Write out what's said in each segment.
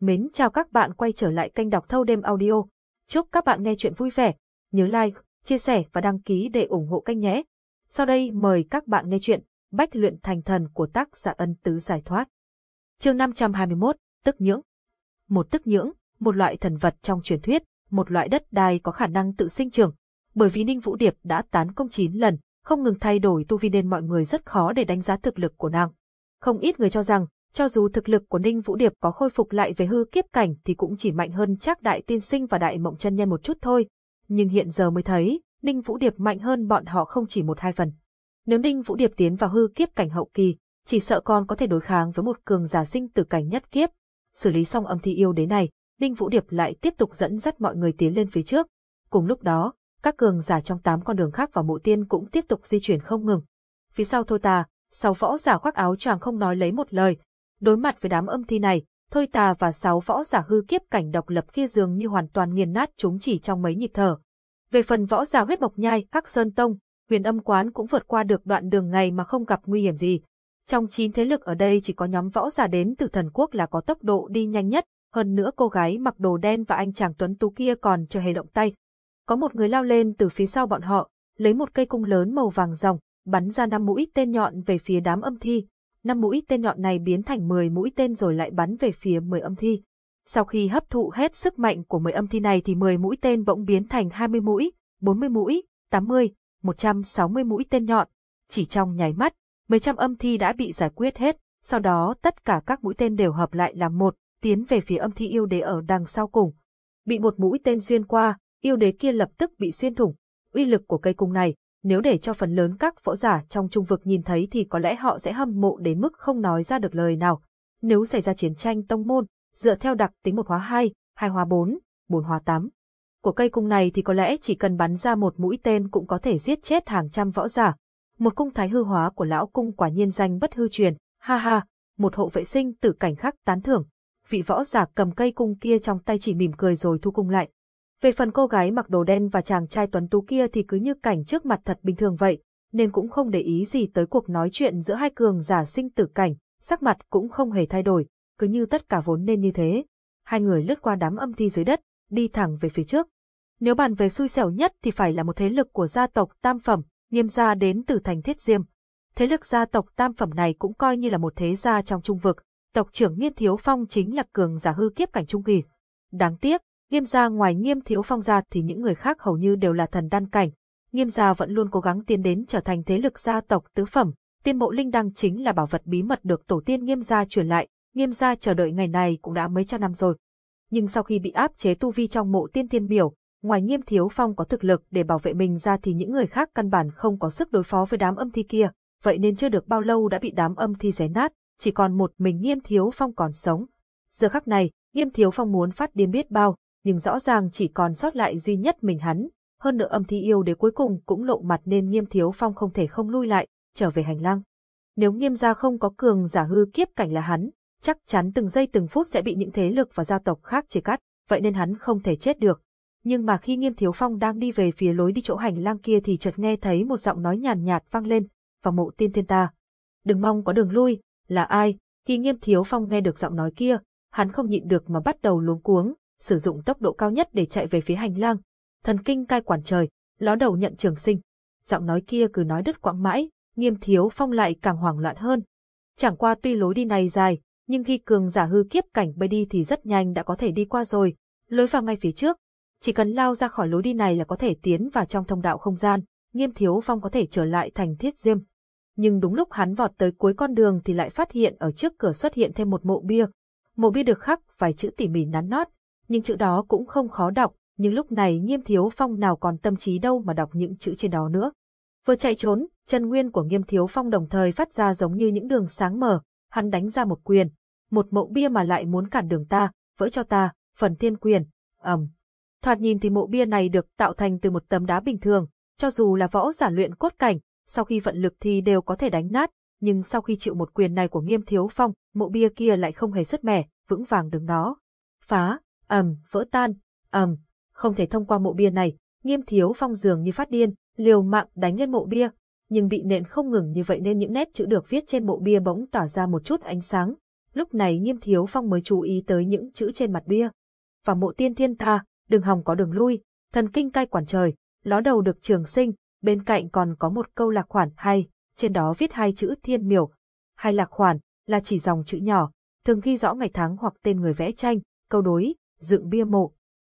Mến chào các bạn quay trở lại kênh đọc thâu đêm audio. Chúc các bạn nghe chuyện vui vẻ. Nhớ like, chia sẻ và đăng ký để ủng hộ kênh nhé. Sau đây mời các bạn nghe chuyện Bách luyện thành thần của tác giả ân tứ giải thoát. Chương 521, Tức nhưỡng. Một tức nhưỡng, một loại thần vật trong truyền thuyết, một loại đất đai có khả năng tự sinh trưởng. Bởi vì Ninh Vũ Điệp đã tán công 9 lần, không ngừng thay đổi tu vi nên mọi người rất khó để đánh giá thực lực của nàng. Không ít người cho rằng cho dù thực lực của Ninh Vũ Điệp có khôi phục lại về hư kiếp cảnh thì cũng chỉ mạnh hơn chắc đại tiên sinh và đại mộng chân nhân một chút thôi. Nhưng hiện giờ mới thấy, Ninh Vũ Điệp mạnh hơn bọn họ không chỉ một hai phần. Nếu Ninh Vũ Điệp tiến vào hư kiếp cảnh hậu kỳ, chỉ sợ con có thể đối kháng với một cường giả sinh tử cảnh nhất kiếp. Xử lý xong âm thi yêu đế này, Ninh Vũ Điệp lại tiếp tục dẫn dắt mọi người tiến lên phía trước. Cùng lúc đó, các cường giả trong tám con đường khác vào mộ tiên cũng tiếp tục di chuyển không ngừng. Phía sau Thôi Tà, sáu võ giả khoác áo choàng không nói lấy một lời, Đối mặt với đám âm thi này, Thôi Tà và sáu võ giả hư kiếp cảnh độc lập kia dường như hoàn toàn nghiền nát chúng chỉ trong mấy nhịp thở. Về phần võ giả huyết mộc nhai, Hắc Sơn Tông, huyền âm quán cũng vượt qua được đoạn đường ngày mà không gặp nguy hiểm gì. Trong chín thế lực ở đây chỉ có nhóm võ giả đến từ thần quốc là có tốc độ đi nhanh nhất, hơn nữa cô gái mặc đồ đen và anh chàng tuấn tú kia còn chưa hề động tay. Có một người lao lên từ phía sau bọn họ, lấy một cây cung lớn màu vàng ròng, bắn ra năm mũi tên nhọn về phía đám âm thi, năm mũi tên nhọn này biến thành 10 mũi tên rồi lại bắn về phía 10 âm thi. Sau khi hấp thụ hết sức mạnh của 10 âm thi này thì 10 mũi tên bỗng biến thành 20 mũi, 40 mũi, 80, 160 mũi tên nhọn. Chỉ trong nháy mắt, mấy trăm âm thi đã bị giải quyết hết, sau đó tất cả các mũi tên đều hợp lại làm một, tiến về phía âm thi yêu đế ở đằng sau cùng. Bị một mũi tên xuyên qua, yêu đế kia lập tức bị xuyên thủng. Uy lực của cây cung này, nếu để cho phần lớn các võ giả trong trung vực nhìn thấy thì có lẽ họ sẽ hâm mộ đến mức không nói ra được lời nào. Nếu xảy ra chiến tranh tông môn, dựa theo đặc tính một hóa hai, hai hóa bốn, bốn hóa tám. Của cây cung này thì có lẽ chỉ cần bắn ra một mũi tên cũng có thể giết chết hàng trăm võ giả. Một cung thái hư hóa của lão cung quả nhiên danh bất hư truyền, ha ha, một hộ vệ sinh tử cảnh khắc tán thưởng. Vị võ giả cầm cây cung kia trong tay chỉ mỉm cười rồi thu cung lại. Về phần cô gái mặc đồ đen và chàng trai tuấn tú kia thì cứ như cảnh trước mặt thật bình thường vậy, nên cũng không để ý gì tới cuộc nói chuyện giữa hai cường giả sinh tử cảnh, sắc mặt cũng không hề thay đổi, cứ như tất cả vốn nên như thế. Hai người lướt qua đám âm thi dưới đất, đi thẳng về phía trước. Nếu bàn về xui xẻo nhất thì phải là một thế lực của gia tộc Tam Phẩm, nghiêm gia đến từ thành Thiết Diêm. Thế lực gia tộc Tam Phẩm này cũng coi như là một thế gia trong trung vực, tộc trưởng Nghiêm Thiếu Phong chính là cường giả hư kiếp cảnh trung kỳ. Đáng tiếc, Nghiêm gia ngoài nghiêm thiếu phong gia thì những người khác hầu như đều là thần đan cảnh. Nghiêm gia vẫn luôn cố gắng tiến đến trở thành thế lực gia tộc tứ phẩm. Tiên mộ linh đăng chính là bảo vật bí mật được tổ tiên nghiêm gia truyền lại. Nghiêm gia chờ đợi ngày này cũng đã mấy trăm năm rồi. Nhưng sau khi bị áp chế tu vi trong mộ tiên tiên biểu, ngoài nghiêm thiếu phong có thực lực để bảo vệ mình ra thì những người khác căn bản không có sức đối phó với đám âm thi kia. Vậy nên chưa được bao lâu đã bị đám âm thi xé nát, chỉ còn một mình nghiêm thiếu phong còn sống. Giờ khắc này, nghiêm thiếu phong muốn phát điên biết bao, nhưng rõ ràng chỉ còn sót lại duy nhất mình hắn. Hơn nữa âm thi yêu đế cuối cùng cũng lộ mặt nên nghiêm thiếu phong không thể không lui lại, trở về hành lang. Nếu nghiêm gia không có cường giả hư kiếp cảnh là hắn, chắc chắn từng giây từng phút sẽ bị những thế lực và gia tộc khác chia cắt, vậy nên hắn không thể chết được. Nhưng mà khi nghiêm thiếu phong đang đi về phía lối đi chỗ hành lang kia thì chợt nghe thấy một giọng nói nhàn nhạt vang lên, vào mộ tiên thiên ta. Đừng mong có đường lui, là ai? Khi nghiêm thiếu phong nghe được giọng nói kia, hắn không nhịn được mà bắt đầu luống cuống, sử dụng tốc độ cao nhất để chạy về phía hành lang. Thần kinh cai quản trời, ló đầu nhận trường sinh. Giọng nói kia cứ nói đứt quãng mãi, nghiêm thiếu phong lại càng hoảng loạn hơn. Chẳng qua tuy lối đi này dài, nhưng khi cường giả hư kiếp cảnh bay đi thì rất nhanh đã có thể đi qua rồi, lối vào ngay phía trước. Chỉ cần lao ra khỏi lối đi này là có thể tiến vào trong thông đạo không gian, nghiêm thiếu phong có thể trở lại thành thiết diêm. Nhưng đúng lúc hắn vọt tới cuối con đường thì lại phát hiện ở trước cửa xuất hiện thêm một mộ bia. Mộ bia được khắc vài chữ tỉ mỉ nắn nót, nhưng chữ đó cũng không khó đọc, nhưng lúc này Nghiêm Thiếu Phong nào còn tâm trí đâu mà đọc những chữ trên đó nữa. Vừa chạy trốn, chân nguyên của Nghiêm Thiếu Phong đồng thời phát ra giống như những đường sáng mở, hắn đánh ra một quyền, một mộ bia mà lại muốn cản đường ta, vỡ cho ta, phần thiên quyền, ầm. Um. Thoạt nhìn thì mộ bia này được tạo thành từ một tấm đá bình thường, cho dù là võ giả luyện cốt cảnh, sau khi vận lực thì đều có thể đánh nát, nhưng sau khi chịu một quyền này của Nghiêm Thiếu Phong, mộ bia kia lại không hề sứt mẻ, vững vàng đứng đó. Phá, ầm, vỡ tan, ầm, không thể thông qua mộ bia này, Nghiêm Thiếu Phong dường như phát điên, liều mạng đánh lên mộ bia, nhưng bị nện không ngừng như vậy nên những nét chữ được viết trên mộ bia bỗng tỏa ra một chút ánh sáng. Lúc này Nghiêm Thiếu Phong mới chú ý tới những chữ trên mặt bia. Và mộ tiên thiên ta, đường hòng có đường lui, thần kinh cai quản trời, ló đầu được trường sinh, bên cạnh còn có một câu lạc khoản hay, trên đó viết hai chữ thiên miểu. Hai lạc khoản là chỉ dòng chữ nhỏ, thường ghi rõ ngày tháng hoặc tên người vẽ tranh, câu đối, dựng bia mộ.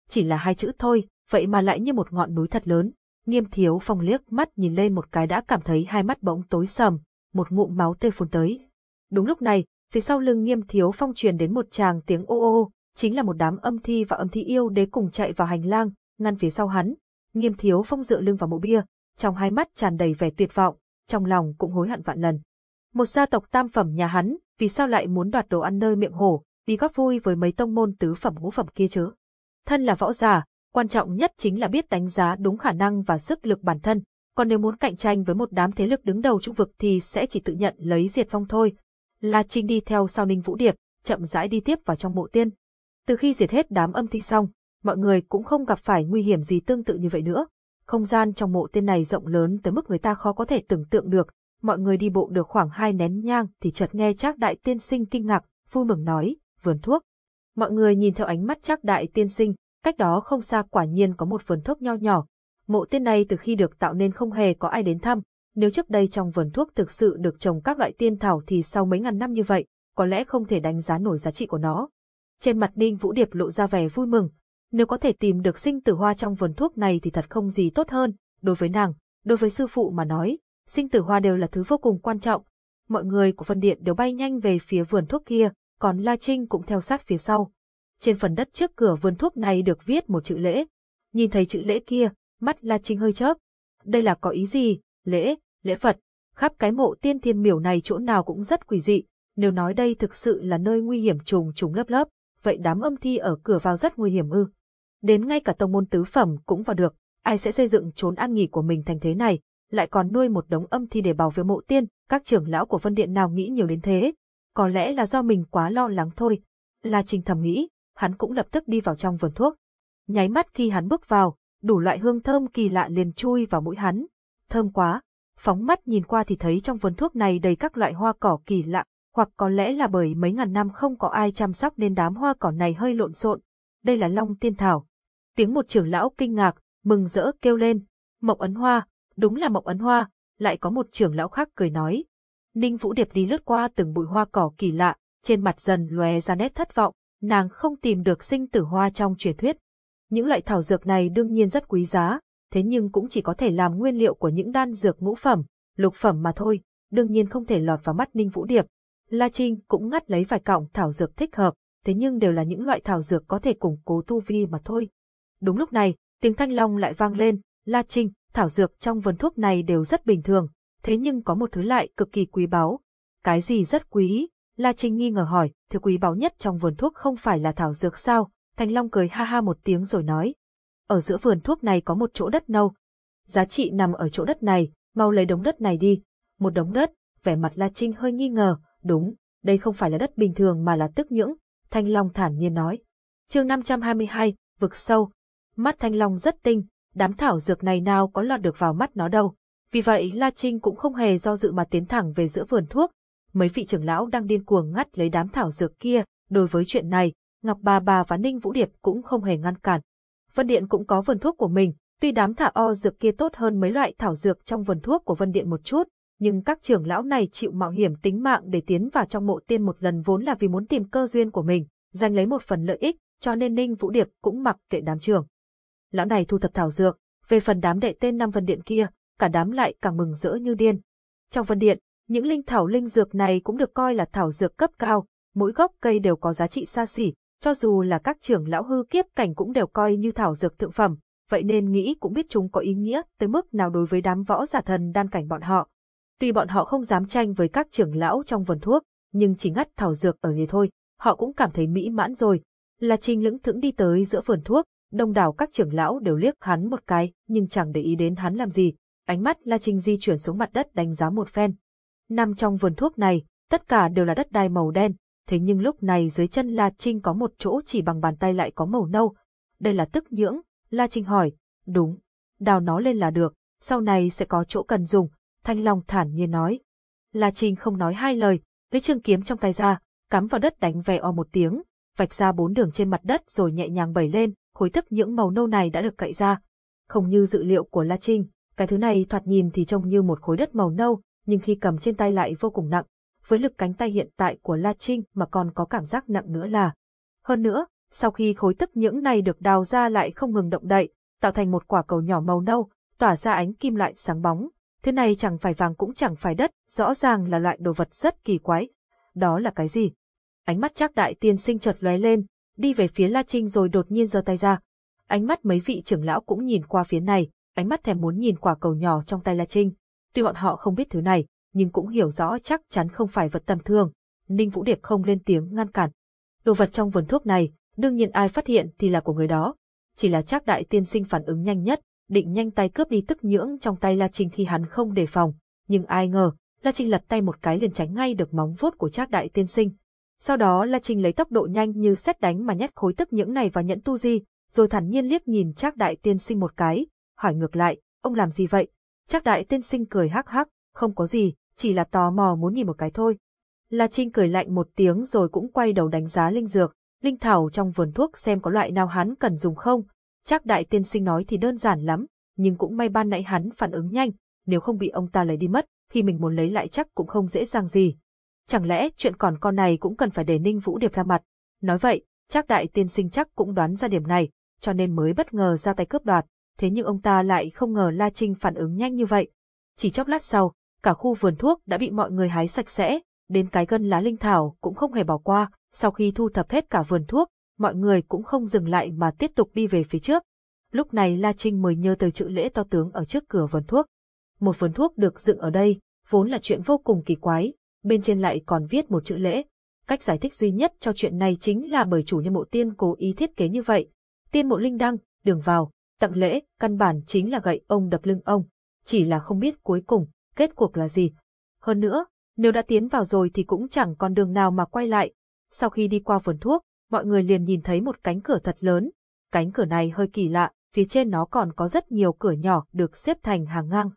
Chỉ là hai chữ thôi, vậy mà lại như một ngọn núi thật lớn. Nghiêm thiếu phong liếc mắt nhìn lên một cái đã cảm thấy hai mắt bỗng tối sầm, một ngụm máu tê phun tới. Đúng lúc này, phía sau lưng nghiêm thiếu phong truyền đến một tràng tiếng ô ô, chính là một đám âm thi và âm thi yêu đế cùng chạy vào hành lang, ngăn phía sau hắn. Nghiêm thiếu phong dựa lưng vào mộ bia, trong hai mắt tràn đầy vẻ tuyệt vọng, trong lòng cũng hối hận vạn lần. Một gia tộc tam phẩm nhà hắn, vì sao lại muốn đoạt đồ ăn nơi miệng hổ, đi góp vui với mấy tông môn tứ phẩm ngũ phẩm kia chứ? Thân là võ giả, quan trọng nhất chính là biết đánh giá đúng khả năng và sức lực bản thân, còn nếu muốn cạnh tranh với một đám thế lực đứng đầu trung vực thì sẽ chỉ tự nhận lấy diệt phong thôi. La Trinh đi theo sau Ninh Vũ Điệp, chậm rãi đi tiếp vào trong mộ tiên. Từ khi diệt hết đám âm thi xong, mọi người cũng không gặp phải nguy hiểm gì tương tự như vậy nữa. Không gian trong mộ tiên này rộng lớn tới mức người ta khó có thể tưởng tượng được. Mọi người đi bộ được khoảng hai nén nhang thì chợt nghe Trác Đại Tiên Sinh kinh ngạc, vui mừng nói, vườn thuốc. Mọi người nhìn theo ánh mắt chắc Đại Tiên Sinh, cách đó không xa quả nhiên có một vườn thuốc nho nhỏ. Mộ tiên này từ khi được tạo nên không hề có ai đến thăm, nếu trước đây trong vườn thuốc thực sự được trồng các loại tiên thảo thì sau mấy ngàn năm như vậy, có lẽ không thể đánh giá nổi giá trị của nó. Trên mặt Ninh Vũ Điệp lộ ra vẻ vui mừng, nếu có thể tìm được sinh tử hoa trong vườn thuốc này thì thật không gì tốt hơn, đối với nàng, đối với sư phụ mà nói, sinh tử hoa đều là thứ vô cùng quan trọng. Mọi người của phân điện đều bay nhanh về phía vườn thuốc kia, còn La Trinh cũng theo sát phía sau. Trên phần đất trước cửa vườn thuốc này được viết một chữ lễ. Nhìn thấy chữ lễ kia, mắt La Trinh hơi chớp. Đây là có ý gì? Lễ, lễ Phật. Khắp cái mộ tiên thiên miểu này chỗ nào cũng rất quỷ dị. Nếu nói đây thực sự là nơi nguy hiểm trùng trùng lớp lớp, vậy đám âm thi ở cửa vào rất nguy hiểm ư. Đến ngay cả tông môn tứ phẩm cũng vào được, ai sẽ xây dựng trốn an nghỉ của mình thành thế này, lại còn nuôi một đống âm thi để bảo vệ mộ tiên, các trưởng lão của Vân Điện nào nghĩ nhiều đến thế. Có lẽ là do mình quá lo lắng thôi. La Trình thầm nghĩ, hắn cũng lập tức đi vào trong vườn thuốc. Nháy mắt khi hắn bước vào, đủ loại hương thơm kỳ lạ liền chui vào mũi hắn. Thơm quá, phóng mắt nhìn qua thì thấy trong vườn thuốc này đầy các loại hoa cỏ kỳ lạ, hoặc có lẽ là bởi mấy ngàn năm không có ai chăm sóc nên đám hoa cỏ này hơi lộn xộn. Đây là long tiên thảo. Tiếng một trưởng lão kinh ngạc, mừng rỡ kêu lên. Mộc ấn hoa, đúng là Mộc ấn hoa, lại có một trưởng lão khác cười nói. Ninh Vũ Điệp đi lướt qua từng bụi hoa cỏ kỳ lạ, trên mặt dần lóe ra nét thất vọng, nàng không tìm được sinh tử hoa trong truyền thuyết. Những loại thảo dược này đương nhiên rất quý giá, thế nhưng cũng chỉ có thể làm nguyên liệu của những đan dược ngũ phẩm, lục phẩm mà thôi, đương nhiên không thể lọt vào mắt Ninh Vũ Điệp. La Trinh cũng ngắt lấy vài cọng thảo dược thích hợp, thế nhưng đều là những loại thảo dược có thể củng cố tu vi mà thôi. Đúng lúc này, tiếng thanh long lại vang lên, La Trinh, thảo dược trong vườn thuốc này đều rất bình thường, thế nhưng có một thứ lại cực kỳ quý báu. Cái gì rất quý? La Trinh nghi ngờ hỏi, thứ quý báu nhất trong vườn thuốc không phải là thảo dược sao? thành Long cười ha ha một tiếng rồi nói. Ở giữa vườn thuốc này có một chỗ đất nâu. Giá trị nằm ở chỗ đất này, mau lấy đống đất này đi. Một đống đất, vẻ mặt La Trinh hơi nghi ngờ, đúng, đây không phải là đất bình thường mà là tức nhưỡng. Thanh Long thản nhiên nói. chương 522, vực sâu. Mắt Thanh Long rất tinh, đám thảo dược này nào có lọt được vào mắt nó đâu. Vì vậy La Trinh cũng không hề do dự mà tiến thẳng về giữa vườn thuốc. Mấy vị trưởng lão đang điên cuồng ngắt lấy đám thảo dược kia, đối với chuyện này, Ngọc Bà Bà và Ninh Vũ Điệp cũng không hề ngăn cản. Vân Điện cũng có vườn thuốc của mình, tuy đám thảo o dược kia tốt hơn mấy loại thảo dược trong vườn thuốc của Vân Điện một chút, nhưng các trưởng lão này chịu mạo hiểm tính mạng để tiến vào trong mộ tiên một lần vốn là vì muốn tìm cơ duyên của mình, giành lấy một phần lợi ích, cho nên Ninh Vũ Điệp cũng mặc kệ đám trưởng. Lão này thu thập thảo dược, về phần đám đệ tên năm Vân Điện kia, cả đám lại càng mừng rỡ như điên. Trong Vân Điện, những linh thảo linh dược này cũng được coi là thảo dược cấp cao, mỗi gốc cây đều có giá trị xa xỉ, cho dù là các trưởng lão hư kiếp cảnh cũng đều coi như thảo dược thượng phẩm, vậy nên nghĩ cũng biết chúng có ý nghĩa tới mức nào đối với đám võ giả thần đan cảnh bọn họ. Tuy bọn họ không dám tranh với các trưởng lão trong vườn thuốc, nhưng chỉ ngắt thảo dược ở đây thôi, họ cũng cảm thấy mỹ mãn rồi. Là Trình Lưỡng thững đi tới giữa vườn thuốc, đông đảo các trưởng lão đều liếc hắn một cái, nhưng chẳng để ý đến hắn làm gì. Ánh mắt La Trinh di chuyển xuống mặt đất đánh giá một phen. Nằm trong vườn thuốc này, tất cả đều là đất đai màu đen, thế nhưng lúc này dưới chân La Trinh có một chỗ chỉ bằng bàn tay lại có màu nâu. Đây là tức nhưỡng, La Trinh hỏi. Đúng, đào nó lên là được, sau này sẽ có chỗ cần dùng, Thanh Long thản nhiên nói. La Trinh không nói hai lời, lấy trường kiếm trong tay ra, cắm vào đất đánh vè o một tiếng, vạch ra bốn đường trên mặt đất rồi nhẹ nhàng bẩy lên, khối thức những màu nâu này đã được cậy ra. Không như dự liệu của La Trinh, cái thứ này thoạt nhìn thì trông như một khối đất màu nâu, nhưng khi cầm trên tay lại vô cùng nặng. Với lực cánh tay hiện tại của La Trinh mà còn có cảm giác nặng nữa là. Hơn nữa, sau khi khối tức những này được đào ra lại không ngừng động đậy, tạo thành một quả cầu nhỏ màu nâu, tỏa ra ánh kim loại sáng bóng. Thứ này chẳng phải vàng cũng chẳng phải đất, rõ ràng là loại đồ vật rất kỳ quái. Đó là cái gì? Ánh mắt chắc đại tiên sinh chợt lóe lên, đi về phía La Trinh rồi đột nhiên giơ tay ra. Ánh mắt mấy vị trưởng lão cũng nhìn qua phía này, ánh mắt thèm muốn nhìn quả cầu nhỏ trong tay La Trinh. Tuy bọn họ không biết thứ này, nhưng cũng hiểu rõ chắc chắn không phải vật tầm thường. Ninh Vũ Điệp không lên tiếng ngăn cản. Đồ vật trong vườn thuốc này, đương nhiên ai phát hiện thì là của người đó. Chỉ là chắc đại tiên sinh phản ứng nhanh nhất, định nhanh tay cướp đi tức nhưỡng trong tay La Trinh khi hắn không đề phòng. Nhưng ai ngờ, La Trinh lật tay một cái liền tránh ngay được móng vuốt của Trác Đại Tiên Sinh. Sau đó La Trinh lấy tốc độ nhanh như xét đánh mà nhét khối tức nhưỡng này vào nhẫn tu di, rồi thản nhiên liếc nhìn Trác Đại Tiên Sinh một cái, hỏi ngược lại, ông làm gì vậy? Chắc Đại Tiên Sinh cười hắc hắc, không có gì, chỉ là tò mò muốn nhìn một cái thôi. La Trinh cười lạnh một tiếng rồi cũng quay đầu đánh giá linh dược, linh thảo trong vườn thuốc xem có loại nào hắn cần dùng không. Chắc đại tiên sinh nói thì đơn giản lắm, nhưng cũng may ban nãy hắn phản ứng nhanh, nếu không bị ông ta lấy đi mất, khi mình muốn lấy lại chắc cũng không dễ dàng gì. Chẳng lẽ chuyện còn con này cũng cần phải để Ninh Vũ Điệp ra mặt? Nói vậy, chắc đại tiên sinh chắc cũng đoán ra điểm này, cho nên mới bất ngờ ra tay cướp đoạt, thế nhưng ông ta lại không ngờ La Trinh phản ứng nhanh như vậy. Chỉ chốc lát sau, cả khu vườn thuốc đã bị mọi người hái sạch sẽ, đến cái gân lá linh thảo cũng không hề bỏ qua, sau khi thu thập hết cả vườn thuốc, mọi người cũng không dừng lại mà tiếp tục đi về phía trước. Lúc này La Trinh mới nhớ tới chữ lễ to tướng ở trước cửa vườn thuốc. Một vườn thuốc được dựng ở đây, vốn là chuyện vô cùng kỳ quái, bên trên lại còn viết một chữ lễ. Cách giải thích duy nhất cho chuyện này chính là bởi chủ nhân mộ tiên cố ý thiết kế như vậy. Tiên mộ linh đăng, đường vào, tặng lễ, căn bản chính là gậy ông đập lưng ông. Chỉ là không biết cuối cùng, kết cuộc là gì. Hơn nữa, nếu đã tiến vào rồi thì cũng chẳng còn đường nào mà quay lại. Sau khi đi qua vườn thuốc, mọi người liền nhìn thấy một cánh cửa thật lớn. Cánh cửa này hơi kỳ lạ, phía trên nó còn có rất nhiều cửa nhỏ được xếp thành hàng ngang.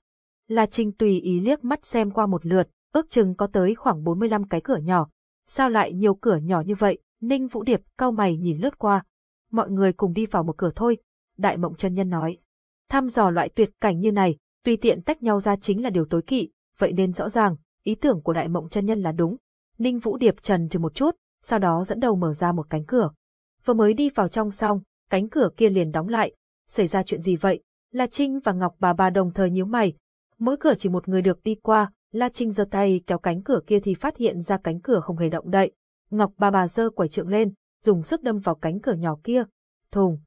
La Trinh tùy ý liếc mắt xem qua một lượt, ước chừng có tới khoảng 45 cái cửa nhỏ. Sao lại nhiều cửa nhỏ như vậy? Ninh Vũ Điệp cao mày nhìn lướt qua. Mọi người cùng đi vào một cửa thôi. Đại Mộng chân Nhân nói. Thăm dò loại tuyệt cảnh như này, tùy tiện tách nhau ra chính là điều tối kỵ, vậy nên rõ ràng, ý tưởng của Đại Mộng chân Nhân là đúng. Ninh Vũ Điệp trần trừ một chút, sau đó dẫn đầu mở ra một cánh cửa. Vừa mới đi vào trong xong, cánh cửa kia liền đóng lại. Xảy ra chuyện gì vậy? La Trinh và Ngọc bà bà đồng thời nhíu mày. Mỗi cửa chỉ một người được đi qua, La Trinh giơ tay kéo cánh cửa kia thì phát hiện ra cánh cửa không hề động đậy. Ngọc bà bà giơ quẩy trượng lên, dùng sức đâm vào cánh cửa nhỏ kia. Thùng.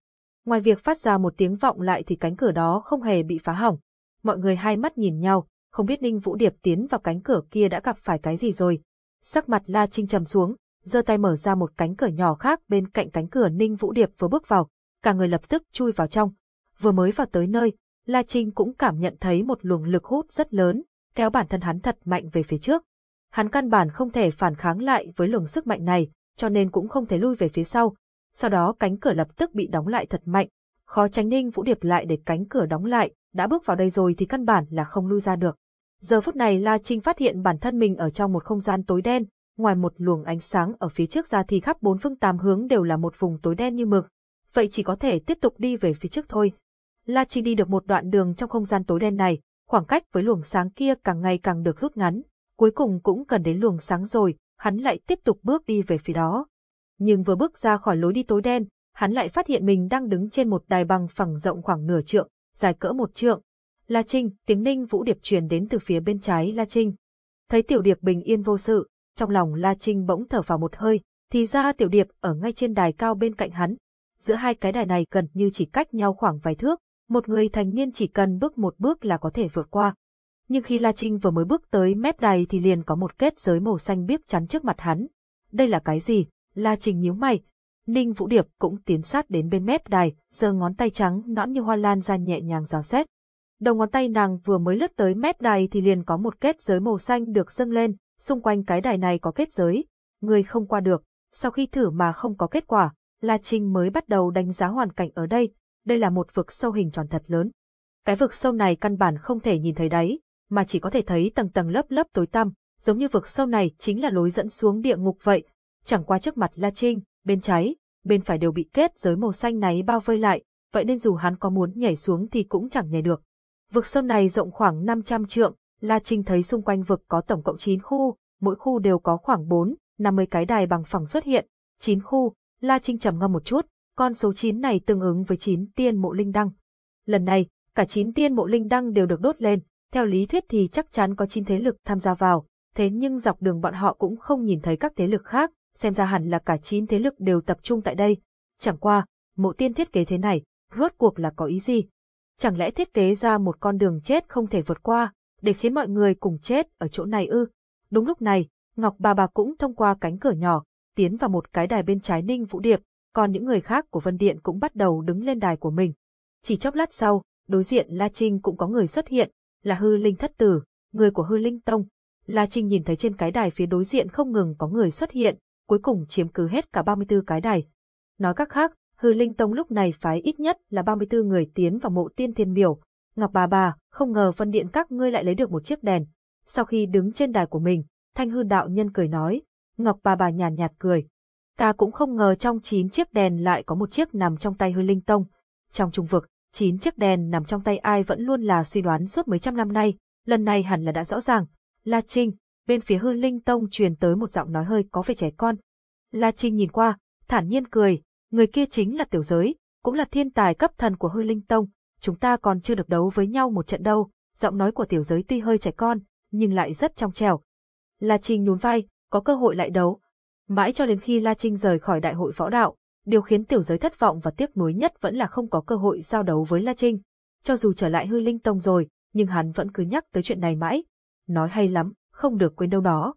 Ngoài việc phát ra một tiếng vọng lại thì cánh cửa đó không hề bị phá hỏng. Mọi người hai mắt nhìn nhau, không biết Ninh Vũ Điệp tiến vào cánh cửa kia đã gặp phải cái gì rồi. Sắc mặt La Trinh trầm xuống, giơ tay mở ra một cánh cửa nhỏ khác bên cạnh cánh cửa Ninh Vũ Điệp vừa bước vào, cả người lập tức chui vào trong. Vừa mới vào tới nơi, La Trinh cũng cảm nhận thấy một luồng lực hút rất lớn, kéo bản thân hắn thật mạnh về phía trước. Hắn căn bản không thể phản kháng lại với luồng sức mạnh này, cho nên cũng không thể lui về phía sau. Sau đó cánh cửa lập tức bị đóng lại thật mạnh, khó tránh Ninh Vũ Điệp lại để cánh cửa đóng lại, đã bước vào đây rồi thì căn bản là không lui ra được. Giờ phút này La Trinh phát hiện bản thân mình ở trong một không gian tối đen, ngoài một luồng ánh sáng ở phía trước ra thì khắp bốn phương tám hướng đều là một vùng tối đen như mực. Vậy chỉ có thể tiếp tục đi về phía trước thôi. La Trinh đi được một đoạn đường trong không gian tối đen này, khoảng cách với luồng sáng kia càng ngày càng được rút ngắn, cuối cùng cũng cần đến luồng sáng rồi, hắn lại tiếp tục bước đi về phía đó. Nhưng vừa bước ra khỏi lối đi tối đen, hắn lại phát hiện mình đang đứng trên một đài bằng phẳng rộng khoảng nửa trượng, dài cỡ một trượng. La Trinh, tiếng ninh vũ điệp truyền đến từ phía bên trái La Trinh. Thấy tiểu điệp bình yên vô sự, trong lòng La Trinh bỗng thở vào một hơi, thì ra tiểu điệp ở ngay trên đài cao bên cạnh hắn. Giữa hai cái đài này gần như chỉ cách nhau khoảng vài thước, một người thành niên chỉ cần bước một bước là có thể vượt qua. Nhưng khi La Trinh vừa mới bước tới mép đài thì liền có một kết giới màu xanh biếc chắn trước mặt hắn. Đây là cái gì? La Trình nhíu mày. Ninh Vũ Điệp cũng tiến sát đến bên mép đài, giơ ngón tay trắng nõn như hoa lan ra nhẹ nhàng dò xét. Đầu ngón tay nàng vừa mới lướt tới mép đài thì liền có một kết giới màu xanh được dâng lên, xung quanh cái đài này có kết giới, người không qua được. Sau khi thử mà không có kết quả, La Trinh mới bắt đầu đánh giá hoàn cảnh ở đây, đây là một vực sâu hình tròn thật lớn. Cái vực sâu này căn bản không thể nhìn thấy đáy, mà chỉ có thể thấy tầng tầng lớp lớp tối tăm, giống như vực sâu này chính là lối dẫn xuống địa ngục vậy chẳng qua trước mặt La Trinh, bên trái, bên phải đều bị kết giới màu xanh này bao vây lại, vậy nên dù hắn có muốn nhảy xuống thì cũng chẳng nhảy được. Vực sâu này rộng khoảng 500 trượng, La Trinh thấy xung quanh vực có tổng cộng 9 khu, mỗi khu đều có khoảng 4, 50 cái đài bằng phẳng xuất hiện. 9 khu, La Trinh trầm ngâm một chút, con số 9 này tương ứng với 9 tiên mộ linh đăng. Lần này, cả 9 tiên mộ linh đăng đều được đốt lên, theo lý thuyết thì chắc chắn có 9 thế lực tham gia vào, thế nhưng dọc đường bọn họ cũng không nhìn thấy các thế lực khác, xem ra hẳn là cả chín thế lực đều tập trung tại đây. Chẳng qua, mộ tiên thiết kế thế này, rốt cuộc là có ý gì? Chẳng lẽ thiết kế ra một con đường chết không thể vượt qua, để khiến mọi người cùng chết ở chỗ này ư? Đúng lúc này, Ngọc bà bà cũng thông qua cánh cửa nhỏ, tiến vào một cái đài bên trái Ninh Vũ Điệp, còn những người khác của Vân Điện cũng bắt đầu đứng lên đài của mình. Chỉ chốc lát sau, đối diện La Trinh cũng có người xuất hiện, là hư linh thất tử, người của hư linh tông. La Trinh nhìn thấy trên cái đài phía đối diện không ngừng có người xuất hiện, cuối cùng chiếm cứ hết cả 34 cái đài. Nói cách khác, hư linh tông lúc này phái ít nhất là 34 người tiến vào mộ tiên thiên miểu. Ngọc bà bà, không ngờ phân Điện các ngươi lại lấy được một chiếc đèn. Sau khi đứng trên đài của mình, Thanh hư đạo nhân cười nói, Ngọc bà bà nhàn nhạt, nhạt cười. Ta cũng không ngờ trong 9 chiếc đèn lại có một chiếc nằm trong tay hư linh tông. Trong trung vực, 9 chiếc đèn nằm trong tay ai vẫn luôn là suy đoán suốt mấy trăm năm nay, lần này hẳn là đã rõ ràng. La Trinh, bên phía hư linh tông truyền tới một giọng nói hơi có vẻ trẻ con. La Trinh nhìn qua, thản nhiên cười, người kia chính là tiểu giới, cũng là thiên tài cấp thần của hư linh tông, chúng ta còn chưa được đấu với nhau một trận đâu. Giọng nói của tiểu giới tuy hơi trẻ con, nhưng lại rất trong trẻo. La Trinh nhún vai, có cơ hội lại đấu. Mãi cho đến khi La Trinh rời khỏi đại hội võ đạo, điều khiến tiểu giới thất vọng và tiếc nuối nhất vẫn là không có cơ hội giao đấu với La Trinh. Cho dù trở lại hư linh tông rồi, nhưng hắn vẫn cứ nhắc tới chuyện này mãi. Nói hay lắm, không được quên đâu đó.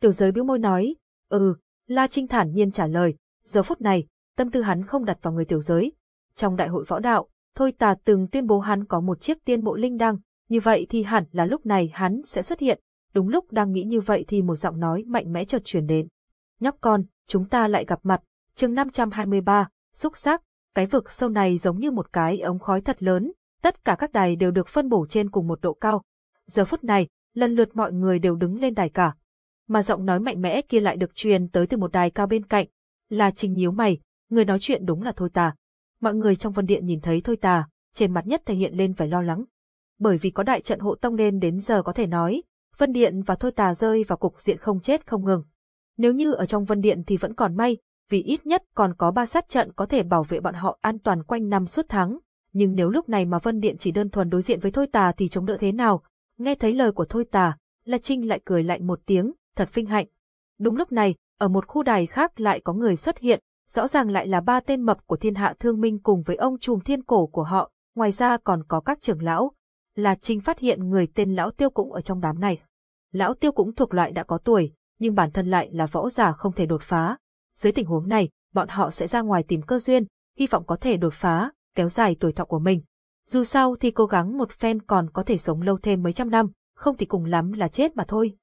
Tiểu giới bĩu môi nói, ừ, La Trinh thản nhiên trả lời, giờ phút này, tâm tư hắn không đặt vào người tiểu giới. Trong đại hội võ đạo, Thôi tà từng tuyên bố hắn có một chiếc tiên bộ linh đăng, như vậy thì hẳn là lúc này hắn sẽ xuất hiện. Đúng lúc đang nghĩ như vậy thì một giọng nói mạnh mẽ chợt truyền đến. Nhóc con, chúng ta lại gặp mặt, chương 523, xúc sắc, cái vực sâu này giống như một cái ống khói thật lớn, tất cả các đài đều được phân bổ trên cùng một độ cao. Giờ phút này, lần lượt mọi người đều đứng lên đài cả. Mà giọng nói mạnh mẽ kia lại được truyền tới từ một đài cao bên cạnh. Là trình nhíu mày, người nói chuyện đúng là Thôi Tà. Mọi người trong vân điện nhìn thấy Thôi Tà, trên mặt nhất thể hiện lên vẻ lo lắng. Bởi vì có đại trận hộ tông nên đến giờ có thể nói, Vân Điện và Thôi Tà rơi vào cục diện không chết không ngừng. Nếu như ở trong Vân Điện thì vẫn còn may, vì ít nhất còn có ba sát trận có thể bảo vệ bọn họ an toàn quanh năm suốt tháng. Nhưng nếu lúc này mà Vân Điện chỉ đơn thuần đối diện với Thôi Tà thì chống đỡ thế nào? Nghe thấy lời của Thôi Tà, La Trinh lại cười lạnh một tiếng, thật vinh hạnh. Đúng lúc này, ở một khu đài khác lại có người xuất hiện, rõ ràng lại là ba tên mập của thiên hạ thương minh cùng với ông trùm thiên cổ của họ, ngoài ra còn có các trưởng lão, La Trinh phát hiện người tên Lão Tiêu cũng ở trong đám này. Lão Tiêu cũng thuộc loại đã có tuổi, nhưng bản thân lại là võ giả không thể đột phá. Dưới tình huống này, bọn họ sẽ ra ngoài tìm cơ duyên, hy vọng có thể đột phá, kéo dài tuổi thọ của mình. Dù sao thì cố gắng một phen còn có thể sống lâu thêm mấy trăm năm, không thì cùng lắm là chết mà thôi.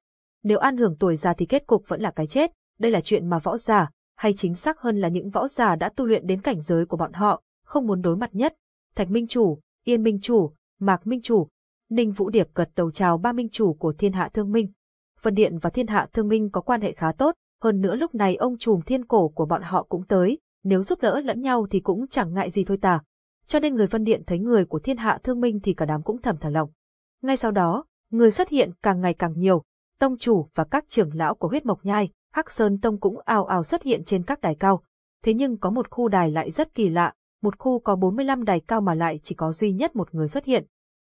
Nếu an hưởng tuổi già thì kết cục vẫn là cái chết, đây là chuyện mà võ giả, hay chính xác hơn là những võ giả đã tu luyện đến cảnh giới của bọn họ, không muốn đối mặt nhất. Thạch Minh Chủ, Yên Minh Chủ, Mạc Minh Chủ, Ninh Vũ Điệp gật đầu chào ba minh chủ của thiên hạ thương minh. Vân Điện và thiên hạ thương minh có quan hệ khá tốt, hơn nữa lúc này ông trùm thiên cổ của bọn họ cũng tới, nếu giúp đỡ lẫn nhau thì cũng chẳng ngại gì thôi tà. Cho nên người Vân Điện thấy người của thiên hạ thương minh thì cả đám cũng thầm thả lòng. Ngay sau đó, người xuất hiện càng ngày càng nhiều, tông chủ và các trưởng lão của huyết mộc nhai, Hắc Sơn Tông cũng ào ào xuất hiện trên các đài cao. Thế nhưng có một khu đài lại rất kỳ lạ, một khu có 45 đài cao mà lại chỉ có duy nhất một người xuất hiện.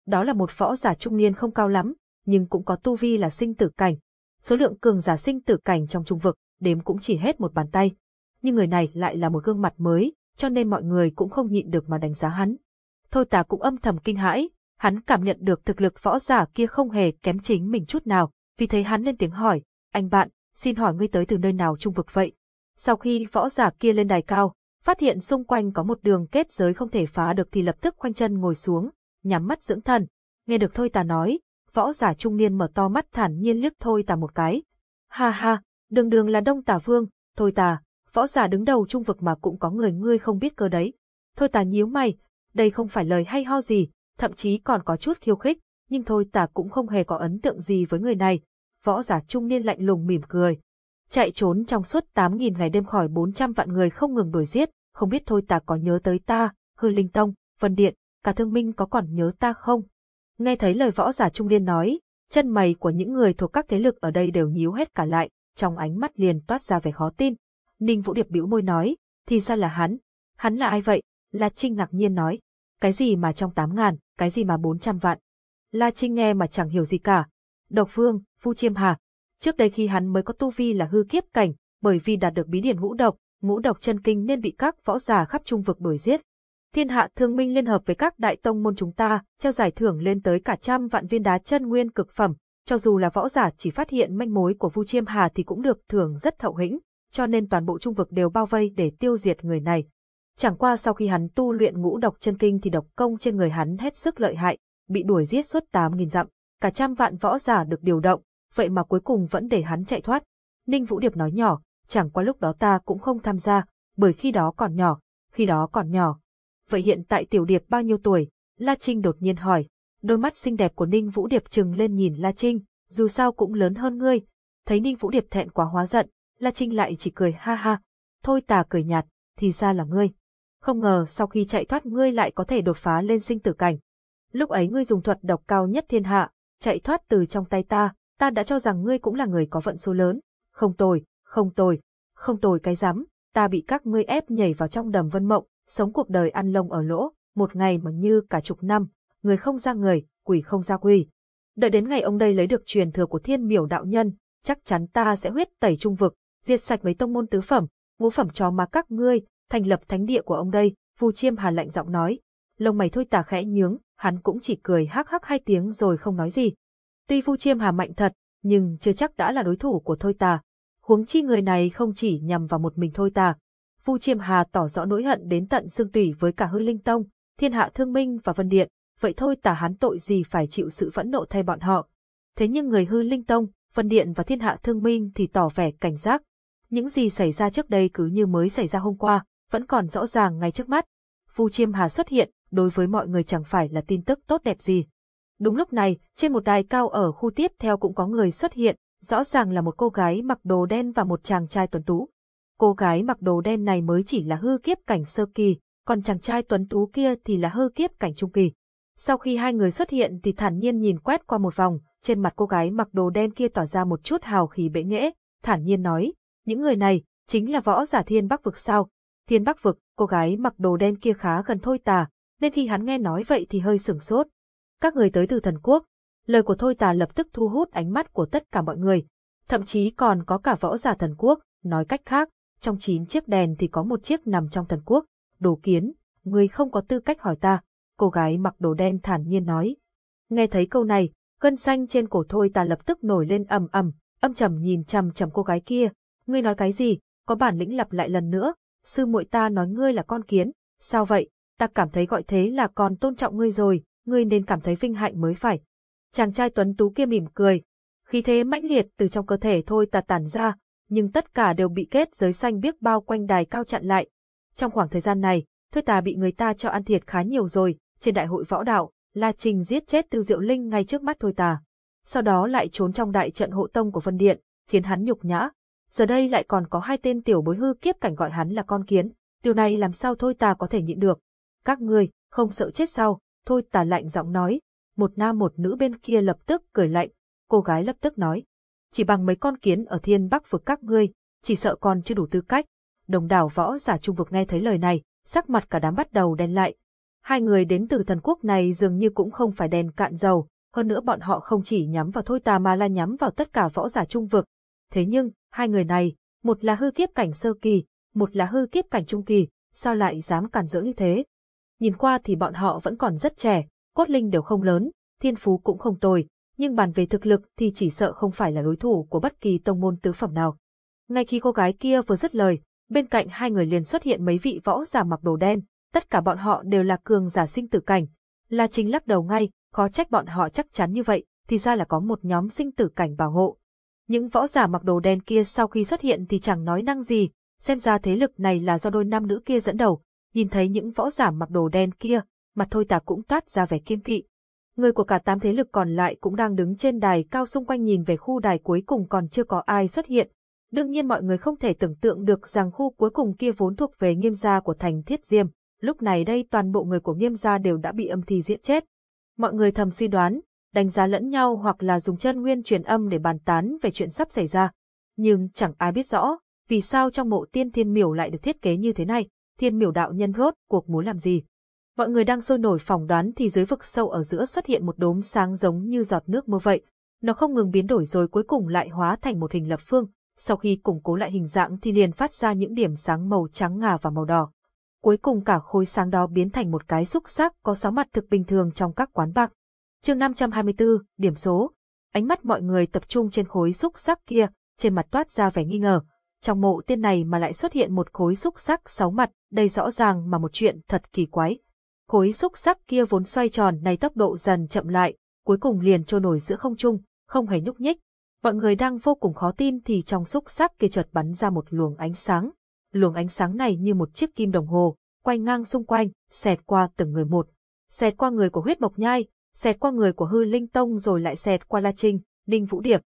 Đó là một võ giả trung niên không cao lắm, nhưng cũng có tu vi là sinh tử cảnh. Số lượng cường giả sinh tử cảnh trong trung vực, đếm cũng chỉ hết một bàn tay. Nhưng người này lại là một gương mặt mới, cho nên mọi người cũng không nhịn được mà đánh giá hắn. Thôi tà cũng âm thầm kinh hãi, hắn cảm nhận được thực lực võ giả kia không hề kém chính mình chút nào, vì thế hắn lên tiếng hỏi, anh bạn, xin hỏi ngươi tới từ nơi nào trung vực vậy? Sau khi võ giả kia lên đài cao, phát hiện xung quanh có một đường kết giới không thể phá được thì lập tức khoanh chân ngồi xuống, nhắm mắt dưỡng thần. Nghe được Thôi Tà nói, võ giả trung niên mở to mắt thản nhiên liếc Thôi Tà một cái. Ha ha, đường đường là Đông Tà Vương, Thôi Tà, võ giả đứng đầu trung vực mà cũng có người ngươi không biết cơ đấy. Thôi ta nhíu mày, đây không phải lời hay ho gì, thậm chí còn có chút khiêu khích, nhưng Thôi ta cũng không hề có ấn tượng gì với người này. Võ giả trung niên lạnh lùng mỉm cười. chạy trốn trong suốt 8.000 ngày đêm khỏi 400 vạn người không ngừng đuổi giết, không biết thôi ta có nhớ tới ta, hư linh tông, vân điện, cả thương minh có còn nhớ ta không? Nghe thấy lời võ giả trung niên nói, chân mày của những người thuộc các thế lực ở đây đều nhíu hết cả lại, trong ánh mắt liền toát ra vẻ khó tin. Ninh Vũ Điệp bĩu môi nói, thì ra là hắn. Hắn là ai vậy? La Trinh ngạc nhiên nói, cái gì mà trong tám ngàn, cái gì mà bốn trăm vạn. La Trinh nghe mà chẳng hiểu gì cả. Độc Phương, Phu Chiêm Hà. Trước đây khi hắn mới có tu vi là hư kiếp cảnh, bởi vì đạt được bí điển ngũ độc, ngũ độc chân kinh nên bị các võ giả khắp trung vực đuổi giết. Thiên hạ thương minh liên hợp với các đại tông môn chúng ta, trao giải thưởng lên tới cả trăm vạn viên đá chân nguyên cực phẩm, cho dù là võ giả chỉ phát hiện manh mối của Vu Chiêm Hà thì cũng được thưởng rất hậu hĩnh, cho nên toàn bộ trung vực đều bao vây để tiêu diệt người này. Chẳng qua sau khi hắn tu luyện ngũ độc chân kinh thì độc công trên người hắn hết sức lợi hại, bị đuổi giết suốt 8.000 dặm, cả trăm vạn võ giả được điều động, vậy mà cuối cùng vẫn để hắn chạy thoát. Ninh Vũ Điệp nói nhỏ, chẳng qua lúc đó ta cũng không tham gia, bởi khi đó còn nhỏ, khi đó còn nhỏ. Vậy hiện tại Tiểu Điệp bao nhiêu tuổi? La Trinh đột nhiên hỏi. Đôi mắt xinh đẹp của Ninh Vũ Điệp trừng lên nhìn La Trinh, dù sao cũng lớn hơn ngươi. Thấy Ninh Vũ Điệp thẹn quá hóa giận, La Trinh lại chỉ cười ha ha. Thôi tà cười nhạt, thì ra là ngươi. Không ngờ sau khi chạy thoát ngươi lại có thể đột phá lên sinh tử cảnh. Lúc ấy ngươi dùng thuật độc cao nhất thiên hạ, chạy thoát từ trong tay ta, ta đã cho rằng ngươi cũng là người có vận số lớn. Không tồi, không tồi, không tồi cái rắm, ta bị các ngươi ép nhảy vào trong đầm vân mộng, sống cuộc đời ăn lông ở lỗ, một ngày mà như cả chục năm, người không ra người, quỷ không ra quỷ. Đợi đến ngày ông đây lấy được truyền thừa của thiên miểu đạo nhân, chắc chắn ta sẽ huyết tẩy trung vực, diệt sạch mấy tông môn tứ phẩm, ngũ phẩm chó mà các ngươi, thành lập thánh địa của ông đây, Vu Chiêm Hà lạnh giọng nói. Lông mày thôi tà khẽ nhướng, hắn cũng chỉ cười hắc hắc hai tiếng rồi không nói gì. Tuy Vu Chiêm Hà mạnh thật, nhưng chưa chắc đã là đối thủ của Thôi Tà. Huống chi người này không chỉ nhằm vào một mình Thôi Tà. Vu Chiêm Hà tỏ rõ nỗi hận đến tận xương tủy với cả Hư Linh Tông, Thiên Hạ Thương Minh và Vân Điện, vậy thôi Tà hắn tội gì phải chịu sự phẫn nộ thay bọn họ. Thế nhưng người Hư Linh Tông, Vân Điện và Thiên Hạ Thương Minh thì tỏ vẻ cảnh giác. Những gì xảy ra trước đây cứ như mới xảy ra hôm qua, vẫn còn rõ ràng ngay trước mắt. Vu Chiêm Hà xuất hiện, đối với mọi người chẳng phải là tin tức tốt đẹp gì. Đúng lúc này, trên một đài cao ở khu tiếp theo cũng có người xuất hiện, rõ ràng là một cô gái mặc đồ đen và một chàng trai tuấn tú. Cô gái mặc đồ đen này mới chỉ là hư kiếp cảnh sơ kỳ, còn chàng trai tuấn tú kia thì là hư kiếp cảnh trung kỳ. Sau khi hai người xuất hiện thì thản nhiên nhìn quét qua một vòng, trên mặt cô gái mặc đồ đen kia tỏa ra một chút hào khí bệ nghễ, thản nhiên nói, những người này, chính là võ giả thiên bắc vực sao. Thiên bắc vực, cô gái mặc đồ đen kia khá gần thôi tà, nên khi hắn nghe nói vậy thì hơi sửng sốt. Các người tới từ thần quốc, lời của thôi tà lập tức thu hút ánh mắt của tất cả mọi người, thậm chí còn có cả võ giả thần quốc, nói cách khác, trong chín chiếc đèn thì có một chiếc nằm trong thần quốc, đồ kiến, người không có tư cách hỏi ta, cô gái mặc đồ đen thản nhiên nói. Nghe thấy câu này, gân xanh trên cổ thôi ta lập tức nổi lên ầm ầm, âm trầm nhìn chằm chằm cô gái kia, ngươi nói cái gì, có bản lĩnh lặp lại lần nữa, sư muội ta nói ngươi là con kiến, sao vậy, ta cảm thấy gọi thế là còn tôn trọng ngươi rồi, ngươi nên cảm thấy vinh hạnh mới phải. Chàng trai tuấn tú kia mỉm cười, khí thế mãnh liệt từ trong cơ thể thôi ta tản ra, nhưng tất cả đều bị kết giới xanh biếc bao quanh đài cao chặn lại. Trong khoảng thời gian này, Thôi Tà bị người ta cho ăn thiệt khá nhiều rồi, trên đại hội võ đạo, La Trình giết chết Tư Diệu Linh ngay trước mắt Thôi Tà. Sau đó lại trốn trong đại trận hộ tông của Vân Điện, khiến hắn nhục nhã. Giờ đây lại còn có hai tên tiểu bối hư kiếp cảnh gọi hắn là con kiến, điều này làm sao Thôi ta có thể nhịn được. Các ngươi, không sợ chết sao, Thôi ta lạnh giọng nói. Một nam một nữ bên kia lập tức cười lạnh, cô gái lập tức nói. Chỉ bằng mấy con kiến ở thiên bắc vực các ngươi, chỉ sợ còn chưa đủ tư cách. Đồng đảo võ giả trung vực nghe thấy lời này, sắc mặt cả đám bắt đầu đen lại. Hai người đến từ thần quốc này dường như cũng không phải đèn cạn dầu, hơn nữa bọn họ không chỉ nhắm vào thôi tà mà là nhắm vào tất cả võ giả trung vực. Thế nhưng, hai người này, một là hư kiếp cảnh sơ kỳ, một là hư kiếp cảnh trung kỳ, sao lại dám cản rỡ như thế? Nhìn qua thì bọn họ vẫn còn rất trẻ, cốt linh đều không lớn, thiên phú cũng không tồi, nhưng bàn về thực lực thì chỉ sợ không phải là đối thủ của bất kỳ tông môn tứ phẩm nào. Ngay khi cô gái kia vừa dứt lời, bên cạnh hai người liền xuất hiện mấy vị võ giả mặc đồ đen, tất cả bọn họ đều là cường giả sinh tử cảnh. La Chính lắc đầu ngay, khó trách bọn họ chắc chắn như vậy, thì ra là có một nhóm sinh tử cảnh bảo hộ. Những võ giả mặc đồ đen kia sau khi xuất hiện thì chẳng nói năng gì, xem ra thế lực này là do đôi nam nữ kia dẫn đầu. Nhìn thấy những võ giả mặc đồ đen kia, mặt thôi tà cũng toát ra vẻ kiên kỵ. Người của cả tám thế lực còn lại cũng đang đứng trên đài cao xung quanh nhìn về khu đài cuối cùng còn chưa có ai xuất hiện. Đương nhiên mọi người không thể tưởng tượng được rằng khu cuối cùng kia vốn thuộc về nghiêm gia của thành thiết diêm, lúc này đây toàn bộ người của nghiêm gia đều đã bị âm thi giết chết. Mọi người thầm suy đoán, đánh giá lẫn nhau hoặc là dùng chân nguyên truyền âm để bàn tán về chuyện sắp xảy ra. Nhưng chẳng ai biết rõ, vì sao trong mộ tiên thiên miểu lại được thiết kế như thế này, thiên miểu đạo nhân rốt cuộc muốn làm gì. Mọi người đang sôi nổi phỏng đoán thì dưới vực sâu ở giữa xuất hiện một đốm sáng giống như giọt nước mưa vậy. Nó không ngừng biến đổi rồi cuối cùng lại hóa thành một hình lập phương, sau khi củng cố lại hình dạng thì liền phát ra những điểm sáng màu trắng ngà và màu đỏ. Cuối cùng cả khối sáng đó biến thành một cái xúc sắc có sáu mặt thực bình thường trong các quán bạc. Chương 524, điểm số. Ánh mắt mọi người tập trung trên khối xúc sắc kia, trên mặt toát ra vẻ nghi ngờ. Trong mộ tiên này mà lại xuất hiện một khối xúc sắc sáu mặt, đây rõ ràng mà một chuyện thật kỳ quái. Khối xúc sắc kia vốn xoay tròn này tốc độ dần chậm lại, cuối cùng liền trôi nổi giữa không trung, không hề nhúc nhích. Mọi người đang vô cùng khó tin thì trong xúc sắc kia chợt bắn ra một luồng ánh sáng. Luồng ánh sáng này như một chiếc kim đồng hồ, quay ngang xung quanh, xẹt qua từng người một. Xẹt qua người của huyết mộc nhai, xẹt qua người của hư linh tông rồi lại xẹt qua La Trinh, Ninh Vũ Điệp.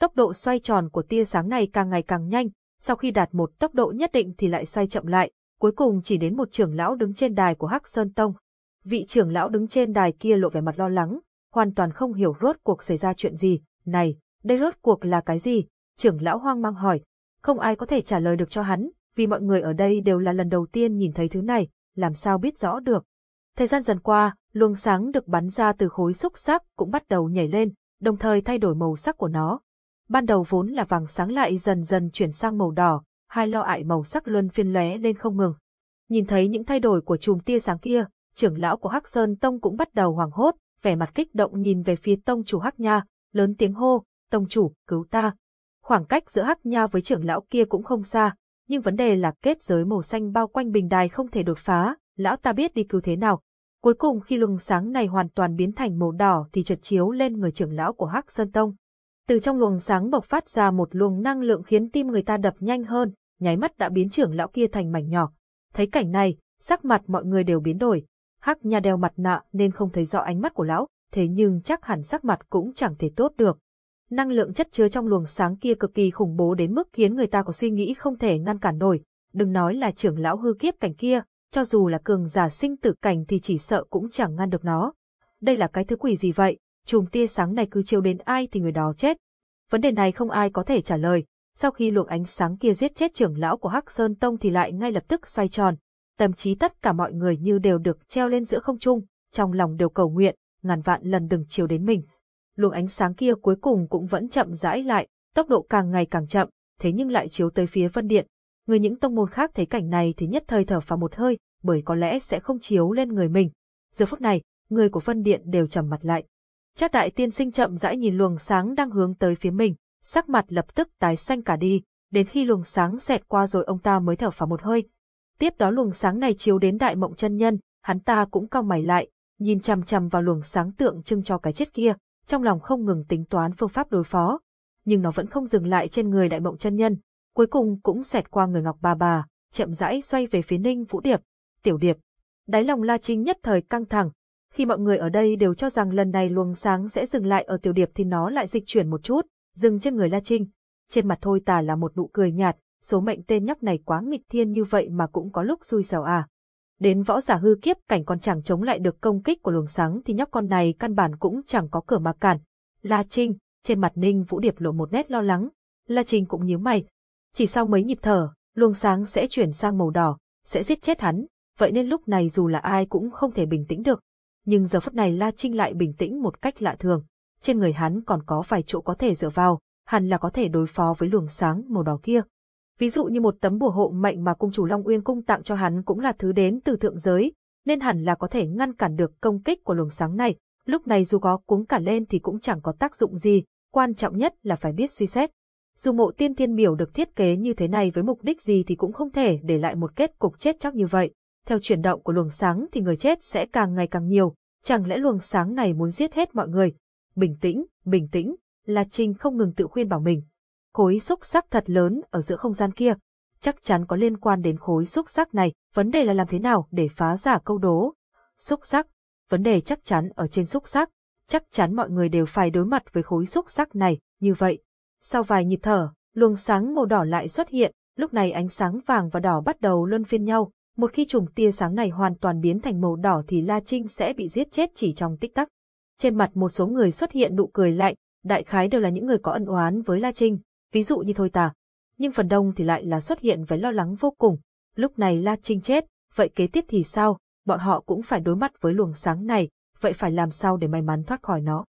Tốc độ xoay tròn của tia sáng này càng ngày càng nhanh, sau khi đạt một tốc độ nhất định thì lại xoay chậm lại, cuối cùng chỉ đến một trưởng lão đứng trên đài của Hắc Sơn Tông. Vị trưởng lão đứng trên đài kia lộ vẻ mặt lo lắng, hoàn toàn không hiểu rốt cuộc xảy ra chuyện gì. Này, đây rốt cuộc là cái gì? Trưởng lão hoang mang hỏi. Không ai có thể trả lời được cho hắn, vì mọi người ở đây đều là lần đầu tiên nhìn thấy thứ này, làm sao biết rõ được. Thời gian dần qua, luồng sáng được bắn ra từ khối xúc sắc cũng bắt đầu nhảy lên, đồng thời thay đổi màu sắc của nó. Ban đầu vốn là vàng sáng lại dần dần chuyển sang màu đỏ, hai lo ải màu sắc luân phiên lóe lên không ngừng. Nhìn thấy những thay đổi của chùm tia sáng kia, trưởng lão của Hắc Sơn Tông cũng bắt đầu hoảng hốt, vẻ mặt kích động nhìn về phía tông chủ Hắc Nha, lớn tiếng hô, tông chủ, cứu ta. Khoảng cách giữa Hắc Nha với trưởng lão kia cũng không xa, nhưng vấn đề là kết giới màu xanh bao quanh bình đài không thể đột phá, lão ta biết đi cứu thế nào. Cuối cùng khi luồng sáng này hoàn toàn biến thành màu đỏ thì chợt chiếu lên người trưởng lão của Hắc Sơn Tông. Từ trong luồng sáng bộc phát ra một luồng năng lượng khiến tim người ta đập nhanh hơn, nháy mắt đã biến trưởng lão kia thành mảnh nhỏ. Thấy cảnh này, sắc mặt mọi người đều biến đổi. Hắc Nha đeo mặt nạ nên không thấy rõ ánh mắt của lão, thế nhưng chắc hẳn sắc mặt cũng chẳng thể tốt được. Năng lượng chất chứa trong luồng sáng kia cực kỳ khủng bố đến mức khiến người ta có suy nghĩ không thể ngăn cản nổi. Đừng nói là trưởng lão hư kiếp cảnh kia, cho dù là cường giả sinh tử cảnh thì chỉ sợ cũng chẳng ngăn được nó. Đây là cái thứ quỷ gì vậy? Chùm tia sáng này cứ chiếu đến ai thì người đó chết. Vấn đề này không ai có thể trả lời. Sau khi luồng ánh sáng kia giết chết trưởng lão của Hắc Sơn Tông thì lại ngay lập tức xoay tròn. Tâm trí tất cả mọi người như đều được treo lên giữa không trung, trong lòng đều cầu nguyện, ngàn vạn lần đừng chiếu đến mình. Luồng ánh sáng kia cuối cùng cũng vẫn chậm rãi lại, tốc độ càng ngày càng chậm, thế nhưng lại chiếu tới phía Vân Điện. Người những tông môn khác thấy cảnh này thì nhất thời thở phào một hơi, bởi có lẽ sẽ không chiếu lên người mình. Giờ phút này, người của phân Điện đều trầm mặt lại. Chắc đại tiên sinh chậm rãi nhìn luồng sáng đang hướng tới phía mình, sắc mặt lập tức tái xanh cả đi, đến khi luồng sáng xẹt qua rồi ông ta mới thở phào một hơi. Tiếp đó luồng sáng này chiếu đến đại mộng chân nhân, hắn ta cũng cau mày lại, nhìn chằm chằm vào luồng sáng tượng trưng cho cái chết kia, trong lòng không ngừng tính toán phương pháp đối phó. Nhưng nó vẫn không dừng lại trên người đại mộng chân nhân, cuối cùng cũng xẹt qua người ngọc bà bà, chậm rãi xoay về phía ninh vũ điệp, tiểu điệp. Đáy lòng La Trinh nhất thời căng thẳng, khi mọi người ở đây đều cho rằng lần này luồng sáng sẽ dừng lại ở tiểu điệp thì nó lại dịch chuyển một chút, dừng trên người La Trinh. Trên mặt thôi tà là một nụ cười nhạt, số mệnh tên nhóc này quá nghịch thiên như vậy mà cũng có lúc xui xẻo à. Đến võ giả hư kiếp cảnh còn chẳng chống lại được công kích của luồng sáng thì nhóc con này căn bản cũng chẳng có cửa mà cản. La Trinh, trên mặt Ninh Vũ Điệp lộ một nét lo lắng. La Trinh cũng nhíu mày. Chỉ sau mấy nhịp thở, luồng sáng sẽ chuyển sang màu đỏ, sẽ giết chết hắn, vậy nên lúc này dù là ai cũng không thể bình tĩnh được. Nhưng giờ phút này La Trinh lại bình tĩnh một cách lạ thường. Trên người hắn còn có vài chỗ có thể dựa vào, hẳn là có thể đối phó với luồng sáng màu đỏ kia. Ví dụ như một tấm bùa hộ mệnh mà cung chủ Long Uyên cung tặng cho hắn cũng là thứ đến từ thượng giới, nên hẳn là có thể ngăn cản được công kích của luồng sáng này. Lúc này dù có cuống cả lên thì cũng chẳng có tác dụng gì, quan trọng nhất là phải biết suy xét. Dù mộ tiên tiên miểu được thiết kế như thế này với mục đích gì thì cũng không thể để lại một kết cục chết chóc như vậy. Theo chuyển động của luồng sáng thì người chết sẽ càng ngày càng nhiều, chẳng lẽ luồng sáng này muốn giết hết mọi người? Bình tĩnh, bình tĩnh, La Trinh không ngừng tự khuyên bảo mình khối xúc sắc thật lớn ở giữa không gian kia. Chắc chắn có liên quan đến khối xúc sắc này, vấn đề là làm thế nào để phá giả câu đố. Xúc sắc, vấn đề chắc chắn ở trên xúc sắc, chắc chắn mọi người đều phải đối mặt với khối xúc sắc này, như vậy. Sau vài nhịp thở, luồng sáng màu đỏ lại xuất hiện, lúc này ánh sáng vàng và đỏ bắt đầu luân phiên nhau, một khi chùm tia sáng này hoàn toàn biến thành màu đỏ thì La Trinh sẽ bị giết chết chỉ trong tích tắc. Trên mặt một số người xuất hiện nụ cười lạnh, đại khái đều là những người có ân oán với La Trinh, ví dụ như Thôi Tà. Nhưng phần đông thì lại là xuất hiện với lo lắng vô cùng. Lúc này La Trinh chết, vậy kế tiếp thì sao? Bọn họ cũng phải đối mặt với luồng sáng này, vậy phải làm sao để may mắn thoát khỏi nó?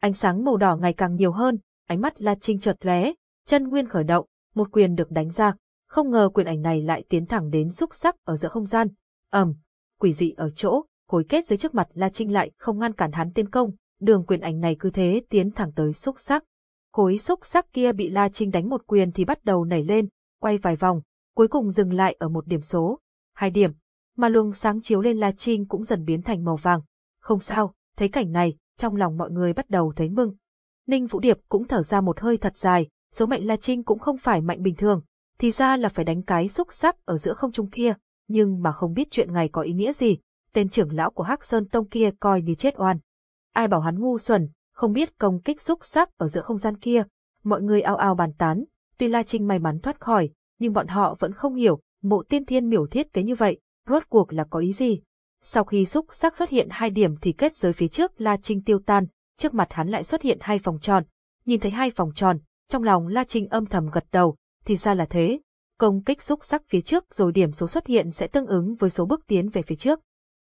Ánh sáng màu đỏ ngày càng nhiều hơn, ánh mắt La Trinh chợt lóe, chân nguyên khởi động, một quyền được đánh ra, không ngờ quyền ảnh này lại tiến thẳng đến xúc sắc ở giữa không gian. ầm, quỷ dị ở chỗ, khối kết dưới trước mặt La Trinh lại không ngăn cản hắn tiến công, đường quyền ảnh này cứ thế tiến thẳng tới xúc sắc. Khối xúc sắc kia bị La Trinh đánh một quyền thì bắt đầu nảy lên, quay vài vòng, cuối cùng dừng lại ở một điểm số, hai điểm, mà luồng sáng chiếu lên La Trinh cũng dần biến thành màu vàng. Không sao, thấy cảnh này, trong lòng mọi người bắt đầu thấy mừng. Ninh Vũ Điệp cũng thở ra một hơi thật dài, số mệnh La Trinh cũng không phải mạnh bình thường, thì ra là phải đánh cái xúc sắc ở giữa không trung kia, nhưng mà không biết chuyện ngày có ý nghĩa gì, tên trưởng lão của Hắc Sơn Tông kia coi như chết oan. Ai bảo hắn ngu xuẩn, không biết công kích xúc sắc ở giữa không gian kia, mọi người ao ao bàn tán, tuy La Trinh may mắn thoát khỏi, nhưng bọn họ vẫn không hiểu, mộ tiên thiên miểu thiết kế như vậy, rốt cuộc là có ý gì. Sau khi xúc sắc xuất hiện hai điểm thì kết giới phía trước La Trinh tiêu tan, trước mặt hắn lại xuất hiện hai vòng tròn. Nhìn thấy hai vòng tròn, trong lòng La Trinh âm thầm gật đầu, thì ra là thế. Công kích xúc sắc phía trước rồi điểm số xuất hiện sẽ tương ứng với số bước tiến về phía trước.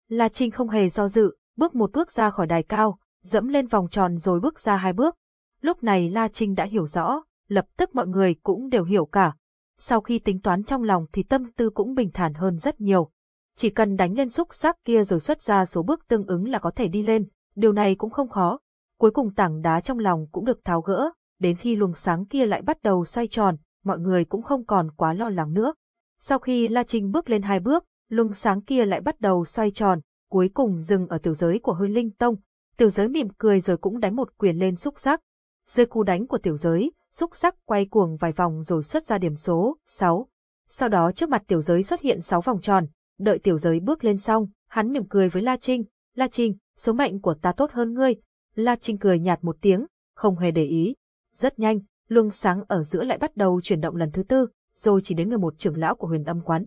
La Trinh không hề do dự, bước một bước ra khỏi đài cao, dẫm lên vòng tròn rồi bước ra hai bước. Lúc này La Trinh đã hiểu rõ, lập tức mọi người cũng đều hiểu cả. Sau khi tính toán trong lòng thì tâm tư cũng bình thản hơn rất nhiều. Chỉ cần đánh lên xúc sắc kia rồi xuất ra số bước tương ứng là có thể đi lên, điều này cũng không khó. Cuối cùng tảng đá trong lòng cũng được tháo gỡ, đến khi luồng sáng kia lại bắt đầu xoay tròn, mọi người cũng không còn quá lo lắng nữa. Sau khi La Trinh bước lên hai bước, luồng sáng kia lại bắt đầu xoay tròn, cuối cùng dừng ở tiểu giới của Hư Linh Tông. Tiểu giới mỉm cười rồi cũng đánh một quyền lên xúc sắc. Dưới cú đánh của tiểu giới, xúc sắc quay cuồng vài vòng rồi xuất ra điểm số 6. Sau đó trước mặt tiểu giới xuất hiện 6 vòng tròn, đợi tiểu giới bước lên xong, hắn mỉm cười với La Trinh. La Trinh, số mệnh của ta tốt hơn ngươi. La Trinh cười nhạt một tiếng, không hề để ý. Rất nhanh, luồng sáng ở giữa lại bắt đầu chuyển động lần thứ tư, rồi chỉ đến người một trưởng lão của huyền âm quán.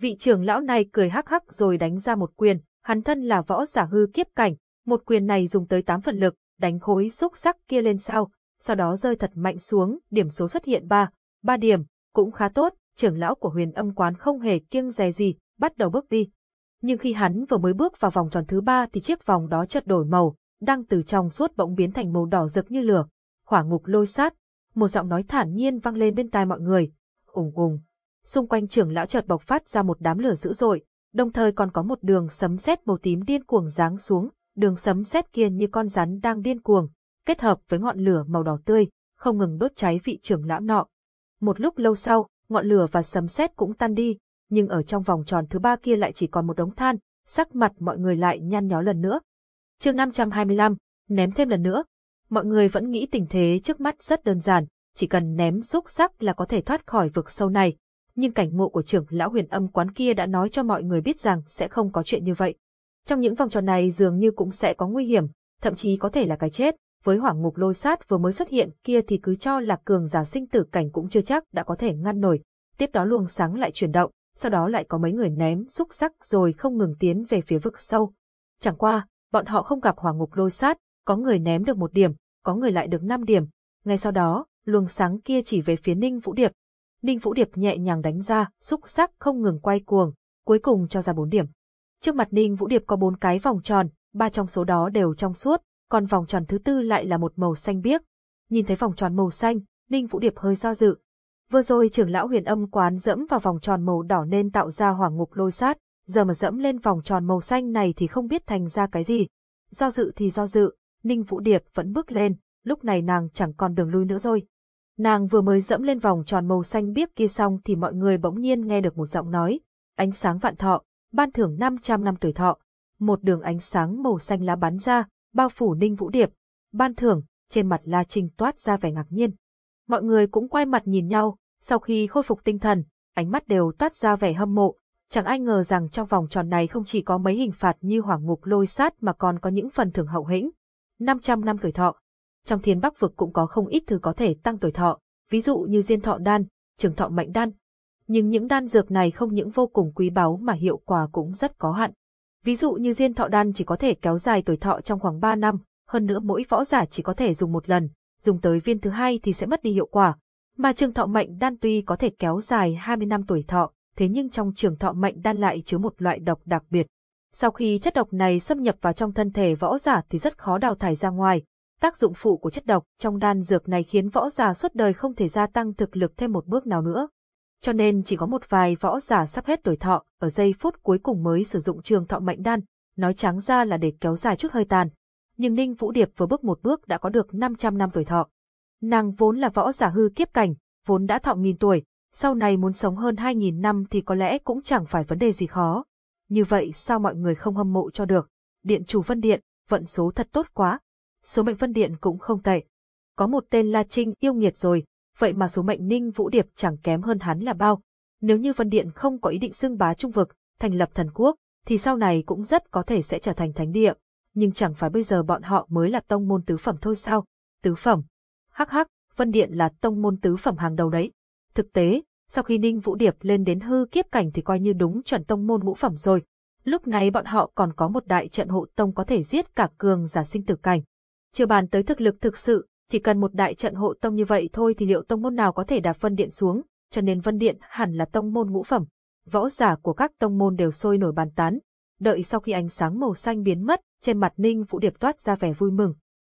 Vị trưởng lão này cười hắc hắc rồi đánh ra một quyền, hắn thân là võ giả hư kiếp cảnh, một quyền này dùng tới 8 phần lực, đánh khối xúc sắc kia lên sao, sau đó rơi thật mạnh xuống, điểm số xuất hiện 3, 3 điểm, cũng khá tốt, trưởng lão của huyền âm quán không hề kiêng dè gì, bắt đầu bước đi. Nhưng khi hắn vừa mới bước vào vòng tròn thứ ba thì chiếc vòng đó chợt đổi màu, đang từ trong suốt bỗng biến thành màu đỏ rực như lửa. Hỏa ngục lôi sát, một giọng nói thản nhiên vang lên bên tai mọi người. Ùng ùng. Xung quanh trưởng lão chợt bộc phát ra một đám lửa dữ dội, đồng thời còn có một đường sấm sét màu tím điên cuồng giáng xuống, đường sấm sét kia như con rắn đang điên cuồng, kết hợp với ngọn lửa màu đỏ tươi, không ngừng đốt cháy vị trưởng lão nọ. Một lúc lâu sau, ngọn lửa và sấm sét cũng tan đi, nhưng ở trong vòng tròn thứ ba kia lại chỉ còn một đống than, sắc mặt mọi người lại nhăn nhó lần nữa. Chương 525, ném thêm lần nữa, mọi người vẫn nghĩ tình thế trước mắt rất đơn giản, chỉ cần ném xúc sắc là có thể thoát khỏi vực sâu này. Nhưng cảnh ngộ của trưởng lão huyền âm quán kia đã nói cho mọi người biết rằng sẽ không có chuyện như vậy. Trong những vòng tròn này dường như cũng sẽ có nguy hiểm, thậm chí có thể là cái chết. Với hỏa ngục lôi sát vừa mới xuất hiện kia thì cứ cho là cường giả sinh tử cảnh cũng chưa chắc đã có thể ngăn nổi. Tiếp đó luồng sáng lại chuyển động, sau đó lại có mấy người ném xúc sắc rồi không ngừng tiến về phía vực sâu. Chẳng qua, bọn họ không gặp hỏa ngục lôi sát, có người ném được một điểm, có người lại được 5 điểm. Ngay sau đó, luồng sáng kia chỉ về phía Ninh Vũ Điệp. Ninh Vũ Điệp nhẹ nhàng đánh ra, xúc sắc không ngừng quay cuồng, cuối cùng cho ra 4 điểm. Trước mặt Ninh Vũ Điệp có 4 cái vòng tròn, ba trong số đó đều trong suốt, còn vòng tròn thứ tư lại là một màu xanh biếc. Nhìn thấy vòng tròn màu xanh, Ninh Vũ Điệp hơi do dự. Vừa rồi trưởng lão huyền âm quán dẫm vào vòng tròn màu đỏ nên tạo ra hỏa ngục lôi sát, giờ mà dẫm lên vòng tròn màu xanh này thì không biết thành ra cái gì. Do dự thì do dự, Ninh Vũ Điệp vẫn bước lên, lúc này nàng chẳng còn đường lui nữa rồi. Nàng vừa mới dẫm lên vòng tròn màu xanh biếc kia xong thì mọi người bỗng nhiên nghe được một giọng nói, ánh sáng vạn thọ, ban thưởng 500 năm tuổi thọ. Một đường ánh sáng màu xanh lá bắn ra, bao phủ Ninh Vũ Điệp. Ban thưởng, trên mặt La Trinh toát ra vẻ ngạc nhiên. Mọi người cũng quay mặt nhìn nhau, sau khi khôi phục tinh thần, ánh mắt đều toát ra vẻ hâm mộ. Chẳng ai ngờ rằng trong vòng tròn này không chỉ có mấy hình phạt như hỏa ngục lôi sát mà còn có những phần thưởng hậu hĩnh. 500 năm tuổi thọ. Trong thiên bắc vực cũng có không ít thứ có thể tăng tuổi thọ, ví dụ như diên thọ đan, trường thọ mệnh đan. Nhưng những đan dược này không những vô cùng quý báu mà hiệu quả cũng rất có hạn. Ví dụ như diên thọ đan chỉ có thể kéo dài tuổi thọ trong khoảng 3 năm, hơn nữa mỗi võ giả chỉ có thể dùng một lần, dùng tới viên thứ hai thì sẽ mất đi hiệu quả. Mà trường thọ mệnh đan tuy có thể kéo dài 20 năm tuổi thọ, thế nhưng trong trường thọ mệnh đan lại chứa một loại độc đặc biệt. Sau khi chất độc này xâm nhập vào trong thân thể võ giả thì rất khó đào thải ra ngoài. Tác dụng phụ của chất độc trong đan dược này khiến võ giả suốt đời không thể gia tăng thực lực thêm một bước nào nữa. Cho nên chỉ có một vài võ giả sắp hết tuổi thọ, ở giây phút cuối cùng mới sử dụng trường thọ mệnh đan, nói trắng ra là để kéo dài chút hơi tàn. Nhưng Ninh Vũ Điệp vừa bước một bước đã có được 500 năm tuổi thọ. Nàng vốn là võ giả hư kiếp cảnh, vốn đã thọ nghìn tuổi, sau này muốn sống hơn 2.000 năm thì có lẽ cũng chẳng phải vấn đề gì khó. Như vậy sao mọi người không hâm mộ cho được? Điện chủ Vân Điện, vận số thật tốt quá. Số mệnh Vân Điện cũng không tệ. Có một tên La Trinh yêu nghiệt rồi, vậy mà số mệnh Ninh Vũ Điệp chẳng kém hơn hắn là bao. Nếu như Vân Điện không có ý định xưng bá trung vực, thành lập thần quốc, thì sau này cũng rất có thể sẽ trở thành thánh địa. Nhưng chẳng phải bây giờ bọn họ mới là tông môn tứ phẩm thôi sao? Tứ phẩm. Hắc hắc, Vân Điện là tông môn tứ phẩm hàng đầu đấy. Thực tế, sau khi Ninh Vũ Điệp lên đến hư kiếp cảnh thì coi như đúng chuẩn tông môn ngũ phẩm rồi. Lúc này bọn họ còn có một đại trận hộ tông có thể giết cả cường giả sinh tử cảnh. Chưa bàn tới thực lực thực sự, chỉ cần một đại trận hộ tông như vậy thôi thì liệu tông môn nào có thể đạp Vân Điện xuống, cho nên Vân Điện hẳn là tông môn ngũ phẩm. Võ giả của các tông môn đều sôi nổi bàn tán. Đợi sau khi ánh sáng màu xanh biến mất, trên mặt Ninh Vũ Điệp toát ra vẻ vui mừng.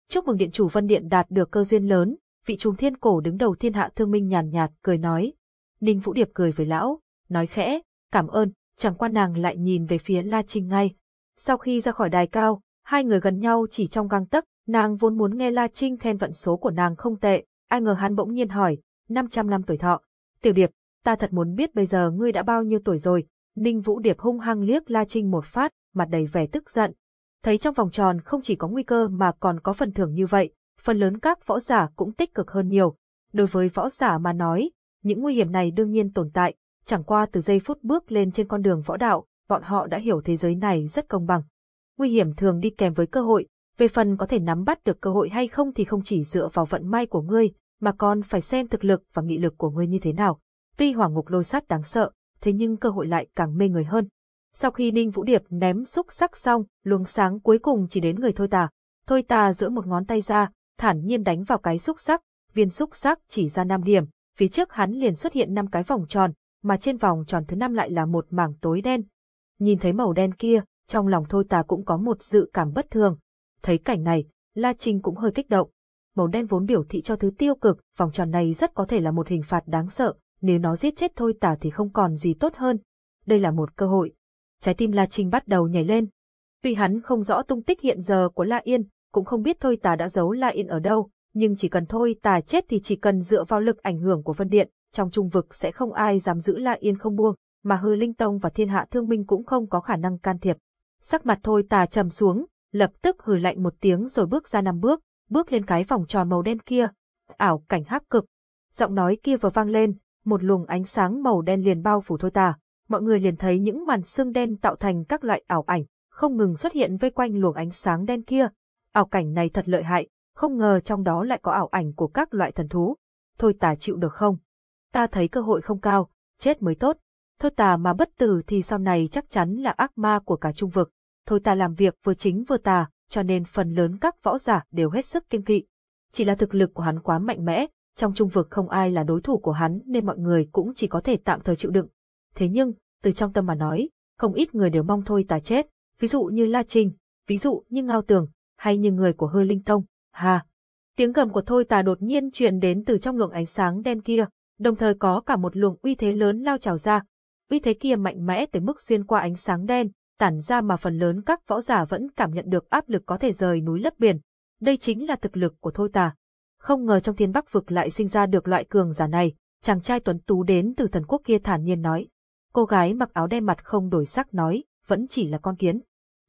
Chúc mừng điện chủ Vân Điện đạt được cơ duyên lớn, vị trùng thiên cổ đứng đầu thiên hạ thương minh nhàn nhạt, cười nói. Ninh Vũ Điệp cười với lão, nói khẽ, cảm ơn, chẳng qua nàng lại nhìn về phía La Trinh ngay. Sau khi ra khỏi đài cao, hai người gần nhau chỉ trong gang tấc, nàng vốn muốn nghe La Trinh khen vận số của nàng không tệ, ai ngờ hắn bỗng nhiên hỏi, 500 năm tuổi thọ. Tiểu Điệp, ta thật muốn biết bây giờ ngươi đã bao nhiêu tuổi rồi. Ninh Vũ Điệp hung hăng liếc La Trinh một phát, mặt đầy vẻ tức giận. Thấy trong vòng tròn không chỉ có nguy cơ mà còn có phần thưởng như vậy, phần lớn các võ giả cũng tích cực hơn nhiều. Đối với võ giả mà nói, những nguy hiểm này đương nhiên tồn tại, chẳng qua từ giây phút bước lên trên con đường võ đạo, bọn họ đã hiểu thế giới này rất công bằng. Nguy hiểm thường đi kèm với cơ hội, về phần có thể nắm bắt được cơ hội hay không thì không chỉ dựa vào vận may của ngươi, mà còn phải xem thực lực và nghị lực của ngươi như thế nào. Tuy hỏa ngục lôi sắt đáng sợ, thế nhưng cơ hội lại càng mê người hơn. Sau khi Ninh Vũ Điệp ném xúc sắc xong, luồng sáng cuối cùng chỉ đến người thôi tà. Thôi tà giữa một ngón tay ra, thản nhiên đánh vào cái xúc sắc, viên xúc sắc chỉ ra 5 điểm, phía trước hắn liền xuất hiện năm cái vòng tròn, mà trên vòng tròn thứ năm lại là một mảng tối đen. Nhìn thấy màu đen kia, trong lòng thôi tà cũng có một dự cảm bất thường. Thấy cảnh này, La Trinh cũng hơi kích động. Màu đen vốn biểu thị cho thứ tiêu cực, vòng tròn này rất có thể là một hình phạt đáng sợ, nếu nó giết chết thôi tà thì không còn gì tốt hơn. Đây là một cơ hội. Trái tim La Trinh bắt đầu nhảy lên. Tuy hắn không rõ tung tích hiện giờ của La Yên, cũng không biết thôi tà đã giấu La Yên ở đâu, nhưng chỉ cần thôi tà chết thì chỉ cần dựa vào lực ảnh hưởng của Vân Điện, trong trung vực sẽ không ai dám giữ La Yên không buông, mà hư linh tông và thiên hạ thương minh cũng không có khả năng can thiệp. Sắc mặt thôi tà trầm xuống, lập tức hừ lạnh một tiếng rồi bước ra năm bước, bước lên cái vòng tròn màu đen kia. Ảo cảnh hắc cực. Giọng nói kia vừa vang lên, một luồng ánh sáng màu đen liền bao phủ thôi tà. Mọi người liền thấy những màn xương đen tạo thành các loại ảo ảnh, không ngừng xuất hiện vây quanh luồng ánh sáng đen kia. Ảo cảnh này thật lợi hại, không ngờ trong đó lại có ảo ảnh của các loại thần thú. Thôi tà chịu được không? Ta thấy cơ hội không cao, chết mới tốt. Thôi tà mà bất tử thì sau này chắc chắn là ác ma của cả trung vực. Thôi tà làm việc vừa chính vừa tà, cho nên phần lớn các võ giả đều hết sức kinh kỵ. Chỉ là thực lực của hắn quá mạnh mẽ, trong trung vực không ai là đối thủ của hắn nên mọi người cũng chỉ có thể tạm thời chịu đựng. Thế nhưng, từ trong tâm mà nói, không ít người đều mong thôi tà chết, ví dụ như La Trinh, ví dụ như Ngao Tường, hay như người của Hư Linh Tông. Hà! Tiếng gầm của Thôi Tà đột nhiên truyền đến từ trong luồng ánh sáng đen kia, đồng thời có cả một luồng uy thế lớn lao trào ra. Uy thế kia mạnh mẽ tới mức xuyên qua ánh sáng đen, tản ra mà phần lớn các võ giả vẫn cảm nhận được áp lực có thể rời núi lấp biển. Đây chính là thực lực của Thôi Tà. Không ngờ trong thiên bắc vực lại sinh ra được loại cường giả này, chàng trai tuấn tú đến từ thần quốc kia thản nhiên nói. Cô gái mặc áo đen mặt không đổi sắc nói, vẫn chỉ là con kiến.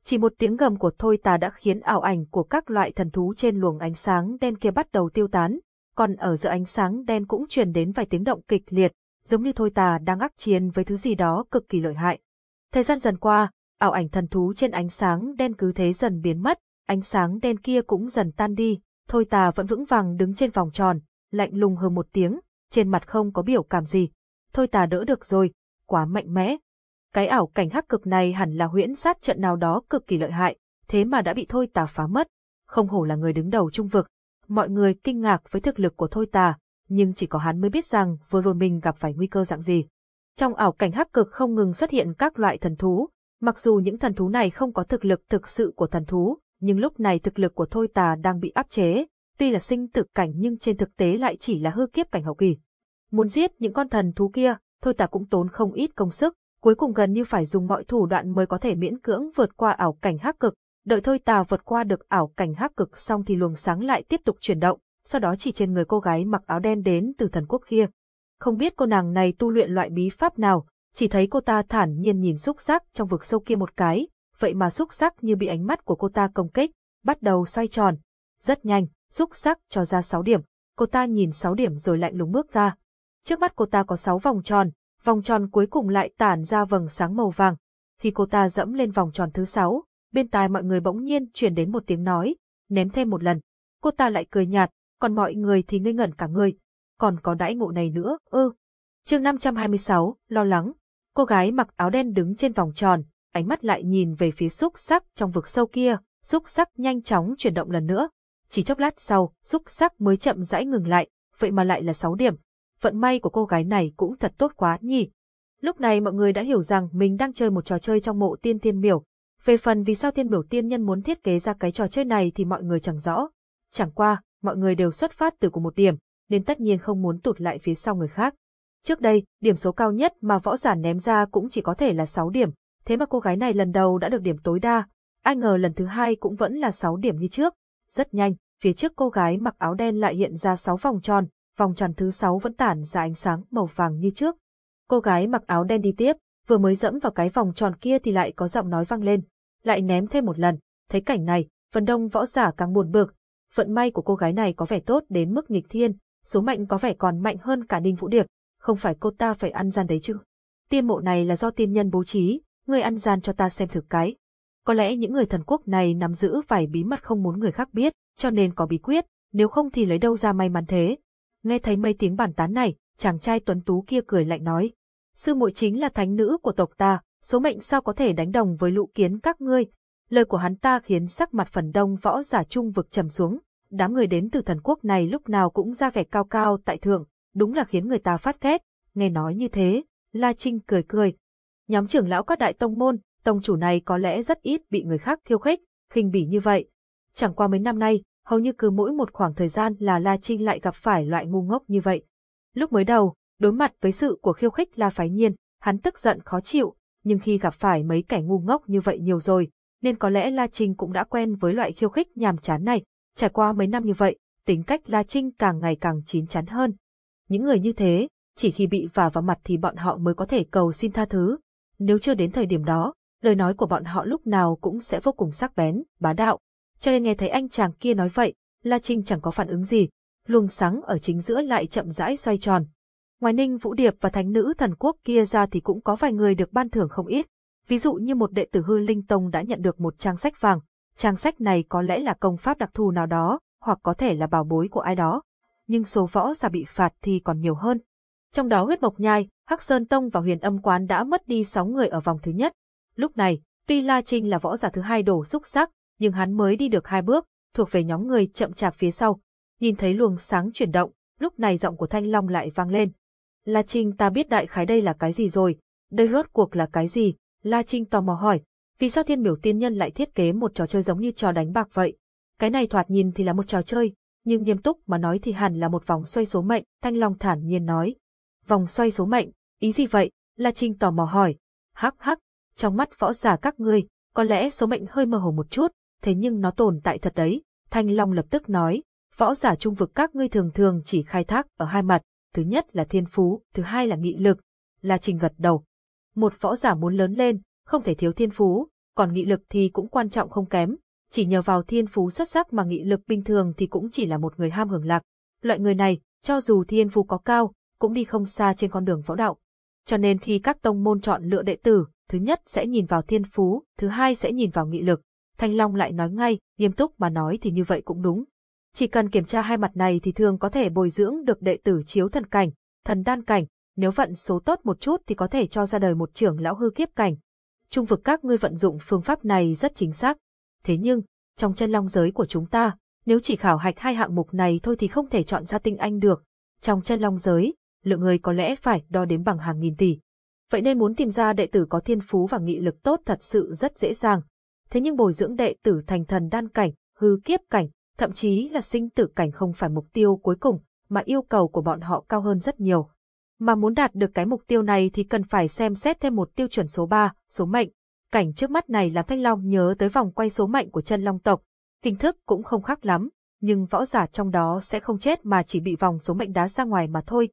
Chỉ một tiếng gầm của Thôi Tà đã khiến ảo ảnh của các loại thần thú trên luồng ánh sáng đen kia bắt đầu tiêu tán, còn ở giữa ánh sáng đen cũng truyền đến vài tiếng động kịch liệt, giống như Thôi Tà đang ác chiến với thứ gì đó cực kỳ lợi hại. Thời gian dần qua, ảo ảnh thần thú trên ánh sáng đen cứ thế dần biến mất, ánh sáng đen kia cũng dần tan đi, Thôi Tà vẫn vững vàng đứng trên vòng tròn, lạnh lùng hơn một tiếng, trên mặt không có biểu cảm gì. Thôi ta đỡ được rồi, quá mạnh mẽ. Cái ảo cảnh hắc cực này hẳn là huyễn sát trận nào đó cực kỳ lợi hại, thế mà đã bị thôi tà phá mất. Không hổ là người đứng đầu trung vực. Mọi người kinh ngạc với thực lực của thôi tà, nhưng chỉ có hắn mới biết rằng vừa rồi mình gặp phải nguy cơ dạng gì. Trong ảo cảnh hắc cực không ngừng xuất hiện các loại thần thú, mặc dù những thần thú này không có thực lực thực sự của thần thú, nhưng lúc này thực lực của thôi tà đang bị áp chế, tuy là sinh tử cảnh nhưng trên thực tế lại chỉ là hư kiếp cảnh hậu kỳ. Muốn giết những con thần thú kia, thôi tà cũng tốn không ít công sức, cuối cùng gần như phải dùng mọi thủ đoạn mới có thể miễn cưỡng vượt qua ảo cảnh hắc cực. Đợi thôi tà vượt qua được ảo cảnh hắc cực xong thì luồng sáng lại tiếp tục chuyển động, sau đó chỉ trên người cô gái mặc áo đen đến từ thần quốc kia. Không biết cô nàng này tu luyện loại bí pháp nào, chỉ thấy cô ta thản nhiên nhìn xúc sắc trong vực sâu kia một cái, vậy mà xúc sắc như bị ánh mắt của cô ta công kích, bắt đầu xoay tròn. Rất nhanh, xúc sắc cho ra 6 điểm, cô ta nhìn 6 điểm rồi lạnh lùng bước ra. Trước mắt cô ta có 6 vòng tròn, vòng tròn cuối cùng lại tản ra vầng sáng màu vàng. Khi cô ta dẫm lên vòng tròn thứ sáu, bên tai mọi người bỗng nhiên truyền đến một tiếng nói, ném thêm một lần. Cô ta lại cười nhạt, còn mọi người thì ngây ngẩn cả người. Còn có đãi ngộ này nữa, ư. chương 526, lo lắng. Cô gái mặc áo đen đứng trên vòng tròn, ánh mắt lại nhìn về phía xúc sắc trong vực sâu kia, xúc sắc nhanh chóng chuyển động lần nữa. Chỉ chốc lát sau, xúc sắc mới chậm rãi ngừng lại, vậy mà lại là 6 điểm. Vận may của cô gái này cũng thật tốt quá nhỉ. Lúc này mọi người đã hiểu rằng mình đang chơi một trò chơi trong mộ tiên tiên miểu. Về phần vì sao tiên biểu tiên nhân muốn thiết kế ra cái trò chơi này thì mọi người chẳng rõ. Chẳng qua, mọi người đều xuất phát từ cùng một điểm, nên tất nhiên không muốn tụt lại phía sau người khác. Trước đây, điểm số cao nhất mà võ giả ném ra cũng chỉ có thể là 6 điểm, thế mà cô gái này lần đầu đã được điểm tối đa, ai ngờ lần thứ hai cũng vẫn là 6 điểm như trước. Rất nhanh, phía trước cô gái mặc áo đen lại hiện ra 6 vòng tròn, vòng tròn thứ sáu vẫn tản ra ánh sáng màu vàng như trước. Cô gái mặc áo đen đi tiếp, vừa mới dẫm vào cái vòng tròn kia thì lại có giọng nói vang lên, lại ném thêm một lần. Thấy cảnh này, phần đông võ giả càng buồn bực, vận may của cô gái này có vẻ tốt đến mức nghịch thiên, số mệnh có vẻ còn mạnh hơn cả Ninh Vũ Điệp, không phải cô ta phải ăn gian đấy chứ. Tiên mộ này là do tiên nhân bố trí, người ăn gian cho ta xem thử cái. Có lẽ những người thần quốc này nắm giữ vài bí mật không muốn người khác biết, cho nên có bí quyết, nếu không thì lấy đâu ra may mắn thế. Nghe thấy mấy tiếng bàn tán này, chàng trai tuấn tú kia cười lạnh nói. Sư muội chính là thánh nữ của tộc ta, số mệnh sao có thể đánh đồng với lũ kiến các ngươi. Lời của hắn ta khiến sắc mặt phần đông võ giả trung vực trầm xuống. Đám người đến từ thần quốc này lúc nào cũng ra vẻ cao cao tại thượng, đúng là khiến người ta phát ghét. Nghe nói như thế, La Trinh cười cười. Nhóm trưởng lão các đại tông môn, tông chủ này có lẽ rất ít bị người khác khiêu khích, khinh bỉ như vậy. Chẳng qua mấy năm nay, hầu như cứ mỗi một khoảng thời gian là La Trinh lại gặp phải loại ngu ngốc như vậy. Lúc mới đầu, đối mặt với sự của khiêu khích La Phái Nhiên, hắn tức giận khó chịu, nhưng khi gặp phải mấy kẻ ngu ngốc như vậy nhiều rồi, nên có lẽ La Trinh cũng đã quen với loại khiêu khích nhàm chán này. Trải qua mấy năm như vậy, tính cách La Trinh càng ngày càng chín chắn hơn. Những người như thế, chỉ khi bị vả vào mặt thì bọn họ mới có thể cầu xin tha thứ. Nếu chưa đến thời điểm đó, lời nói của bọn họ lúc nào cũng sẽ vô cùng sắc bén, bá đạo. Cho nên nghe thấy anh chàng kia nói vậy, La Trinh chẳng có phản ứng gì, luồng sáng ở chính giữa lại chậm rãi xoay tròn. Ngoài Ninh Vũ Điệp và Thánh nữ thần quốc kia ra thì cũng có vài người được ban thưởng không ít. Ví dụ như một đệ tử hư linh tông đã nhận được một trang sách vàng, trang sách này có lẽ là công pháp đặc thù nào đó, hoặc có thể là bảo bối của ai đó. Nhưng số võ giả bị phạt thì còn nhiều hơn. Trong đó huyết mộc nhai, Hắc Sơn Tông và huyền âm quán đã mất đi 6 người ở vòng thứ nhất. Lúc này, tuy La Trinh là võ giả thứ hai đổ xúc sắc, nhưng hắn mới đi được hai bước, thuộc về nhóm người chậm chạp phía sau. Nhìn thấy luồng sáng chuyển động, lúc này giọng của Thanh Long lại vang lên. La Trinh ta biết đại khái đây là cái gì rồi, đây rốt cuộc là cái gì? La Trinh tò mò hỏi, vì sao thiên biểu tiên nhân lại thiết kế một trò chơi giống như trò đánh bạc vậy? Cái này thoạt nhìn thì là một trò chơi, nhưng nghiêm túc mà nói thì hẳn là một vòng xoay số mệnh, Thanh Long thản nhiên nói. Vòng xoay số mệnh, ý gì vậy? La Trinh tò mò hỏi. Hắc hắc, trong mắt võ giả các ngươi, có lẽ số mệnh hơi mơ hồ một chút, thế nhưng nó tồn tại thật đấy. Thanh Long lập tức nói, võ giả trung vực các ngươi thường thường chỉ khai thác ở hai mặt, thứ nhất là thiên phú, thứ hai là nghị lực. La Trình gật đầu. Một võ giả muốn lớn lên, không thể thiếu thiên phú, còn nghị lực thì cũng quan trọng không kém. Chỉ nhờ vào thiên phú xuất sắc mà nghị lực bình thường thì cũng chỉ là một người ham hưởng lạc. Loại người này, cho dù thiên phú có cao, cũng đi không xa trên con đường võ đạo. Cho nên khi các tông môn chọn lựa đệ tử, thứ nhất sẽ nhìn vào thiên phú, thứ hai sẽ nhìn vào nghị lực. Thanh Long lại nói ngay, nghiêm túc mà nói thì như vậy cũng đúng. Chỉ cần kiểm tra hai mặt này thì thường có thể bồi dưỡng được đệ tử chiếu thần cảnh, thần đan cảnh, nếu vận số tốt một chút thì có thể cho ra đời một trưởng lão hư kiếp cảnh. Trung vực các ngươi vận dụng phương pháp này rất chính xác. Thế nhưng, trong chân long giới của chúng ta, nếu chỉ khảo hạch hai hạng mục này thôi thì không thể chọn ra tinh anh được. Trong chân long giới, lượng người có lẽ phải đo đếm bằng hàng nghìn tỷ. Vậy nên muốn tìm ra đệ tử có thiên phú và nghị lực tốt thật sự rất dễ dàng. Thế nhưng bồi dưỡng đệ tử thành thần đan cảnh, hư kiếp cảnh, thậm chí là sinh tử cảnh không phải mục tiêu cuối cùng, mà yêu cầu của bọn họ cao hơn rất nhiều. Mà muốn đạt được cái mục tiêu này thì cần phải xem xét thêm một tiêu chuẩn số 3, số mệnh. Cảnh trước mắt này làm Thanh Long nhớ tới vòng quay số mệnh của chân Long tộc. Hình thức cũng không khác lắm, nhưng võ giả trong đó sẽ không chết mà chỉ bị vòng số mệnh đá ra ngoài mà thôi.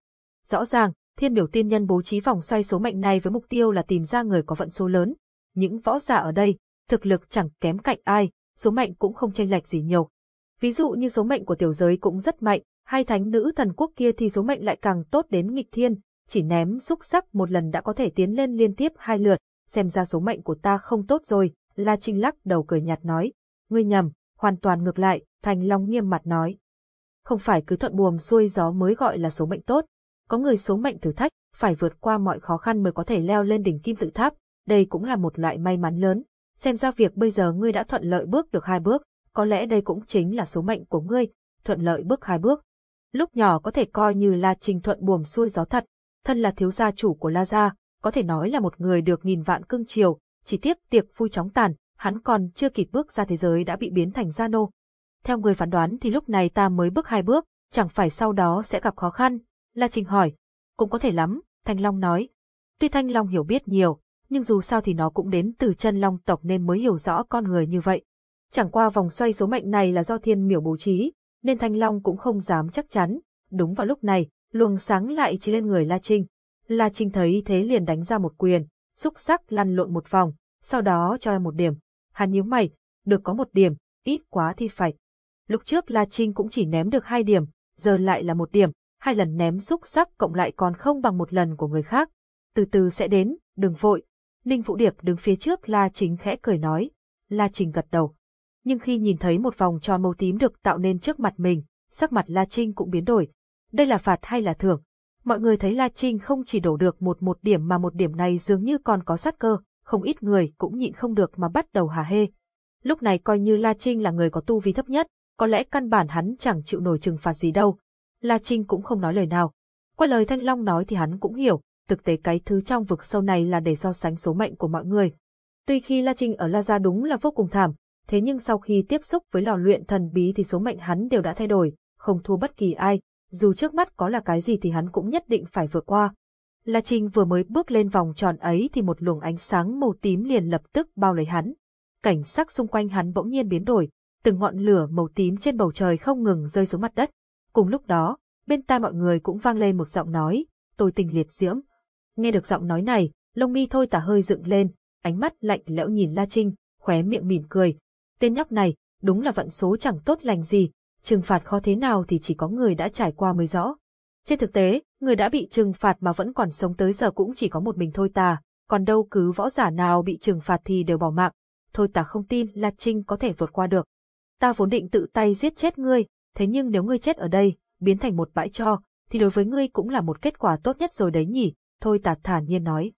Rõ ràng, thiên biểu tiên nhân bố trí vòng xoay số mệnh này với mục tiêu là tìm ra người có vận số lớn. Những võ giả ở đây, thực lực chẳng kém cạnh ai, số mệnh cũng không chênh lệch gì nhiều. Ví dụ như số mệnh của tiểu giới cũng rất mạnh, hai thánh nữ thần quốc kia thì số mệnh lại càng tốt đến nghịch thiên, chỉ ném xúc sắc một lần đã có thể tiến lên liên tiếp hai lượt, xem ra số mệnh của ta không tốt rồi, La Trinh lắc đầu cười nhạt nói. Ngươi nhầm, hoàn toàn ngược lại, Thành Long nghiêm mặt nói. Không phải cứ thuận buồm xuôi gió mới gọi là số mệnh tốt, có người số mệnh thử thách, phải vượt qua mọi khó khăn mới có thể leo lên đỉnh kim tự tháp, đây cũng là một loại may mắn lớn. Xem ra việc bây giờ ngươi đã thuận lợi bước được hai bước, có lẽ đây cũng chính là số mệnh của ngươi, thuận lợi bước hai bước. Lúc nhỏ có thể coi như là trình thuận buồm xuôi gió thật, thân là thiếu gia chủ của La Gia, có thể nói là một người được nghìn vạn cưng chiều, chỉ tiếc tiệc vui chóng tàn, hắn còn chưa kịp bước ra thế giới đã bị biến thành gia nô. Theo người phán đoán thì lúc này ta mới bước hai bước, chẳng phải sau đó sẽ gặp khó khăn, La Trình hỏi. Cũng có thể lắm, Thanh Long nói. Tuy Thanh Long hiểu biết nhiều, nhưng dù sao thì nó cũng đến từ chân Long tộc nên mới hiểu rõ con người như vậy. Chẳng qua vòng xoay số mệnh này là do thiên miểu bố trí, nên Thanh Long cũng không dám chắc chắn. Đúng vào lúc này, luồng sáng lại chỉ lên người La Trinh. La Trinh thấy thế liền đánh ra một quyền, xúc sắc lăn lộn một vòng, sau đó cho em một điểm. Hắn nhíu mày, được có một điểm, ít quá thì phải. Lúc trước La Trinh cũng chỉ ném được hai điểm, giờ lại là một điểm, hai lần ném xúc sắc cộng lại còn không bằng một lần của người khác. Từ từ sẽ đến, đừng vội. Ninh Vũ Điệp đứng phía trước La Chính khẽ cười nói. La Trình gật đầu. Nhưng khi nhìn thấy một vòng tròn màu tím được tạo nên trước mặt mình, sắc mặt La Trinh cũng biến đổi. Đây là phạt hay là thưởng? Mọi người thấy La Trinh không chỉ đổ được một một điểm mà một điểm này dường như còn có sát cơ, không ít người cũng nhịn không được mà bắt đầu hà hê. Lúc này coi như La Trinh là người có tu vi thấp nhất, có lẽ căn bản hắn chẳng chịu nổi trừng phạt gì đâu, La Trinh cũng không nói lời nào. Qua lời Thanh Long nói thì hắn cũng hiểu, thực tế cái thứ trong vực sâu này là để so sánh số mệnh của mọi người. Tuy khi La Trinh ở La Gia đúng là vô cùng thảm, thế nhưng sau khi tiếp xúc với lò luyện thần bí thì số mệnh hắn đều đã thay đổi, không thua bất kỳ ai, dù trước mắt có là cái gì thì hắn cũng nhất định phải vượt qua. La Trinh vừa mới bước lên vòng tròn ấy thì một luồng ánh sáng màu tím liền lập tức bao lấy hắn. Cảnh sắc xung quanh hắn bỗng nhiên biến đổi, từng ngọn lửa màu tím trên bầu trời không ngừng rơi xuống mặt đất. Cùng lúc đó, bên tai mọi người cũng vang lên một giọng nói, tôi tình liệt diễm. Nghe được giọng nói này, lông mi thôi tả hơi dựng lên, ánh mắt lạnh lẽo nhìn La Trinh, khóe miệng mỉm cười. Tên nhóc này, đúng là vận số chẳng tốt lành gì, trừng phạt khó thế nào thì chỉ có người đã trải qua mới rõ. Trên thực tế, người đã bị trừng phạt mà vẫn còn sống tới giờ cũng chỉ có một mình thôi tà, còn đâu cứ võ giả nào bị trừng phạt thì đều bỏ mạng. Thôi tà không tin La Trinh có thể vượt qua được. Ta vốn định tự tay giết chết ngươi, thế nhưng nếu ngươi chết ở đây, biến thành một bãi cho, thì đối với ngươi cũng là một kết quả tốt nhất rồi đấy nhỉ, thôi tạt thản nhiên nói.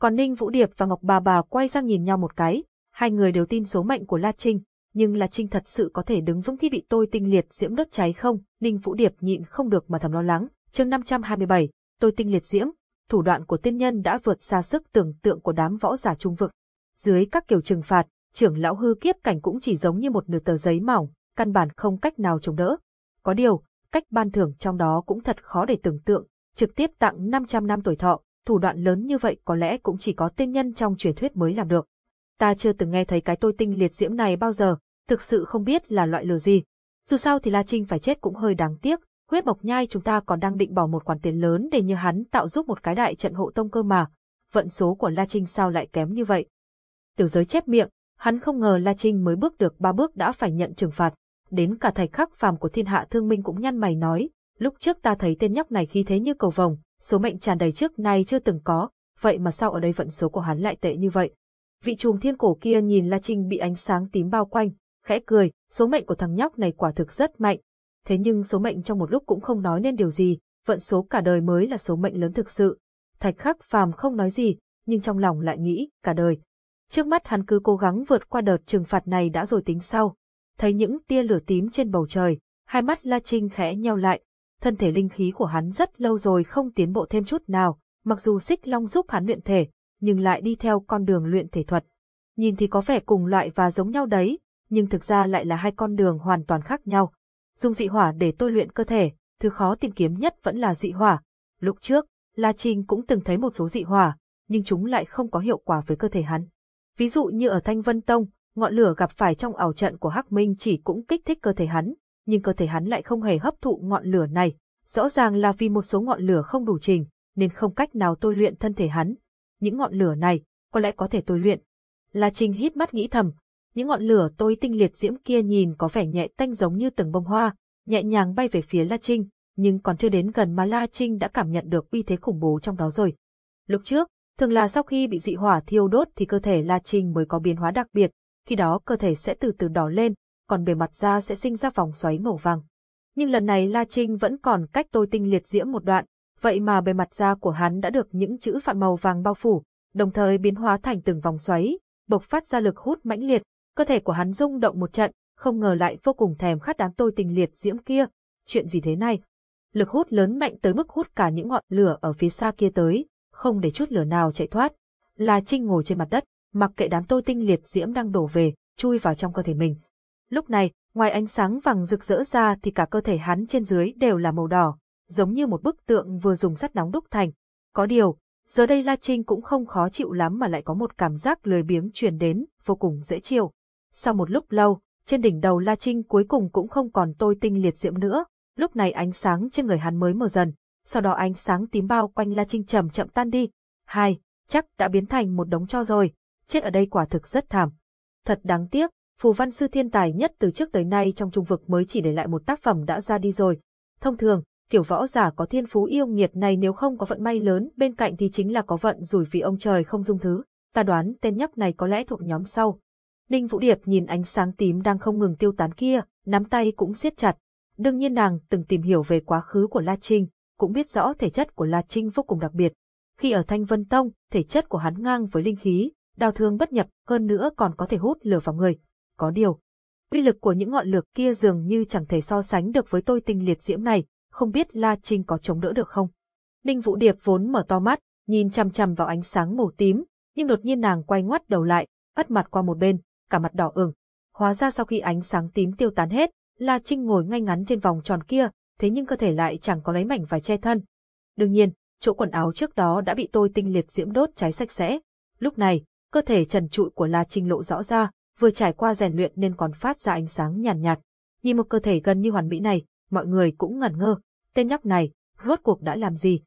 Còn Ninh Vũ Điệp và Ngọc Bà Bà quay sang nhìn nhau một cái, hai người đều tin số mệnh của La Trinh, nhưng La Trinh thật sự có thể đứng vững khi bị tôi tinh liệt diễm đốt cháy không? Ninh Vũ Điệp nhịn không được mà thầm lo lắng. Chương 527, tôi tinh liệt diễm, thủ đoạn của tiên nhân đã vượt xa sức tưởng tượng của đám võ giả trung vực. Dưới các kiểu trừng phạt, trưởng lão hư kiếp cảnh cũng chỉ giống như một nửa tờ giấy mỏng, căn bản không cách nào chống đỡ. Có điều, cách ban thưởng trong đó cũng thật khó để tưởng tượng, trực tiếp tặng 500 năm tuổi thọ, thủ đoạn lớn như vậy có lẽ cũng chỉ có tiên nhân trong truyền thuyết mới làm được. Ta chưa từng nghe thấy cái tôi tinh liệt diễm này bao giờ, thực sự không biết là loại lừa gì. Dù sao thì La Trinh phải chết cũng hơi đáng tiếc, huyết mộc nhai chúng ta còn đang định bỏ một khoản tiền lớn để nhờ hắn tạo giúp một cái đại trận hộ tông cơ mà. Vận số của La Trinh sao lại kém như vậy? Tiểu giới chép miệng, hắn không ngờ La Trinh mới bước được ba bước đã phải nhận trừng phạt, đến cả thầy khắc phàm của thiên hạ thương minh cũng nhăn mày nói, lúc trước ta thấy tên nhóc này khí thế như cầu vồng, số mệnh tràn đầy trước nay chưa từng có, vậy mà sao ở đây vận số của hắn lại tệ như vậy? Vị trùm thiên cổ kia nhìn La Trinh bị ánh sáng tím bao quanh, khẽ cười, số mệnh của thằng nhóc này quả thực rất mạnh. thế nhưng số mệnh trong một lúc cũng không nói nên điều gì, vận số cả đời mới là số mệnh lớn thực sự. Thạch khắc phàm không nói gì, nhưng trong lòng lại nghĩ, cả đời. Trước mắt hắn cứ cố gắng vượt qua đợt trừng phạt này đã rồi tính sau. Thấy những tia lửa tím trên bầu trời, hai mắt La Trinh khẽ nheo lại. Thân thể linh khí của hắn rất lâu rồi không tiến bộ thêm chút nào, mặc dù xích long giúp hắn luyện thể, nhưng lại đi theo con đường luyện thể thuật. Nhìn thì có vẻ cùng loại và giống nhau đấy, nhưng thực ra lại là hai con đường hoàn toàn khác nhau. Dùng dị hỏa để tôi luyện cơ thể, thứ khó tìm kiếm nhất vẫn là dị hỏa. Lúc trước, La Trinh cũng từng thấy một số dị hỏa, nhưng chúng lại không có hiệu quả với cơ thể hắn. Ví dụ như ở Thanh Vân Tông, ngọn lửa gặp phải trong ảo trận của Hắc Minh chỉ cũng kích thích cơ thể hắn, nhưng cơ thể hắn lại không hề hấp thụ ngọn lửa này. Rõ ràng là vì một số ngọn lửa không đủ trình, nên không cách nào tôi luyện thân thể hắn. Những ngọn lửa này, có lẽ có thể tôi luyện. La Trinh hít mắt nghĩ thầm, những ngọn lửa tôi tinh liệt diễm kia nhìn có vẻ nhẹ tanh giống như từng bông hoa, nhẹ nhàng bay về phía La Trinh, nhưng còn chưa đến gần mà La Trinh đã cảm nhận được uy thế khủng bố trong đó rồi. Lúc trước, thường là sau khi bị dị hỏa thiêu đốt thì cơ thể La Trinh mới có biến hóa đặc biệt, khi đó cơ thể sẽ từ từ đỏ lên, còn bề mặt da sẽ sinh ra vòng xoáy màu vàng. Nhưng lần này La Trinh vẫn còn cách tôi tinh liệt diễm một đoạn, vậy mà bề mặt da của hắn đã được những chữ phạn màu vàng bao phủ, đồng thời biến hóa thành từng vòng xoáy, bộc phát ra lực hút mãnh liệt, cơ thể của hắn rung động một trận, không ngờ lại vô cùng thèm khát đám tôi tinh liệt diễm kia. Chuyện gì thế này? Lực hút lớn mạnh tới mức hút cả những ngọn lửa ở phía xa kia tới, không để chút lửa nào chạy thoát. La Trinh ngồi trên mặt đất, mặc kệ đám tôi tinh liệt diễm đang đổ về, chui vào trong cơ thể mình. Lúc này, ngoài ánh sáng vàng rực rỡ ra thì cả cơ thể hắn trên dưới đều là màu đỏ, giống như một bức tượng vừa dùng sắt nóng đúc thành. Có điều, giờ đây La Trinh cũng không khó chịu lắm mà lại có một cảm giác lười biếng truyền đến, vô cùng dễ chịu. Sau một lúc lâu, trên đỉnh đầu La Trinh cuối cùng cũng không còn tôi tinh liệt diễm nữa, lúc này ánh sáng trên người hắn mới mờ dần, sau đó ánh sáng tím bao quanh La Trinh chậm chậm tan đi. Hai, chắc đã biến thành một đống cho rồi, chết ở đây quả thực rất thảm. Thật đáng tiếc, phù văn sư thiên tài nhất từ trước tới nay trong trung vực mới chỉ để lại một tác phẩm đã ra đi rồi. Thông thường, kiểu võ giả có thiên phú yêu nghiệt này nếu không có vận may lớn bên cạnh thì chính là có vận rủi vì ông trời không dung thứ. Ta đoán tên nhóc này có lẽ thuộc nhóm sau. Ninh Vũ Điệp nhìn ánh sáng tím đang không ngừng tiêu tán kia, nắm tay cũng siết chặt. Đương nhiên nàng từng tìm hiểu về quá khứ của La Trinh, cũng biết rõ thể chất của La Trinh vô cùng đặc biệt. Khi ở Thanh Vân Tông, thể chất của hắn ngang với linh khí, đào thương bất nhập, hơn nữa còn có thể hút lửa vào người. Có điều, uy lực của những ngọn lửa kia dường như chẳng thể so sánh được với tôi tinh liệt diễm này, không biết La Trinh có chống đỡ được không. Ninh Vũ Điệp vốn mở to mắt, nhìn chằm chằm vào ánh sáng màu tím, nhưng đột nhiên nàng quay ngoắt đầu lại, ất mặt qua một bên, cả mặt đỏ ửng. Hóa ra sau khi ánh sáng tím tiêu tán hết, La Trinh ngồi ngay ngắn trên vòng tròn kia, thế nhưng cơ thể lại chẳng có lấy mảnh vải che thân. Đương nhiên, chỗ quần áo trước đó đã bị tôi tinh liệt diễm đốt cháy sạch sẽ. Lúc này, cơ thể trần trụi của La Trinh lộ rõ ra, vừa trải qua rèn luyện nên còn phát ra ánh sáng nhàn nhạt, nhạt. Nhìn một cơ thể gần như hoàn mỹ này, mọi người cũng ngẩn ngơ, tên nhóc này, rốt cuộc đã làm gì?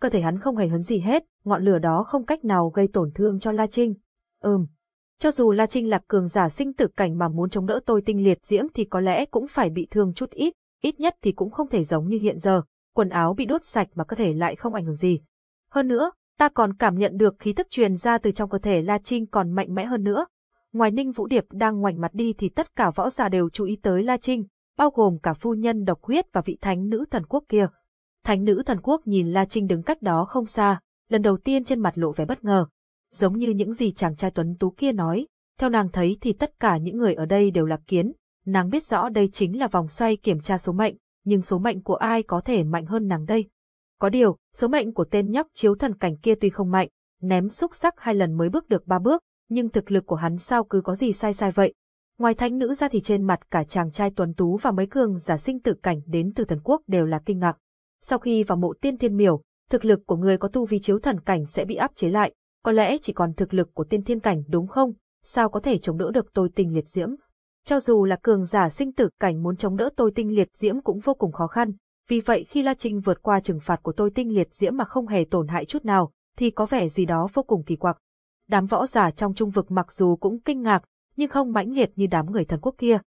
Cơ thể hắn không hề hấn gì hết, ngọn lửa đó không cách nào gây tổn thương cho La Trinh. Ừm, cho dù La Trinh là cường giả sinh tử cảnh mà muốn chống đỡ tôi tinh liệt diễm thì có lẽ cũng phải bị thương chút ít, ít nhất thì cũng không thể giống như hiện giờ, quần áo bị đốt sạch mà cơ thể lại không ảnh hưởng gì. Hơn nữa, ta còn cảm nhận được khí thức truyền ra từ trong cơ thể La Trinh còn mạnh mẽ hơn nữa. Ngoài Ninh Vũ Điệp đang ngoảnh mặt đi thì tất cả võ giả đều chú ý tới La Trinh, bao gồm cả phu nhân độc huyết và vị thánh nữ thần quốc kia. Thánh nữ thần quốc nhìn La Trinh đứng cách đó không xa, lần đầu tiên trên mặt lộ vẻ bất ngờ, giống như những gì chàng trai tuấn tú kia nói, theo nàng thấy thì tất cả những người ở đây đều là kiến, nàng biết rõ đây chính là vòng xoay kiểm tra số mệnh, nhưng số mệnh của ai có thể mạnh hơn nàng đây. Có điều, số mệnh của tên nhóc chiếu thần cảnh kia tuy không mạnh, ném xúc sắc hai lần mới bước được ba bước, nhưng thực lực của hắn sao cứ có gì sai sai vậy. Ngoài thánh nữ ra thì trên mặt cả chàng trai tuấn tú và mấy cường giả sinh tử cảnh đến từ thần quốc đều là kinh ngạc. Sau khi vào mộ tiên thiên miểu, thực lực của người có tu vi chiếu thần cảnh sẽ bị áp chế lại, có lẽ chỉ còn thực lực của tiên thiên cảnh đúng không? Sao có thể chống đỡ được tôi tinh liệt diễm? Cho dù là cường giả sinh tử cảnh muốn chống đỡ tôi tinh liệt diễm cũng vô cùng khó khăn. Vì vậy khi La Trinh vượt qua trừng phạt của tôi tinh liệt diễm mà không hề tổn hại chút nào, thì có vẻ gì đó vô cùng kỳ quặc. Đám võ giả trong trung vực mặc dù cũng kinh ngạc, nhưng không mãnh liệt như đám người thần quốc kia.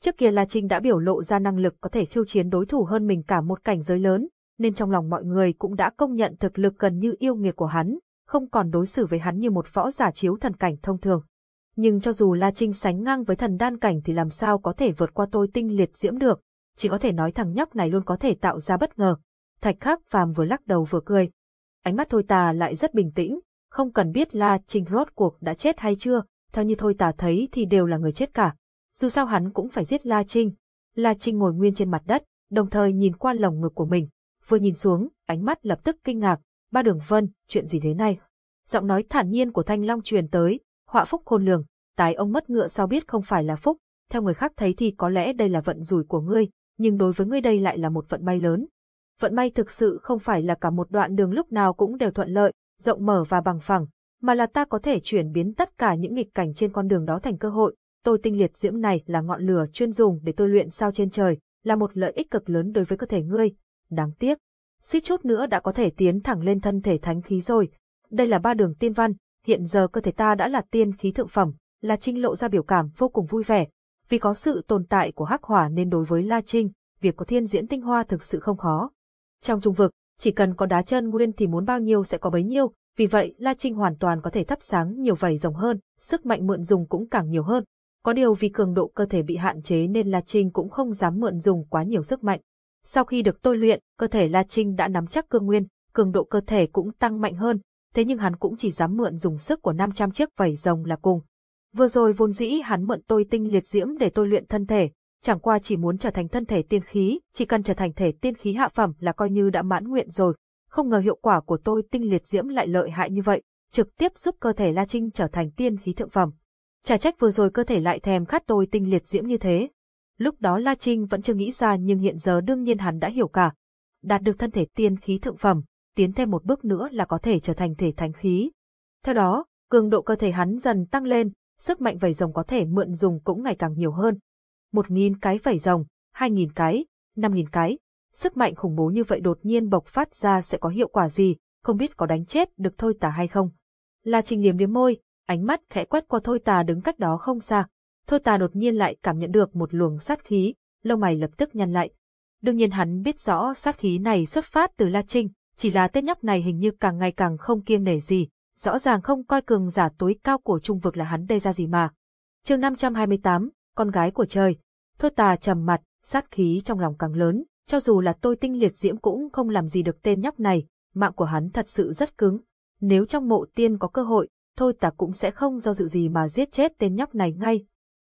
Trước kia La Trinh đã biểu lộ ra năng lực có thể khiêu chiến đối thủ hơn mình cả một cảnh giới lớn, nên trong lòng mọi người cũng đã công nhận thực lực gần như yêu nghiệt của hắn, không còn đối xử với hắn như một võ giả chiếu thần cảnh thông thường. Nhưng cho dù La Trinh sánh ngang với thần đan cảnh thì làm sao có thể vượt qua tôi tinh liệt diễm được. chỉ có thể nói thằng nhóc này luôn có thể tạo ra bất ngờ. Thạch Khắc Phàm vừa lắc đầu vừa cười. Ánh mắt Thôi Tà lại rất bình tĩnh, không cần biết La Trinh rốt cuộc đã chết hay chưa, theo như Thôi tả thấy thì đều là người chết cả. Dù sao hắn cũng phải giết La Trinh. La Trinh ngồi nguyên trên mặt đất, đồng thời nhìn qua lồng ngực của mình. Vừa nhìn xuống, ánh mắt lập tức kinh ngạc. Ba đường vân, chuyện gì thế này? Giọng nói thản nhiên của Thanh Long truyền tới, họa phúc khôn lường, tái ông mất ngựa sao biết không phải là phúc, theo người khác thấy thì có lẽ đây là vận rủi của ngươi, nhưng đối với ngươi đây lại là một vận may lớn. Vận may thực sự không phải là cả một đoạn đường lúc nào cũng đều thuận lợi, rộng mở và bằng phẳng, mà là ta có thể chuyển biến tất cả những nghịch cảnh trên con đường đó thành cơ hội. Tôi tinh liệt diễm này là ngọn lửa chuyên dùng để tôi luyện sao trên trời, là một lợi ích cực lớn đối với cơ thể ngươi. Đáng tiếc, suýt chút nữa đã có thể tiến thẳng lên thân thể thánh khí rồi. Đây là ba đường tiên văn, hiện giờ cơ thể ta đã là tiên khí thượng phẩm, là Trinh lộ ra biểu cảm vô cùng vui vẻ. Vì có sự tồn tại của hắc hỏa nên đối với La Trinh, việc có thiên diễn tinh hoa thực sự không khó. Trong trung vực, chỉ cần có đá chân nguyên thì muốn bao nhiêu sẽ có bấy nhiêu, vì vậy La Trinh hoàn toàn có thể thắp sáng nhiều vảy rồng hơn, sức mạnh mượn dùng cũng càng nhiều hơn. Có điều vì cường độ cơ thể bị hạn chế nên La Trinh cũng không dám mượn dùng quá nhiều sức mạnh. Sau khi được tôi luyện, cơ thể La Trinh đã nắm chắc cương nguyên, cường độ cơ thể cũng tăng mạnh hơn, thế nhưng hắn cũng chỉ dám mượn dùng sức của 500 chiếc vảy rồng là cùng. Vừa rồi vốn dĩ hắn mượn tôi tinh liệt diễm để tôi luyện thân thể, chẳng qua chỉ muốn trở thành thân thể tiên khí, chỉ cần trở thành thể tiên khí hạ phẩm là coi như đã mãn nguyện rồi. Không ngờ hiệu quả của tôi tinh liệt diễm lại lợi hại như vậy, trực tiếp giúp cơ thể La Trinh trở thành tiên khí thượng phẩm. Chả trách vừa rồi cơ thể lại thèm khát tôi tinh liệt diễm như thế. Lúc đó La Trinh vẫn chưa nghĩ ra nhưng hiện giờ đương nhiên hắn đã hiểu cả. Đạt được thân thể tiên khí thượng phẩm, tiến thêm một bước nữa là có thể trở thành thể thánh khí. Theo đó, cường độ cơ thể hắn dần tăng lên, sức mạnh vầy rồng có thể mượn dùng cũng ngày càng nhiều hơn. Một nghìn cái vảy rồng, hai nghìn cái, năm nghìn cái. Sức mạnh khủng bố như vậy đột nhiên bộc phát ra sẽ có hiệu quả gì, không biết có đánh chết được thôi tà hay không. La Trình liếm liếm môi, ánh mắt khẽ quét qua thôi tà đứng cách đó không xa. Thôi tà đột nhiên lại cảm nhận được một luồng sát khí, lông mày lập tức nhăn lại. Đương nhiên hắn biết rõ sát khí này xuất phát từ La Trinh, chỉ là tên nhóc này hình như càng ngày càng không kiêng nể gì, rõ ràng không coi cường giả tối cao của trung vực là hắn đây ra gì mà. chương 528, con gái của trời. Thôi tà trầm mặt, sát khí trong lòng càng lớn, cho dù là tôi tinh liệt diễm cũng không làm gì được tên nhóc này, mạng của hắn thật sự rất cứng. Nếu trong mộ tiên có cơ hội, thôi tà cũng sẽ không do dự gì mà giết chết tên nhóc này ngay.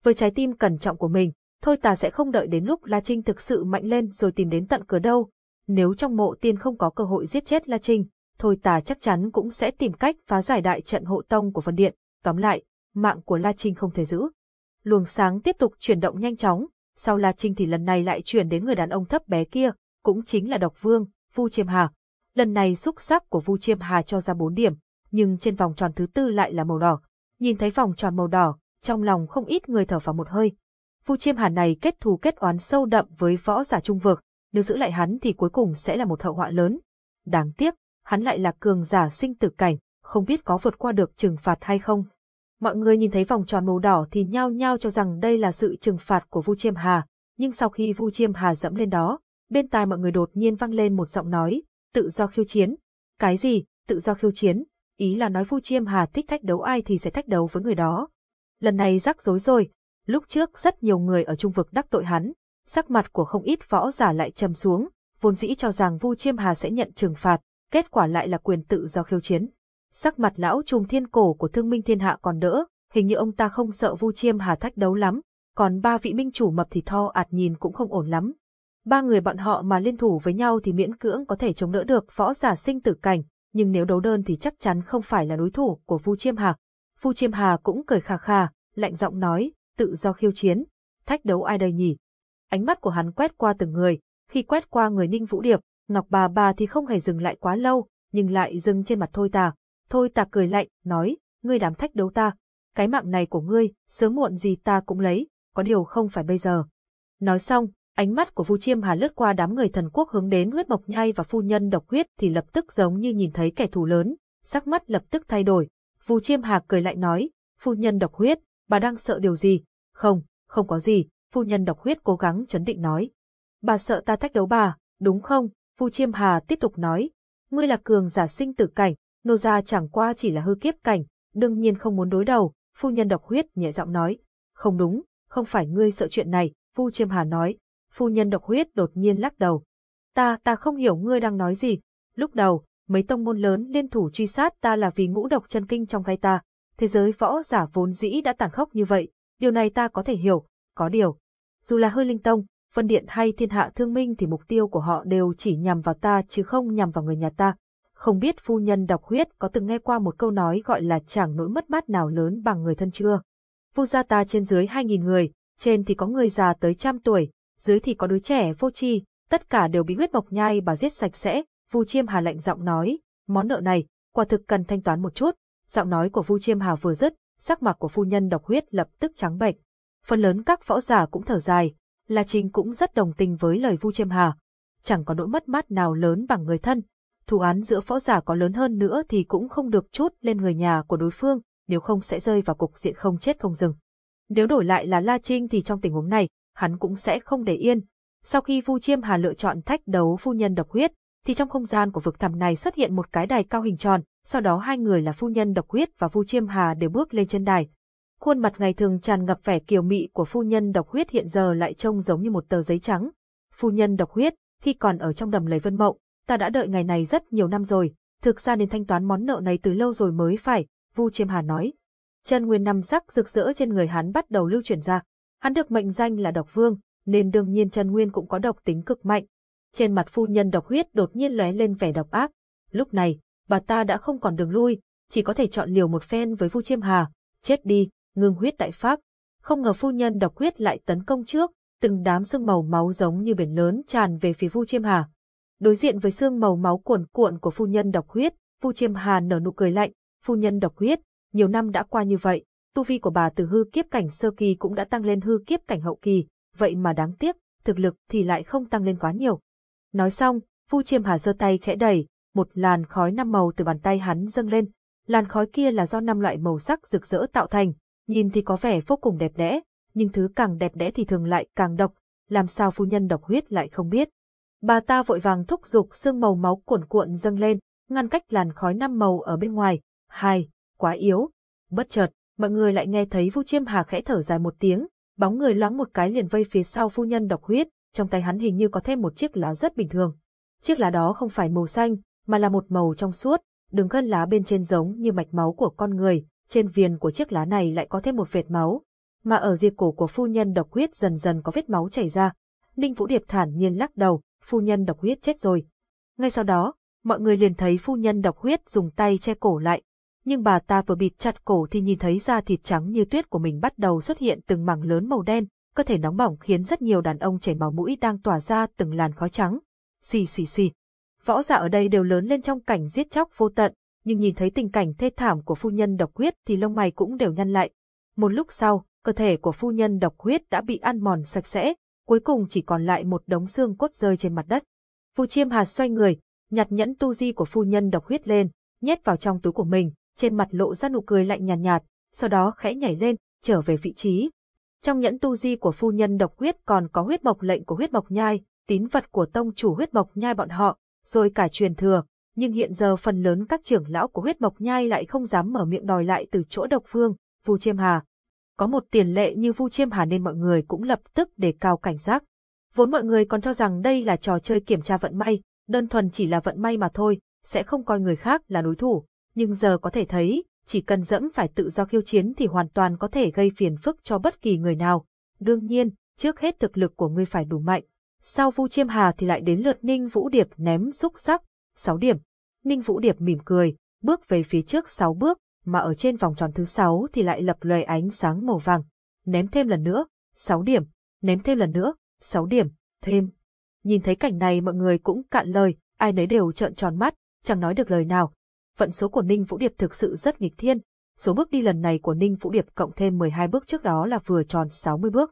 Với trái tim cẩn trọng của mình, thôi tà sẽ không đợi đến lúc La Trinh thực sự mạnh lên rồi tìm đến tận cửa đâu. Nếu trong mộ tiên không có cơ hội giết chết La Trinh, thôi tà chắc chắn cũng sẽ tìm cách phá giải đại trận hộ tông của Vân Điện. Tóm lại, mạng của La Trinh không thể giữ. Luồng sáng tiếp tục chuyển động nhanh chóng, sau La Trinh thì lần này lại chuyển đến người đàn ông thấp bé kia, cũng chính là độc vương, Vu Chiêm Hà. Lần này xúc sắc của Vu Chiêm Hà cho ra 4 điểm, nhưng trên vòng tròn thứ tư lại là màu đỏ. Nhìn thấy vòng tròn màu đỏ, trong lòng không ít người thở vào một hơi. Vu Chiêm Hà này kết thù kết oán sâu đậm với võ giả trung vực, nếu giữ lại hắn thì cuối cùng sẽ là một hậu họa lớn. Đáng tiếc, hắn lại là cường giả sinh tử cảnh, không biết có vượt qua được trừng phạt hay không. Mọi người nhìn thấy vòng tròn màu đỏ thì nhao nhao cho rằng đây là sự trừng phạt của Vu Chiêm Hà, nhưng sau khi Vu Chiêm Hà dẫm lên đó, bên tai mọi người đột nhiên vang lên một giọng nói, tự do khiêu chiến. Cái gì, tự do khiêu chiến? Ý là nói Vu Chiêm Hà thích thách đấu ai thì sẽ thách đấu với người đó. Lần này rắc rối rồi, lúc trước rất nhiều người ở trung vực đắc tội hắn, sắc mặt của không ít võ giả lại trầm xuống, vốn dĩ cho rằng Vu Chiêm Hà sẽ nhận trừng phạt, kết quả lại là quyền tự do khiêu chiến. Sắc mặt lão trùng thiên cổ của thương minh thiên hạ còn đỡ, hình như ông ta không sợ Vu Chiêm Hà thách đấu lắm, còn ba vị minh chủ mập thì tho ạt nhìn cũng không ổn lắm. Ba người bọn họ mà liên thủ với nhau thì miễn cưỡng có thể chống đỡ được võ giả sinh tử cảnh, nhưng nếu đấu đơn thì chắc chắn không phải là đối thủ của Vu Chiêm Hà. Vu Chiêm Hà cũng cười khà khà, lạnh giọng nói, tự do khiêu chiến, thách đấu ai đây nhỉ? Ánh mắt của hắn quét qua từng người, khi quét qua người Ninh Vũ Điệp, Ngọc bà bà thì không hề dừng lại quá lâu, nhưng lại dừng trên mặt Thôi Tà. Thôi ta cười lạnh, nói, ngươi đám thách đấu ta, cái mạng này của ngươi, sớm muộn gì ta cũng lấy, có điều không phải bây giờ. Nói xong, ánh mắt của Vu Chiêm Hà lướt qua đám người thần quốc hướng đến huyết mộc nhai và phu nhân độc huyết thì lập tức giống như nhìn thấy kẻ thù lớn, sắc mắt lập tức thay đổi. Vu Chiêm Hà cười lại nói, phu nhân độc huyết, bà đang sợ điều gì? Không, không có gì, phu nhân độc huyết cố gắng chấn định nói. Bà sợ ta thách đấu bà, đúng không? Vu Chiêm Hà tiếp tục nói, ngươi là cường giả sinh tử cảnh, nô gia chẳng qua chỉ là hư kiếp cảnh, đương nhiên không muốn đối đầu, phu nhân độc huyết nhẹ giọng nói, không đúng, không phải ngươi sợ chuyện này, Vu Chiêm Hà nói, Phu nhân độc huyết đột nhiên lắc đầu. Ta, ta không hiểu ngươi đang nói gì. Lúc đầu, mấy tông môn lớn liên thủ truy sát ta là vì ngũ độc chân kinh trong gai ta. Thế giới võ giả vốn dĩ đã tàn khốc như vậy, điều này ta có thể hiểu, có điều. Dù là hơi linh tông, phân điện hay thiên hạ thương minh thì mục tiêu của họ đều chỉ nhằm vào ta chứ không nhằm vào người nhà ta. Không biết phu nhân đọc huyết có từng nghe qua một câu nói gọi là chẳng nỗi mất mát nào lớn bằng người thân chưa? Vu gia ta trên dưới 2.000 người, trên thì có người già tới trăm tuổi, dưới thì có đứa trẻ vô tri, tất cả đều bị huyết mộc nhai bà giết sạch sẽ. Vu Chiêm Hà lạnh giọng nói, món nợ này, quả thực cần thanh toán một chút. Giọng nói của Vu Chiêm Hà vừa dứt, sắc mặt của phu nhân độc huyết lập tức trắng bệch. Phần lớn các võ giả cũng thở dài, La Trinh cũng rất đồng tình với lời Vu Chiêm Hà. Chẳng có nỗi mất mát nào lớn bằng người thân, thù án giữa võ giả có lớn hơn nữa thì cũng không được chút lên người nhà của đối phương, nếu không sẽ rơi vào cục diện không chết không dừng. Nếu đổi lại là La Trinh thì trong tình huống này, hắn cũng sẽ không để yên. Sau khi Vu Chiêm Hà lựa chọn thách đấu phu nhân độc huyết, thì trong không gian của vực thẳm này xuất hiện một cái đài cao hình tròn, sau đó hai người là phu nhân độc huyết và Vu Chiêm Hà đều bước lên trên đài. Khuôn mặt ngày thường tràn ngập vẻ kiều mị của phu nhân độc huyết hiện giờ lại trông giống như một tờ giấy trắng. Phu nhân độc huyết, khi còn ở trong đầm lầy vân mộng, ta đã đợi ngày này rất nhiều năm rồi, thực ra nên thanh toán món nợ này từ lâu rồi mới phải, Vu Chiêm Hà nói. Chân nguyên năm sắc rực rỡ trên người hắn bắt đầu lưu chuyển ra. Hắn được mệnh danh là độc vương, nên đương nhiên chân nguyên cũng có độc tính cực mạnh. Trên mặt phu nhân độc huyết đột nhiên lóe lên vẻ độc ác. Lúc này, bà ta đã không còn đường lui, chỉ có thể chọn liều một phen với Vu Chiêm Hà. Chết đi, ngưng huyết tại pháp. Không ngờ phu nhân độc huyết lại tấn công trước, từng đám sương màu máu giống như biển lớn tràn về phía Vu Chiêm Hà. Đối diện với xương màu máu cuồn cuộn của phu nhân độc huyết, phu Chiêm Hà nở nụ cười lạnh, phu nhân độc huyết, nhiều năm đã qua như vậy, tu vi của bà từ hư kiếp cảnh sơ kỳ cũng đã tăng lên hư kiếp cảnh hậu kỳ, vậy mà đáng tiếc, thực lực thì lại không tăng lên quá nhiều. Nói xong, phu Chiêm Hà giơ tay khẽ đẩy, một làn khói năm màu từ bàn tay hắn dâng lên. Làn khói kia là do năm loại màu sắc rực rỡ tạo thành, nhìn thì có vẻ vô cùng đẹp đẽ, nhưng thứ càng đẹp đẽ thì thường lại càng độc, làm sao phu nhân độc huyết lại không biết. Bà ta vội vàng thúc giục sương màu máu cuộn cuộn dâng lên, ngăn cách làn khói năm màu ở bên ngoài. Hai, quá yếu. Bất chợt, mọi người lại nghe thấy Vu Chiêm Hà khẽ thở dài một tiếng, bóng người loáng một cái liền vây phía sau phu nhân độc huyết, trong tay hắn hình như có thêm một chiếc lá rất bình thường. Chiếc lá đó không phải màu xanh, mà là một màu trong suốt, đường gân lá bên trên giống như mạch máu của con người, trên viền của chiếc lá này lại có thêm một vệt máu, mà ở diệp cổ của phu nhân độc huyết dần dần có vết máu chảy ra. Ninh Vũ Điệp thản nhiên lắc đầu, phu nhân độc huyết chết rồi. Ngay sau đó, mọi người liền thấy phu nhân độc huyết dùng tay che cổ lại. Nhưng bà ta vừa bịt chặt cổ thì nhìn thấy da thịt trắng như tuyết của mình bắt đầu xuất hiện từng mảng lớn màu đen, cơ thể nóng bỏng khiến rất nhiều đàn ông chảy máu mũi đang tỏa ra từng làn khói trắng. Xì xì xì. Võ giả ở đây đều lớn lên trong cảnh giết chóc vô tận, nhưng nhìn thấy tình cảnh thê thảm của phu nhân độc huyết thì lông mày cũng đều nhăn lại. Một lúc sau, cơ thể của phu nhân độc huyết đã bị ăn mòn sạch sẽ, cuối cùng chỉ còn lại một đống xương cốt rơi trên mặt đất. Phu Chiêm Hà xoay người, nhặt nhẫn tu di của phu nhân độc huyết lên, nhét vào trong túi của mình, trên mặt lộ ra nụ cười lạnh nhàn nhạt, nhạt, sau đó khẽ nhảy lên, trở về vị trí. Trong nhẫn tu di của phu nhân độc huyết còn có huyết mộc lệnh của huyết mộc nhai, tín vật của tông chủ huyết mộc nhai bọn họ, rồi cả truyền thừa, nhưng hiện giờ phần lớn các trưởng lão của huyết mộc nhai lại không dám mở miệng đòi lại từ chỗ độc phương, Vu Chiêm Hà, có một tiền lệ như Vu Chiêm Hà nên mọi người cũng lập tức đề cao cảnh giác. Vốn mọi người còn cho rằng đây là trò chơi kiểm tra vận may, đơn thuần chỉ là vận may mà thôi, sẽ không coi người khác là đối thủ, nhưng giờ có thể thấy, chỉ cần dẫm phải tự do khiêu chiến thì hoàn toàn có thể gây phiền phức cho bất kỳ người nào. Đương nhiên, trước hết thực lực của ngươi phải đủ mạnh. Sau Vu Chiêm Hà thì lại đến lượt Ninh Vũ Điệp ném xúc sắc, 6 điểm. Ninh Vũ Điệp mỉm cười, bước về phía trước 6 bước, mà ở trên vòng tròn thứ sáu thì lại lập lòe ánh sáng màu vàng. Ném thêm lần nữa, 6 điểm, ném thêm lần nữa, 6 điểm, thêm. Nhìn thấy cảnh này mọi người cũng cạn lời, ai nấy đều trợn tròn mắt, chẳng nói được lời nào. Vận số của Ninh Vũ Điệp thực sự rất nghịch thiên, số bước đi lần này của Ninh Vũ Điệp cộng thêm 12 bước trước đó là vừa tròn 60 bước.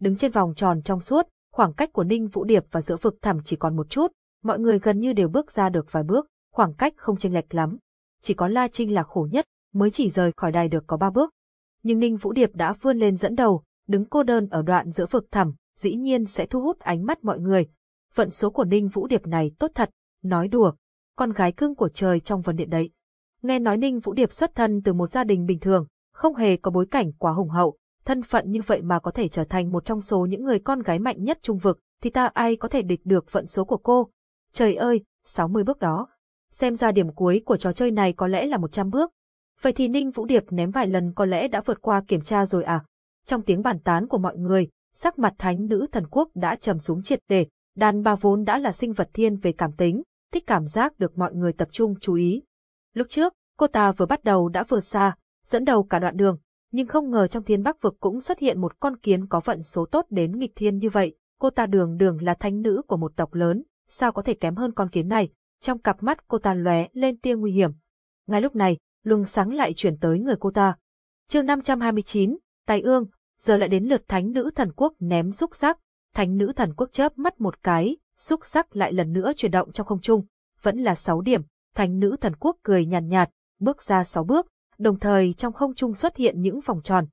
Đứng trên vòng tròn trong suốt, khoảng cách của Ninh Vũ Điệp và giữa vực thẳm chỉ còn một chút, mọi người gần như đều bước ra được vài bước, khoảng cách không chênh lệch lắm. Chỉ có La Trinh là khổ nhất, mới chỉ rời khỏi đài được có ba bước. Nhưng Ninh Vũ Điệp đã vươn lên dẫn đầu, đứng cô đơn ở đoạn giữa vực thẳm, dĩ nhiên sẽ thu hút ánh mắt mọi người. Vận số của Ninh Vũ Điệp này tốt thật, nói đùa, con gái cưng của trời trong vấn điện đấy. Nghe nói Ninh Vũ Điệp xuất thân từ một gia đình bình thường, không hề có bối cảnh quá hùng hậu, thân phận như vậy mà có thể trở thành một trong số những người con gái mạnh nhất trung vực, thì ta ai có thể địch được vận số của cô. Trời ơi, 60 bước đó. Xem ra điểm cuối của trò chơi này có lẽ là 100 bước. Vậy thì Ninh Vũ Điệp ném vài lần có lẽ đã vượt qua kiểm tra rồi à? Trong tiếng bàn tán của mọi người, sắc mặt thánh nữ thần quốc đã trầm xuống triệt để, đàn bà vốn đã là sinh vật thiên về cảm tính, thích cảm giác được mọi người tập trung chú ý. Lúc trước, cô ta vừa bắt đầu đã vừa xa, dẫn đầu cả đoạn đường, nhưng không ngờ trong thiên bắc vực cũng xuất hiện một con kiến có vận số tốt đến nghịch thiên như vậy. Cô ta đường đường là thánh nữ của một tộc lớn, sao có thể kém hơn con kiến này, trong cặp mắt cô ta lóe lên tia nguy hiểm. Ngay lúc này, luồng sáng lại chuyển tới người cô ta. chương 529, Tài ương, giờ lại đến lượt thánh nữ thần quốc ném xúc sắc, thánh nữ thần quốc chớp mắt một cái, xúc sắc lại lần nữa chuyển động trong không trung, vẫn là 6 điểm, thánh nữ thần quốc cười nhàn nhạt, nhạt, bước ra 6 bước, đồng thời trong không trung xuất hiện những vòng tròn.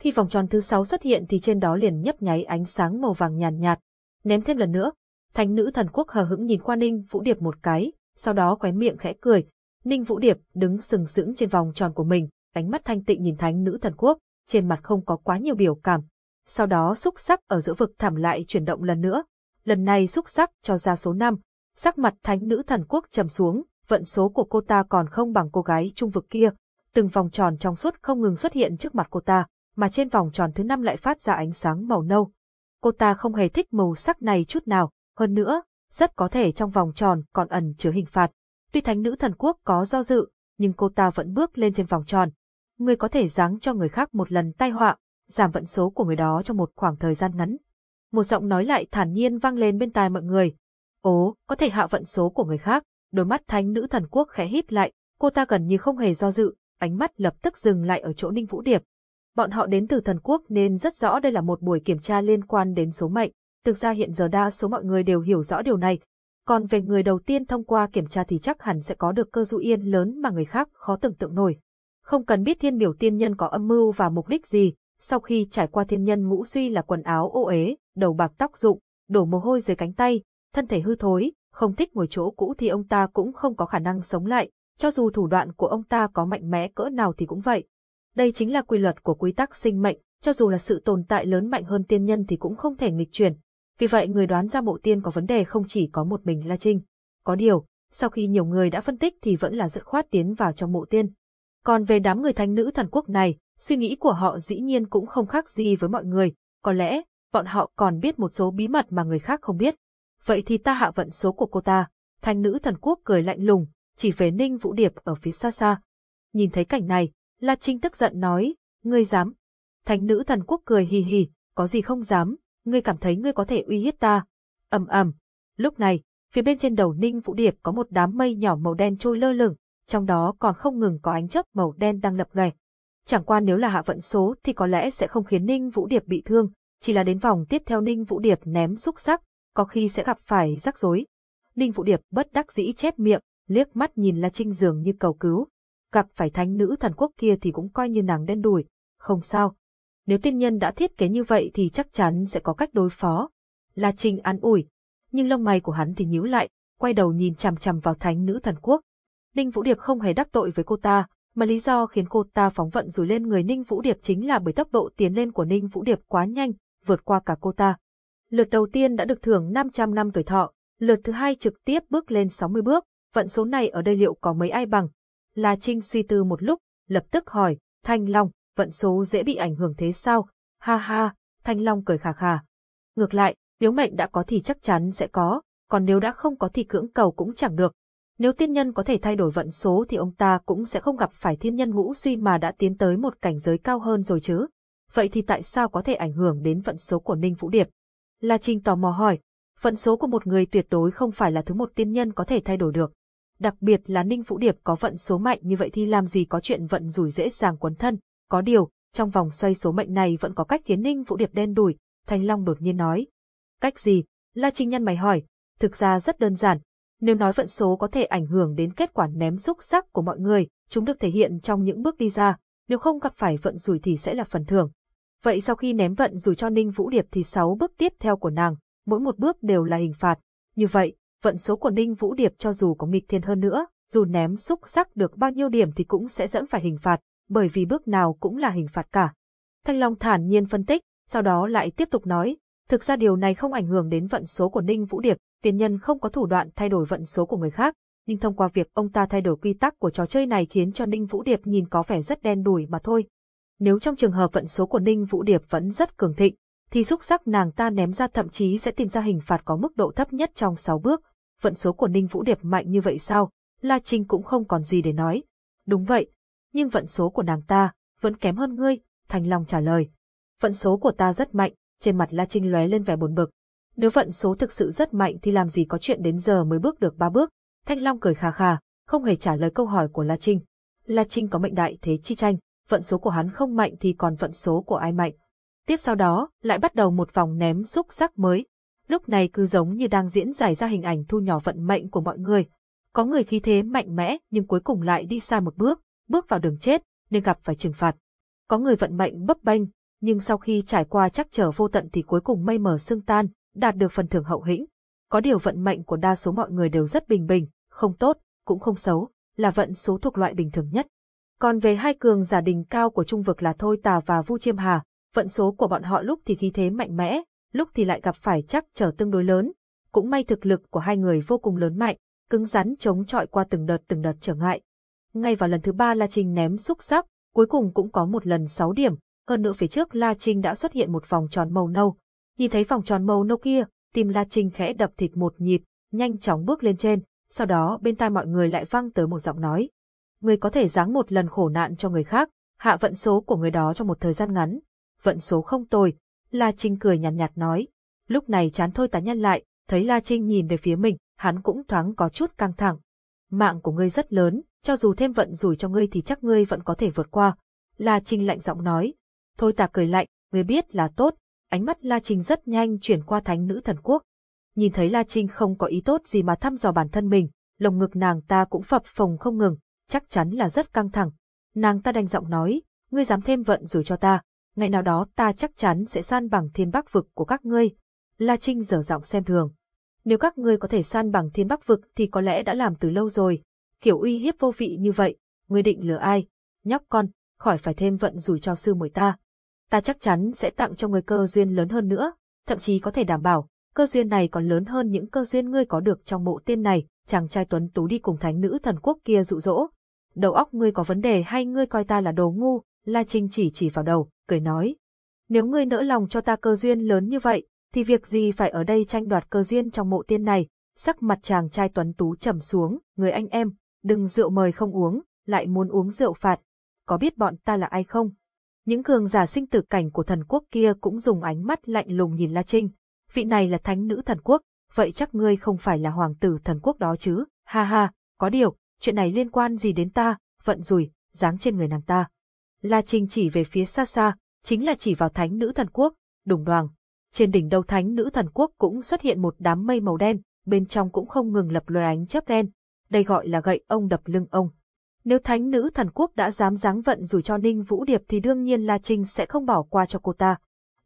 Khi vòng tròn thứ 6 xuất hiện thì trên đó liền nhấp nháy ánh sáng màu vàng nhàn nhạt, nhạt, ném thêm lần nữa. Thánh nữ thần quốc hờ hững nhìn qua Ninh Vũ Điệp một cái, sau đó khóe miệng khẽ cười. Ninh Vũ Điệp đứng sừng sững trên vòng tròn của mình, ánh mắt thanh tịnh nhìn thánh nữ thần quốc, trên mặt không có quá nhiều biểu cảm. Sau đó xúc sắc ở giữa vực thảm lại chuyển động lần nữa. Lần này xúc sắc cho ra số 5. Sắc mặt thánh nữ thần quốc trầm xuống, vận số của cô ta còn không bằng cô gái trung vực kia. Từng vòng tròn trong suốt không ngừng xuất hiện trước mặt cô ta, mà trên vòng tròn thứ năm lại phát ra ánh sáng màu nâu. Cô ta không hề thích màu sắc này chút nào, hơn nữa, rất có thể trong vòng tròn còn ẩn chứa hình phạt. Tuy thánh nữ thần quốc có do dự, nhưng cô ta vẫn bước lên trên vòng tròn. Người có thể giáng cho người khác một lần tai họa, giảm vận số của người đó trong một khoảng thời gian ngắn. Một giọng nói lại thản nhiên vang lên bên tai mọi người. Ố, có thể hạ vận số của người khác, đôi mắt thánh nữ thần quốc khẽ híp lại, cô ta gần như không hề do dự, ánh mắt lập tức dừng lại ở chỗ Ninh Vũ Điệp. Bọn họ đến từ thần quốc nên rất rõ đây là một buổi kiểm tra liên quan đến số mệnh. Thực ra hiện giờ đa số mọi người đều hiểu rõ điều này. Còn về người đầu tiên thông qua kiểm tra thì chắc hẳn sẽ có được cơ du yên lớn mà người khác khó tưởng tượng nổi. Không cần biết thiên biểu tiên nhân có âm mưu và mục đích gì, sau khi trải qua thiên nhân ngũ suy là quần áo ô ế, đầu bạc tóc rụng, đổ mồ hôi dưới cánh tay, thân thể hư thối, không thích ngồi chỗ cũ thì ông ta cũng không có khả năng sống lại, cho dù thủ đoạn của ông ta có mạnh mẽ cỡ nào thì cũng vậy. Đây chính là quy luật của quy tắc sinh mệnh, cho dù là sự tồn tại lớn mạnh hơn tiên nhân thì cũng không thể nghịch chuyển. Vì vậy người đoán ra mộ tiên có vấn đề không chỉ có một mình La Trinh. Có điều, sau khi nhiều người đã phân tích thì vẫn là dứt khoát tiến vào trong mộ tiên. Còn về đám người thánh nữ thần quốc này, suy nghĩ của họ dĩ nhiên cũng không khác gì với mọi người, có lẽ, bọn họ còn biết một số bí mật mà người khác không biết. Vậy thì ta hạ vận số của cô ta, thanh nữ thần quốc cười lạnh lùng, chỉ về Ninh Vũ Điệp ở phía xa xa. Nhìn thấy cảnh này, La Trinh tức giận nói, ngươi dám. Thánh nữ thần quốc cười hì hì, có gì không dám, ngươi cảm thấy ngươi có thể uy hiếp ta. ầm ầm. Lúc này, phía bên trên đầu Ninh Vũ Điệp có một đám mây nhỏ màu đen trôi lơ lửng, trong đó còn không ngừng có ánh chớp màu đen đang lập lòe. Chẳng qua nếu là hạ vận số thì có lẽ sẽ không khiến Ninh Vũ Điệp bị thương, chỉ là đến vòng tiếp theo Ninh Vũ Điệp ném xúc sắc, có khi sẽ gặp phải rắc rối. Ninh Vũ Điệp bất đắc dĩ chép miệng, liếc mắt nhìn La Trinh dường như cầu cứu. Gặp phải thánh nữ thần quốc kia thì cũng coi như nàng đen đuổi, không sao. Nếu tiên nhân đã thiết kế như vậy thì chắc chắn sẽ có cách đối phó. La Trinh an ủi, nhưng lông mày của hắn thì nhíu lại, quay đầu nhìn chằm chằm vào thánh nữ thần quốc. Ninh Vũ Điệp không hề đắc tội với cô ta, mà lý do khiến cô ta phóng vận rủi lên người Ninh Vũ Điệp chính là bởi tốc độ tiến lên của Ninh Vũ Điệp quá nhanh, vượt qua cả cô ta. Lượt đầu tiên đã được thưởng 500 năm tuổi thọ, lượt thứ hai trực tiếp bước lên 60 bước, vận số này ở đây liệu có mấy ai bằng? La Trinh suy tư một lúc, lập tức hỏi, Thanh Long, vận số dễ bị ảnh hưởng thế sao? Ha ha, Thanh Long cười khà khà. Ngược lại, nếu mệnh đã có thì chắc chắn sẽ có, còn nếu đã không có thì cưỡng cầu cũng chẳng được. Nếu tiên nhân có thể thay đổi vận số thì ông ta cũng sẽ không gặp phải thiên nhân ngũ suy mà đã tiến tới một cảnh giới cao hơn rồi chứ. Vậy thì tại sao có thể ảnh hưởng đến vận số của Ninh Vũ Điệp? La Trinh tò mò hỏi, vận số của một người tuyệt đối không phải là thứ một tiên nhân có thể thay đổi được. Đặc biệt là Ninh Vũ Điệp có vận số mạnh như vậy thì làm gì có chuyện vận rủi dễ dàng quấn thân. Có điều, trong vòng xoay số mệnh này vẫn có cách khiến Ninh Vũ Điệp đen đủi, Thanh Long đột nhiên nói. Cách gì? La Trinh nhân mày hỏi. Thực ra rất đơn giản. Nếu nói vận số có thể ảnh hưởng đến kết quả ném xúc sắc của mọi người, chúng được thể hiện trong những bước đi ra. Nếu không gặp phải vận rủi thì sẽ là phần thưởng. Vậy sau khi ném vận rủi cho Ninh Vũ Điệp thì 6 bước tiếp theo của nàng, mỗi một bước đều là hình phạt. Như vậy, vận số của Ninh Vũ Điệp cho dù có nghịch thiên hơn nữa, dù ném xúc sắc được bao nhiêu điểm thì cũng sẽ dẫn phải hình phạt, bởi vì bước nào cũng là hình phạt cả. Thanh Long thản nhiên phân tích, sau đó lại tiếp tục nói, Thực ra điều này không ảnh hưởng đến vận số của Ninh Vũ Điệp, tiền nhân không có thủ đoạn thay đổi vận số của người khác, nhưng thông qua việc ông ta thay đổi quy tắc của trò chơi này khiến cho Ninh Vũ Điệp nhìn có vẻ rất đen đủi mà thôi. Nếu trong trường hợp vận số của Ninh Vũ Điệp vẫn rất cường thịnh, thì xúc sắc nàng ta ném ra thậm chí sẽ tìm ra hình phạt có mức độ thấp nhất trong 6 bước. Vận số của Ninh Vũ Điệp mạnh như vậy sao? La Trinh cũng không còn gì để nói. Đúng vậy, nhưng vận số của nàng ta vẫn kém hơn ngươi, Thành Long trả lời. Vận số của ta rất mạnh, trên mặt La Trinh lóe lên vẻ buồn bực. Nếu vận số thực sự rất mạnh thì làm gì có chuyện đến giờ mới bước được ba bước. Thanh Long cười khà khà, không hề trả lời câu hỏi của La Trinh. La Trinh có mệnh đại thế chi tranh, vận số của hắn không mạnh thì còn vận số của ai mạnh. Tiếp sau đó, lại bắt đầu một vòng ném xúc sắc mới. Lúc này cứ giống như đang diễn giải ra hình ảnh thu nhỏ vận mệnh của mọi người. Có người khí thế mạnh mẽ nhưng cuối cùng lại đi xa một bước, bước vào đường chết, nên gặp phải trừng phạt. Có người vận mệnh bấp bênh, nhưng sau khi trải qua chắc trở vô tận thì cuối cùng mây mờ sương tan, đạt được phần thưởng hậu hĩnh. Có điều vận mệnh của đa số mọi người đều rất bình bình, không tốt, cũng không xấu, là vận số thuộc loại bình thường nhất. Còn về hai cường giả đỉnh cao của trung vực là Thôi Tà và Vu Chiêm Hà, vận số của bọn họ lúc thì khí thế mạnh mẽ, lúc thì lại gặp phải chắc trở tương đối lớn. Cũng may thực lực của hai người vô cùng lớn mạnh, cứng rắn chống chọi qua từng đợt từng đợt trở ngại. Ngay vào lần thứ ba La Trinh ném xúc sắc, cuối cùng cũng có một lần 6 điểm, hơn nữa phía trước La Trinh đã xuất hiện một vòng tròn màu nâu. Nhìn thấy vòng tròn màu nâu kia, tim La Trinh khẽ đập thịt một nhịp, nhanh chóng bước lên trên, sau đó bên tai mọi người lại vang tới một giọng nói. Người có thể giáng một lần khổ nạn cho người khác, hạ vận số của người đó trong một thời gian ngắn. Vận số không tồi, La Trinh cười nhàn nhạt, nhạt nói. Lúc này chán thôi tá nhân lại, thấy La Trinh nhìn về phía mình, hắn cũng thoáng có chút căng thẳng. Mạng của ngươi rất lớn, cho dù thêm vận rủi cho ngươi thì chắc ngươi vẫn có thể vượt qua. La Trinh lạnh giọng nói. Thôi ta cười lạnh, ngươi biết là tốt, ánh mắt La Trinh rất nhanh chuyển qua thánh nữ thần quốc. Nhìn thấy La Trinh không có ý tốt gì mà thăm dò bản thân mình, lồng ngực nàng ta cũng phập phồng không ngừng, chắc chắn là rất căng thẳng. Nàng ta đanh giọng nói, ngươi dám thêm vận rủi cho ta, ngày nào đó ta chắc chắn sẽ san bằng thiên bắc vực của các ngươi. La Trinh dở giọng xem thường. Nếu các ngươi có thể san bằng thiên bắc vực thì có lẽ đã làm từ lâu rồi. Kiểu uy hiếp vô vị như vậy, ngươi định lừa ai? Nhóc con, khỏi phải thêm vận rủi cho sư muội ta. Ta chắc chắn sẽ tặng cho ngươi cơ duyên lớn hơn nữa, thậm chí có thể đảm bảo, cơ duyên này còn lớn hơn những cơ duyên ngươi có được trong mộ tiên này, chàng trai tuấn tú đi cùng thánh nữ thần quốc kia dụ dỗ. Đầu óc ngươi có vấn đề hay ngươi coi ta là đồ ngu, La Trinh chỉ chỉ vào đầu, cười nói. Nếu ngươi nỡ lòng cho ta cơ duyên lớn như vậy, thì việc gì phải ở đây tranh đoạt cơ duyên trong mộ tiên này, sắc mặt chàng trai tuấn tú trầm xuống, người anh em, đừng rượu mời không uống, lại muốn uống rượu phạt, có biết bọn ta là ai không? Những cường giả sinh tử cảnh của thần quốc kia cũng dùng ánh mắt lạnh lùng nhìn La Trinh, vị này là thánh nữ thần quốc, vậy chắc ngươi không phải là hoàng tử thần quốc đó chứ, ha ha, có điều, chuyện này liên quan gì đến ta, vận rủi, dáng trên người nàng ta. La Trinh chỉ về phía xa xa, chính là chỉ vào thánh nữ thần quốc, đùng đoàng. Trên đỉnh đầu thánh nữ thần quốc cũng xuất hiện một đám mây màu đen, bên trong cũng không ngừng lập lòe ánh chớp đen. Đây gọi là gậy ông đập lưng ông. Nếu thánh nữ thần quốc đã dám giáng vận rủi cho Ninh Vũ Điệp thì đương nhiên La Trinh sẽ không bỏ qua cho cô ta.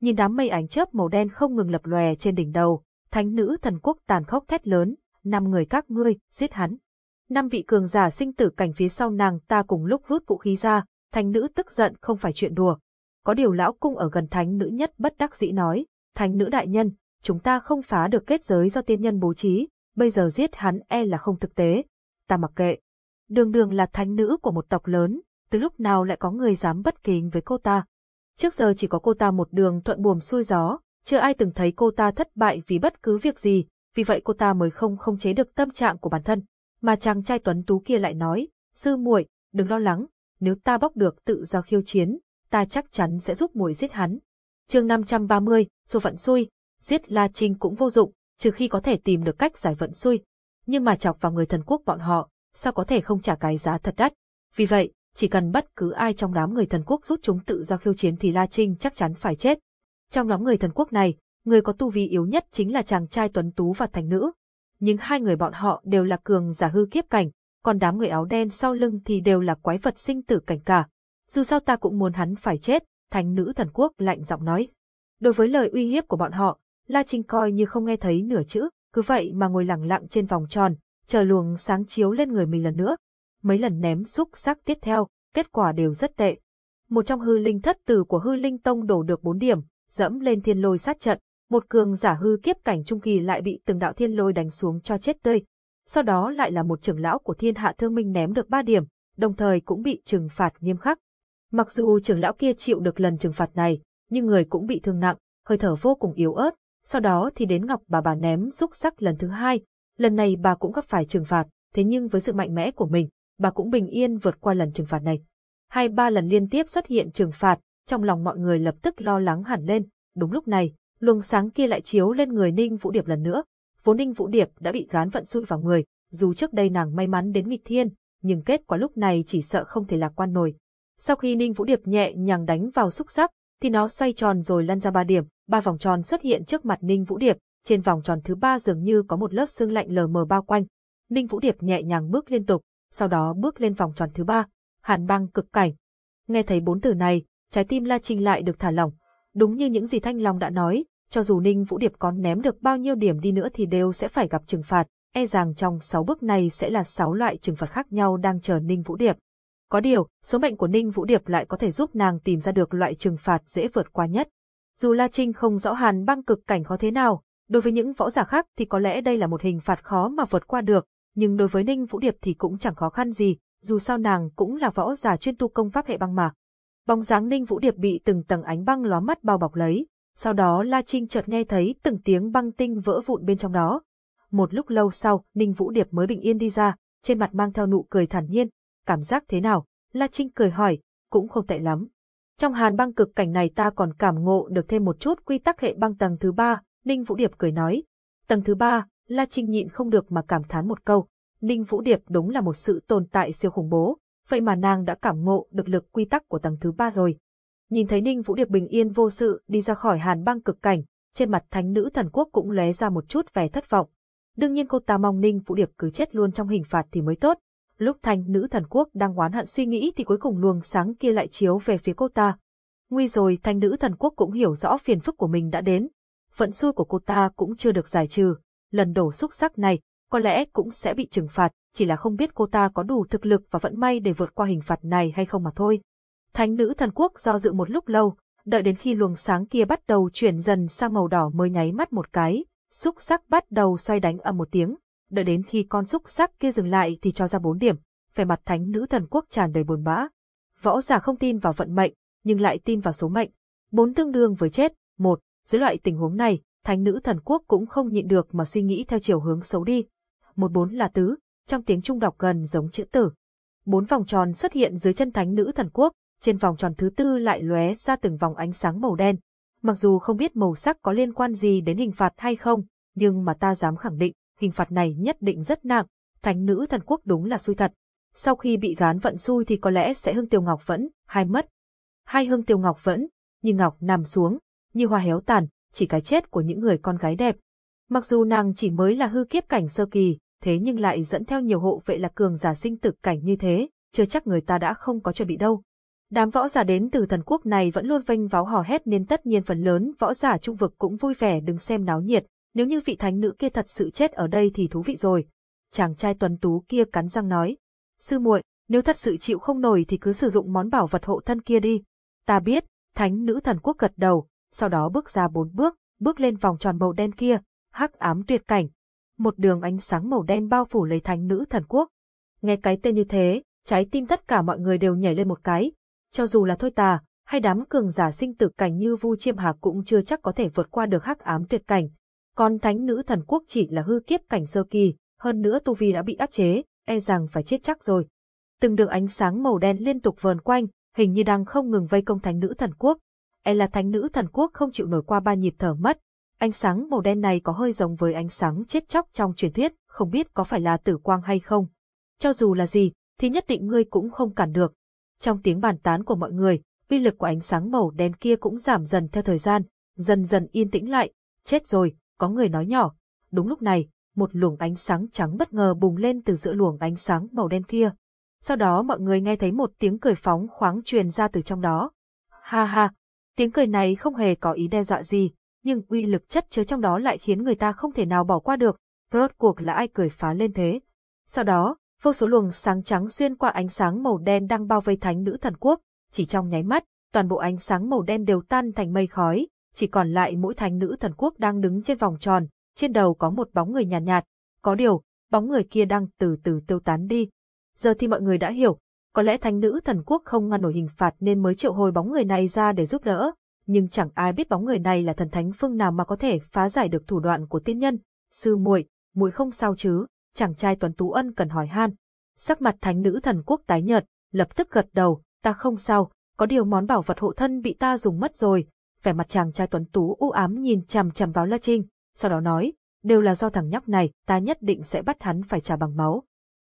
Nhìn đám mây ánh chớp màu đen không ngừng lập lòe trên đỉnh đầu, thánh nữ thần quốc tàn khốc thét lớn, năm người các ngươi, giết hắn. Năm vị cường giả sinh tử cảnh phía sau nàng ta cùng lúc vút vũ khí ra, thánh nữ tức giận không phải chuyện đùa. Có điều lão cung ở gần thánh nữ nhất bất đắc dĩ nói, thánh nữ đại nhân, chúng ta không phá được kết giới do tiên nhân bố trí, bây giờ giết hắn e là không thực tế. Ta mặc kệ. Đường đường là thánh nữ của một tộc lớn, từ lúc nào lại có người dám bất kính với cô ta. Trước giờ chỉ có cô ta một đường thuận buồm xuôi gió, chưa ai từng thấy cô ta thất bại vì bất cứ việc gì, vì vậy cô ta mới không không chế được tâm trạng của bản thân. Mà chàng trai tuấn tú kia lại nói, sư muội, đừng lo lắng, nếu ta bóc được tự do khiêu chiến, ta chắc chắn sẽ giúp muội giết hắn. chương 530, số vận xui, giết La Trinh cũng vô dụng, trừ khi có thể tìm được cách giải vận xui. Nhưng mà chọc vào người thần quốc bọn họ, sao có thể không trả cái giá thật đắt. Vì vậy, chỉ cần bất cứ ai trong đám người thần quốc rút chúng tự do khiêu chiến thì La Trinh chắc chắn phải chết. Trong nhóm người thần quốc này, người có tu vi yếu nhất chính là chàng trai tuấn tú và thành nữ. Nhưng hai người bọn họ đều là cường giả hư kiếp cảnh, còn đám người áo đen sau lưng thì đều là quái vật sinh tử cảnh cả. Dù sao ta cũng muốn hắn phải chết, thành nữ thần quốc lạnh giọng nói. Đối với lời uy hiếp của bọn họ, La Trinh coi như không nghe thấy nửa chữ, cứ vậy mà ngồi lặng lặng trên vòng tròn, chờ luồng sáng chiếu lên người mình lần nữa. Mấy lần ném xúc sắc tiếp theo, kết quả đều rất tệ. Một trong hư linh thất tử của hư linh tông đổ được 4 điểm, dẫm lên thiên lôi sát trận, một cường giả hư kiếp cảnh trung kỳ lại bị từng đạo thiên lôi đánh xuống cho chết tươi. Sau đó lại là một trưởng lão của thiên hạ thương minh ném được ba điểm, đồng thời cũng bị trừng phạt nghiêm khắc. Mặc dù trưởng lão kia chịu được lần trừng phạt này, nhưng người cũng bị thương nặng, hơi thở vô cùng yếu ớt. Sau đó thì đến Ngọc bà bà ném xúc sắc lần thứ hai, lần này bà cũng gặp phải trừng phạt, thế nhưng với sự mạnh mẽ của mình, bà cũng bình yên vượt qua lần trừng phạt này. Hai ba lần liên tiếp xuất hiện trừng phạt, trong lòng mọi người lập tức lo lắng hẳn lên. Đúng lúc này, luồng sáng kia lại chiếu lên người Ninh Vũ Điệp lần nữa. Vốn Ninh Vũ Điệp đã bị gán vận xui vào người, dù trước đây nàng may mắn đến nghịch thiên, nhưng kết quả lúc này chỉ sợ không thể lạc quan nổi. Sau khi Ninh Vũ Điệp nhẹ nhàng đánh vào xúc sắc, thì nó xoay tròn rồi lăn ra ba điểm, ba vòng tròn xuất hiện trước mặt Ninh Vũ Điệp, trên vòng tròn thứ ba dường như có một lớp sương lạnh lờ mờ bao quanh. Ninh Vũ Điệp nhẹ nhàng bước liên tục, sau đó bước lên vòng tròn thứ ba, hàn băng cực cảnh. Nghe thấy bốn từ này, trái tim La Trinh lại được thả lỏng. Đúng như những gì Thanh Long đã nói, cho dù Ninh Vũ Điệp có ném được bao nhiêu điểm đi nữa thì đều sẽ phải gặp trừng phạt, e rằng trong sáu bước này sẽ là sáu loại trừng phạt khác nhau đang chờ Ninh Vũ Điệp. Có điều, số mệnh của Ninh Vũ Điệp lại có thể giúp nàng tìm ra được loại trừng phạt dễ vượt qua nhất. Dù La Trinh không rõ hàn băng cực cảnh khó thế nào, đối với những võ giả khác thì có lẽ đây là một hình phạt khó mà vượt qua được, nhưng đối với Ninh Vũ Điệp thì cũng chẳng khó khăn gì, dù sao nàng cũng là võ giả chuyên tu công pháp hệ băng mà. Bóng dáng Ninh Vũ Điệp bị từng tầng ánh băng lóa mắt bao bọc lấy, sau đó La Trinh chợt nghe thấy từng tiếng băng tinh vỡ vụn bên trong đó. Một lúc lâu sau, Ninh Vũ Điệp mới bình yên đi ra, trên mặt mang theo nụ cười thản nhiên. Cảm giác thế nào? La Trinh cười hỏi, cũng không tệ lắm. Trong hàn băng cực cảnh này ta còn cảm ngộ được thêm một chút quy tắc hệ băng tầng thứ ba, Ninh Vũ Điệp cười nói. Tầng thứ ba, La Trinh nhịn không được mà cảm thán một câu. Ninh Vũ Điệp đúng là một sự tồn tại siêu khủng bố, vậy mà nàng đã cảm ngộ được lực quy tắc của tầng thứ ba rồi. Nhìn thấy Ninh Vũ Điệp bình yên vô sự đi ra khỏi hàn băng cực cảnh, trên mặt thánh nữ thần quốc cũng lóe ra một chút vẻ thất vọng. Đương nhiên cô ta mong Ninh Vũ Điệp cứ chết luôn trong hình phạt thì mới tốt. Lúc thành nữ thần quốc đang oán hận suy nghĩ thì cuối cùng luồng sáng kia lại chiếu về phía cô ta. Nguy rồi thành nữ thần quốc cũng hiểu rõ phiền phức của mình đã đến. Vận xui của cô ta cũng chưa được giải trừ. Lần đổ xúc sắc này, có lẽ cũng sẽ bị trừng phạt, chỉ là không biết cô ta có đủ thực lực và vận may để vượt qua hình phạt này hay không mà thôi. Thánh nữ thần quốc do dự một lúc lâu, đợi đến khi luồng sáng kia bắt đầu chuyển dần sang màu đỏ mới nháy mắt một cái, xúc sắc bắt đầu xoay đánh ầm một tiếng, đợi đến khi con xúc sắc kia dừng lại thì cho ra bốn điểm, vẻ mặt thánh nữ thần quốc tràn đầy buồn bã. Võ giả không tin vào vận mệnh, nhưng lại tin vào số mệnh. Bốn tương đương với chết, một, dưới loại tình huống này, thánh nữ thần quốc cũng không nhịn được mà suy nghĩ theo chiều hướng xấu đi. Một bốn là tứ, trong tiếng Trung đọc gần giống chữ tử. Bốn vòng tròn xuất hiện dưới chân thánh nữ thần quốc, trên vòng tròn thứ tư lại lóe ra từng vòng ánh sáng màu đen. Mặc dù không biết màu sắc có liên quan gì đến hình phạt hay không, nhưng mà ta dám khẳng định, hình phạt này nhất định rất nặng, thánh nữ thần quốc đúng là xui thật. Sau khi bị gán vận xui thì có lẽ sẽ hương tiêu ngọc vẫn, hai mất. Hai hương tiêu ngọc vẫn, như ngọc nằm xuống, như hoa héo tàn, chỉ cái chết của những người con gái đẹp. Mặc dù nàng chỉ mới là hư kiếp cảnh sơ kỳ, thế nhưng lại dẫn theo nhiều hộ vệ là cường giả sinh tử cảnh như thế, chưa chắc người ta đã không có chuẩn bị đâu. Đám võ giả đến từ thần quốc này vẫn luôn vênh váo hò hét nên tất nhiên phần lớn võ giả trung vực cũng vui vẻ đứng xem náo nhiệt, nếu như vị thánh nữ kia thật sự chết ở đây thì thú vị rồi. Chàng trai tuấn tú kia cắn răng nói, sư muội, nếu thật sự chịu không nổi thì cứ sử dụng món bảo vật hộ thân kia đi. Ta biết, thánh nữ thần quốc gật đầu, sau đó bước ra bốn bước, bước lên vòng tròn màu đen kia, hắc ám tuyệt cảnh. Một đường ánh sáng màu đen bao phủ lấy thánh nữ thần quốc. Nghe cái tên như thế, trái tim tất cả mọi người đều nhảy lên một cái, cho dù là thôi tà, hay đám cường giả sinh tử cảnh như Vu Chiêm Hạc cũng chưa chắc có thể vượt qua được hắc ám tuyệt cảnh. Còn thánh nữ thần quốc chỉ là hư kiếp cảnh sơ kỳ, hơn nữa tu vi đã bị áp chế, e rằng phải chết chắc rồi. Từng đường ánh sáng màu đen liên tục vờn quanh, hình như đang không ngừng vây công thánh nữ thần quốc. E là thánh nữ thần quốc không chịu nổi qua ba nhịp thở mất. Ánh sáng màu đen này có hơi giống với ánh sáng chết chóc trong truyền thuyết, không biết có phải là tử quang hay không. Cho dù là gì, thì nhất định ngươi cũng không cản được, trong tiếng bàn tán của mọi người, uy lực của ánh sáng màu đen kia cũng giảm dần theo thời gian, dần dần yên tĩnh lại. Chết rồi, có người nói nhỏ. Đúng lúc này, một luồng ánh sáng trắng bất ngờ bùng lên từ giữa luồng ánh sáng màu đen kia. Sau đó mọi người nghe thấy một tiếng cười phóng khoáng truyền ra từ trong đó. Ha ha, tiếng cười này không hề có ý đe dọa gì, nhưng uy lực chất chứa trong đó lại khiến người ta không thể nào bỏ qua được. Rốt cuộc là ai cười phá lên thế? Sau đó, vô số luồng sáng trắng xuyên qua ánh sáng màu đen đang bao vây thánh nữ thần quốc, chỉ trong nháy mắt, toàn bộ ánh sáng màu đen đều tan thành mây khói, chỉ còn lại mỗi thánh nữ thần quốc đang đứng trên vòng tròn, trên đầu có một bóng người nhàn nhạt, nhạt. Có điều, bóng người kia đang từ từ tiêu tán đi. Giờ thì mọi người đã hiểu, có lẽ thánh nữ thần quốc không ngăn nổi hình phạt nên mới triệu hồi bóng người này ra để giúp đỡ, nhưng chẳng ai biết bóng người này là thần thánh phương nào mà có thể phá giải được thủ đoạn của tiên nhân. Sư muội, muội không sao chứ? Chàng trai tuấn tú ân cần hỏi han. Sắc mặt thánh nữ thần quốc tái nhợt, lập tức gật đầu, ta không sao, có điều món bảo vật hộ thân bị ta dùng mất rồi. Vẻ mặt chàng trai tuấn tú u ám nhìn chằm chằm vào La Trinh, sau đó nói, đều là do thằng nhóc này, ta nhất định sẽ bắt hắn phải trả bằng máu.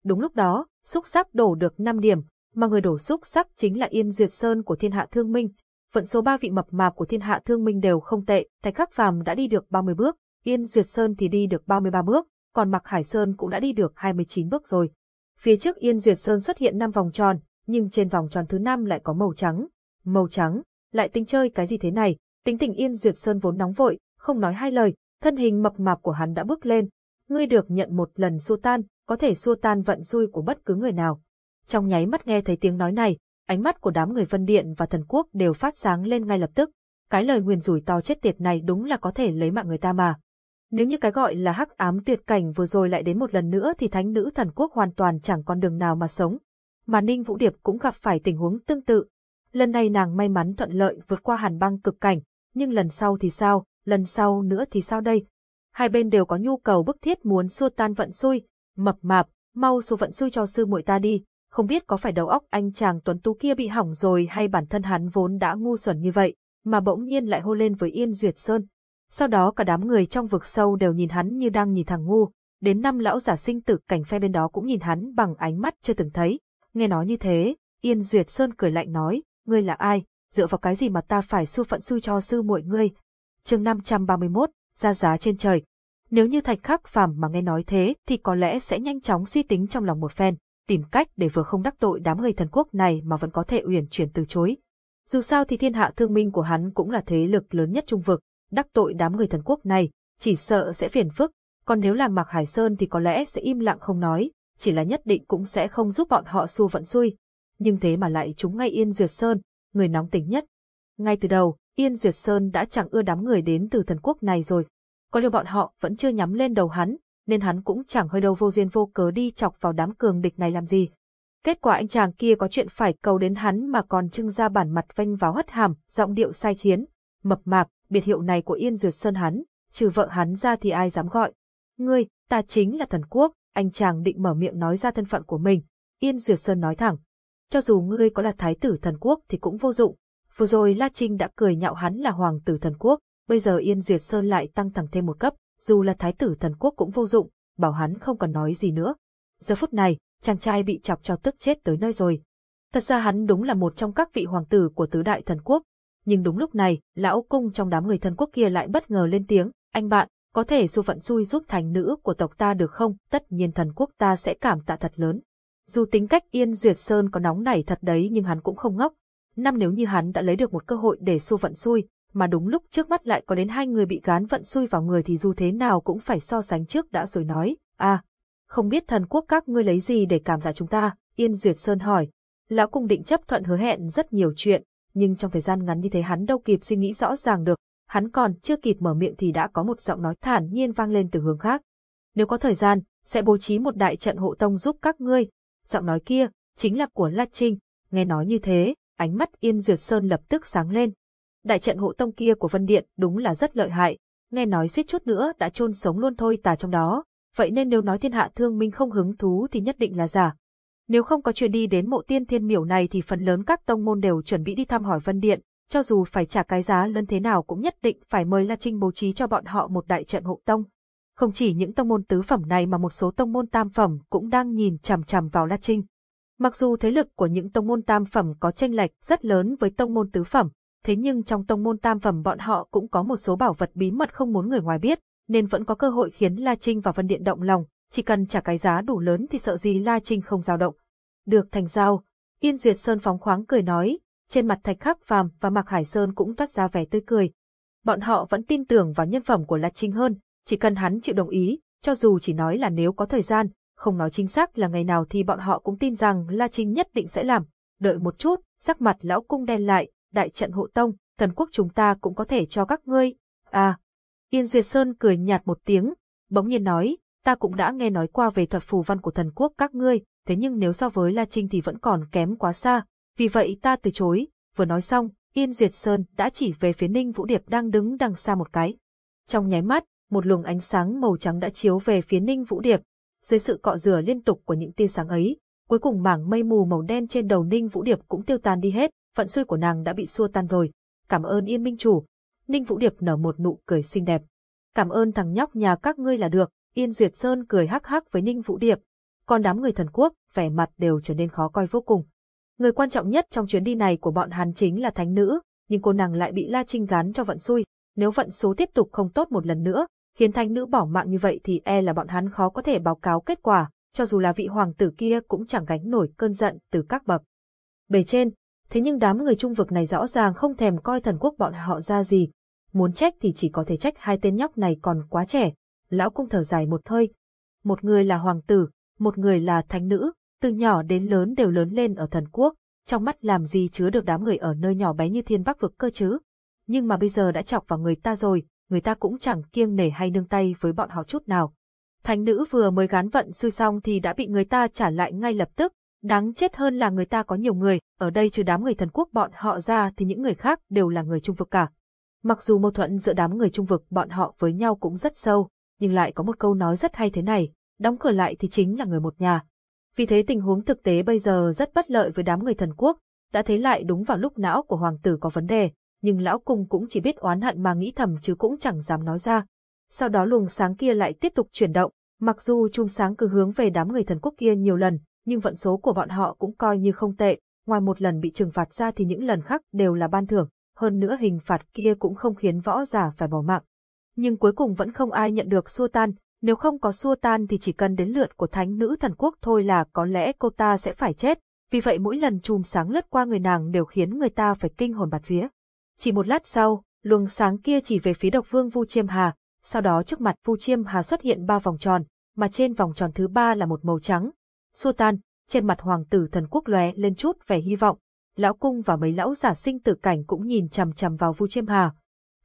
Đúng lúc đó, xúc sắc đổ được 5 điểm, mà người đổ xúc sắc chính là Yên Duyệt Sơn của thiên hạ thương minh. Vận số ba vị mập mạp của thiên hạ thương minh đều không tệ, Thạch Khắc Phàm đã đi được 30 bước, Yên Duyệt Sơn thì đi được 33 bước, còn Mạc Hải Sơn cũng đã đi được 29 bước rồi. Phía trước Yên Duyệt Sơn xuất hiện năm vòng tròn, nhưng trên vòng tròn thứ năm lại có màu trắng. Màu trắng, lại tính chơi cái gì thế này? Tính tình Yên Duyệt Sơn vốn nóng vội, không nói hai lời, thân hình mập mạp của hắn đã bước lên. Ngươi được nhận một lần xua tan, có thể xua tan vận xui của bất cứ người nào. Trong nháy mắt nghe thấy tiếng nói này, ánh mắt của đám người Vân Điện và Thần Quốc đều phát sáng lên ngay lập tức. Cái lời nguyền rủi to chết tiệt này đúng là có thể lấy mạng người ta mà. Nếu như cái gọi là hắc ám tuyệt cảnh vừa rồi lại đến một lần nữa thì thánh nữ thần quốc hoàn toàn chẳng còn đường nào mà sống. Mà Ninh Vũ Điệp cũng gặp phải tình huống tương tự. Lần này nàng may mắn thuận lợi vượt qua hàn băng cực cảnh, nhưng lần sau thì sao, lần sau nữa thì sao đây? Hai bên đều có nhu cầu bức thiết muốn xua tan vận xui, mập mạp, mau xua vận xui cho sư muội ta đi, không biết có phải đầu óc anh chàng tuấn tú kia bị hỏng rồi hay bản thân hắn vốn đã ngu xuẩn như vậy, mà bỗng nhiên lại hô lên với Yên Duyệt Sơn. Sau đó cả đám người trong vực sâu đều nhìn hắn như đang nhìn thằng ngu, đến năm lão giả sinh tử cảnh phe bên đó cũng nhìn hắn bằng ánh mắt chưa từng thấy. Nghe nói như thế, Yên Duyệt Sơn cười lạnh nói, ngươi là ai, dựa vào cái gì mà ta phải su phận xui cho sư muội ngươi. chương 531, ra giá trên trời. Nếu như thạch khắc phàm mà nghe nói thế thì có lẽ sẽ nhanh chóng suy tính trong lòng một phen, tìm cách để vừa không đắc tội đám người thần quốc này mà vẫn có thể uyển chuyển từ chối. Dù sao thì thiên hạ thương minh của hắn cũng là thế lực lớn nhất trung vực, đắc tội đám người thần quốc này, chỉ sợ sẽ phiền phức, còn nếu là Mạc Hải Sơn thì có lẽ sẽ im lặng không nói, chỉ là nhất định cũng sẽ không giúp bọn họ xua vận xui. Nhưng thế mà lại chúng ngay Yên Duyệt Sơn, người nóng tính nhất. Ngay từ đầu, Yên Duyệt Sơn đã chẳng ưa đám người đến từ thần quốc này rồi. Có điều bọn họ vẫn chưa nhắm lên đầu hắn, nên hắn cũng chẳng hơi đâu vô duyên vô cớ đi chọc vào đám cường địch này làm gì. Kết quả anh chàng kia có chuyện phải cầu đến hắn mà còn trưng ra bản mặt vanh vào hất hàm, giọng điệu sai khiến, mập mạp, biệt hiệu này của Yên Duyệt Sơn hắn, trừ vợ hắn ra thì ai dám gọi. Ngươi, ta chính là thần quốc, anh chàng định mở miệng nói ra thân phận của mình. Yên Duyệt Sơn nói thẳng, cho dù ngươi có là thái tử thần quốc thì cũng vô dụng. Vừa rồi La Trinh đã cười nhạo hắn là hoàng tử thần quốc, bây giờ Yên Duyệt Sơn lại tăng thẳng thêm một cấp, dù là thái tử thần quốc cũng vô dụng, bảo hắn không còn nói gì nữa. Giờ phút này, chàng trai bị chọc cho tức chết tới nơi rồi. Thật ra hắn đúng là một trong các vị hoàng tử của tứ đại thần quốc, nhưng đúng lúc này, lão cung trong đám người thần quốc kia lại bất ngờ lên tiếng, anh bạn, có thể dù vận xui giúp thành nữ của tộc ta được không, tất nhiên thần quốc ta sẽ cảm tạ thật lớn. Dù tính cách Yên Duyệt Sơn có nóng nảy thật đấy nhưng hắn cũng không ngốc. Năm nếu như hắn đã lấy được một cơ hội để xu vận xui, mà đúng lúc trước mắt lại có đến hai người bị gán vận xui vào người thì dù thế nào cũng phải so sánh trước đã rồi nói, à, không biết thần quốc các ngươi lấy gì để cảm tạ chúng ta, Yên Duyệt Sơn hỏi. Lão cung định chấp thuận hứa hẹn rất nhiều chuyện, nhưng trong thời gian ngắn như thế hắn đâu kịp suy nghĩ rõ ràng được, hắn còn chưa kịp mở miệng thì đã có một giọng nói thản nhiên vang lên từ hướng khác. Nếu có thời gian, sẽ bố trí một đại trận hộ tông giúp các ngươi. Giọng nói kia, chính là của La Trinh, nghe nói như thế, ánh mắt Yên Duyệt Sơn lập tức sáng lên. Đại trận hộ tông kia của Vân Điện đúng là rất lợi hại, nghe nói suýt chút nữa đã chôn sống luôn thôi tà trong đó, vậy nên nếu nói thiên hạ thương minh không hứng thú thì nhất định là giả. Nếu không có chuyện đi đến mộ tiên thiên miểu này thì phần lớn các tông môn đều chuẩn bị đi thăm hỏi Vân Điện, cho dù phải trả cái giá lớn thế nào cũng nhất định phải mời La Trinh bố trí cho bọn họ một đại trận hộ tông. Không chỉ những tông môn tứ phẩm này mà một số tông môn tam phẩm cũng đang nhìn chằm chằm vào La Trinh. Mặc dù thế lực của những tông môn tam phẩm có tranh lệch rất lớn với tông môn tứ phẩm, thế nhưng trong tông môn tam phẩm bọn họ cũng có một số bảo vật bí mật không muốn người ngoài biết, nên vẫn có cơ hội khiến La Trinh và Vân Điện động lòng, chỉ cần trả cái giá đủ lớn thì sợ gì La Trinh không dao động. Được thành giao, Yên Duyệt Sơn phóng khoáng cười nói, trên mặt Thạch Khắc Phàm và Mạc Hải Sơn cũng toát ra vẻ tươi cười. Bọn họ vẫn tin tưởng vào nhân phẩm của La Trinh hơn, chỉ cần hắn chịu đồng ý, cho dù chỉ nói là nếu có thời gian, không nói chính xác là ngày nào thì bọn họ cũng tin rằng La Trinh nhất định sẽ làm. Đợi một chút, sắc mặt lão cung đen lại, đại trận hộ tông, thần quốc chúng ta cũng có thể cho các ngươi. À, Yên Duyệt Sơn cười nhạt một tiếng, bỗng nhiên nói, ta cũng đã nghe nói qua về thuật phù văn của thần quốc các ngươi, thế nhưng nếu so với La Trinh thì vẫn còn kém quá xa, vì vậy ta từ chối, vừa nói xong, Yên Duyệt Sơn đã chỉ về phía Ninh Vũ Điệp đang đứng đằng xa một cái. Trong nháy mắt, một luồng ánh sáng màu trắng đã chiếu về phía Ninh Vũ Điệp. Dưới sự cọ rửa liên tục của những tia sáng ấy, cuối cùng mảng mây mù màu đen trên đầu Ninh Vũ Điệp cũng tiêu tan đi hết, vận xui của nàng đã bị xua tan rồi. Cảm ơn Yên Minh Chủ. Ninh Vũ Điệp nở một nụ cười xinh đẹp. Cảm ơn thằng nhóc nhà các ngươi là được, Yên Duyệt Sơn cười hắc hắc với Ninh Vũ Điệp. Còn đám người thần quốc, vẻ mặt đều trở nên khó coi vô cùng. Người quan trọng nhất trong chuyến đi này của bọn Hàn chính là thánh nữ, nhưng cô nàng lại bị La Trinh gán cho vận xui. Nếu vận số tiếp tục không tốt một lần nữa, khiến thánh nữ bỏ mạng như vậy thì e là bọn hắn khó có thể báo cáo kết quả, cho dù là vị hoàng tử kia cũng chẳng gánh nổi cơn giận từ các bậc. Bề trên, thế nhưng đám người trung vực này rõ ràng không thèm coi thần quốc bọn họ ra gì. Muốn trách thì chỉ có thể trách hai tên nhóc này còn quá trẻ. Lão cung thở dài một hơi. Một người là hoàng tử, một người là thánh nữ, từ nhỏ đến lớn đều lớn lên ở thần quốc, trong mắt làm gì chứa được đám người ở nơi nhỏ bé như thiên bắc vực cơ chứ. Nhưng mà bây giờ đã chọc vào người ta rồi, người ta cũng chẳng kiêng nể hay nương tay với bọn họ chút nào. Thánh nữ vừa mới gán vận sư xong thì đã bị người ta trả lại ngay lập tức, đáng chết hơn là người ta có nhiều người, ở đây trừ đám người thần quốc bọn họ ra thì những người khác đều là người trung vực cả. Mặc dù mâu thuẫn giữa đám người trung vực bọn họ với nhau cũng rất sâu, nhưng lại có một câu nói rất hay thế này, đóng cửa lại thì chính là người một nhà. Vì thế tình huống thực tế bây giờ rất bất lợi với đám người thần quốc, đã thấy lại đúng vào lúc não của hoàng tử có vấn đề, nhưng lão cung cũng chỉ biết oán hận mà nghĩ thầm chứ cũng chẳng dám nói ra. Sau đó luồng sáng kia lại tiếp tục chuyển động, mặc dù chùm sáng cứ hướng về đám người thần quốc kia nhiều lần, nhưng vận số của bọn họ cũng coi như không tệ, ngoài một lần bị trừng phạt ra thì những lần khác đều là ban thưởng, hơn nữa hình phạt kia cũng không khiến võ giả phải bỏ mạng. Nhưng cuối cùng vẫn không ai nhận được xua tan, nếu không có xua tan thì chỉ cần đến lượt của thánh nữ thần quốc thôi là có lẽ cô ta sẽ phải chết, vì vậy mỗi lần chùm sáng lướt qua người nàng đều khiến người ta phải kinh hồn bạt vía. Chỉ một lát sau, luồng sáng kia chỉ về phía độc vương Vu Chiêm Hà, sau đó trước mặt Vu Chiêm Hà xuất hiện ba vòng tròn, mà trên vòng tròn thứ ba là một màu trắng. Xua tan, trên mặt hoàng tử thần quốc lóe lên chút vẻ hy vọng. Lão cung và mấy lão giả sinh tử cảnh cũng nhìn chằm chằm vào Vu Chiêm Hà.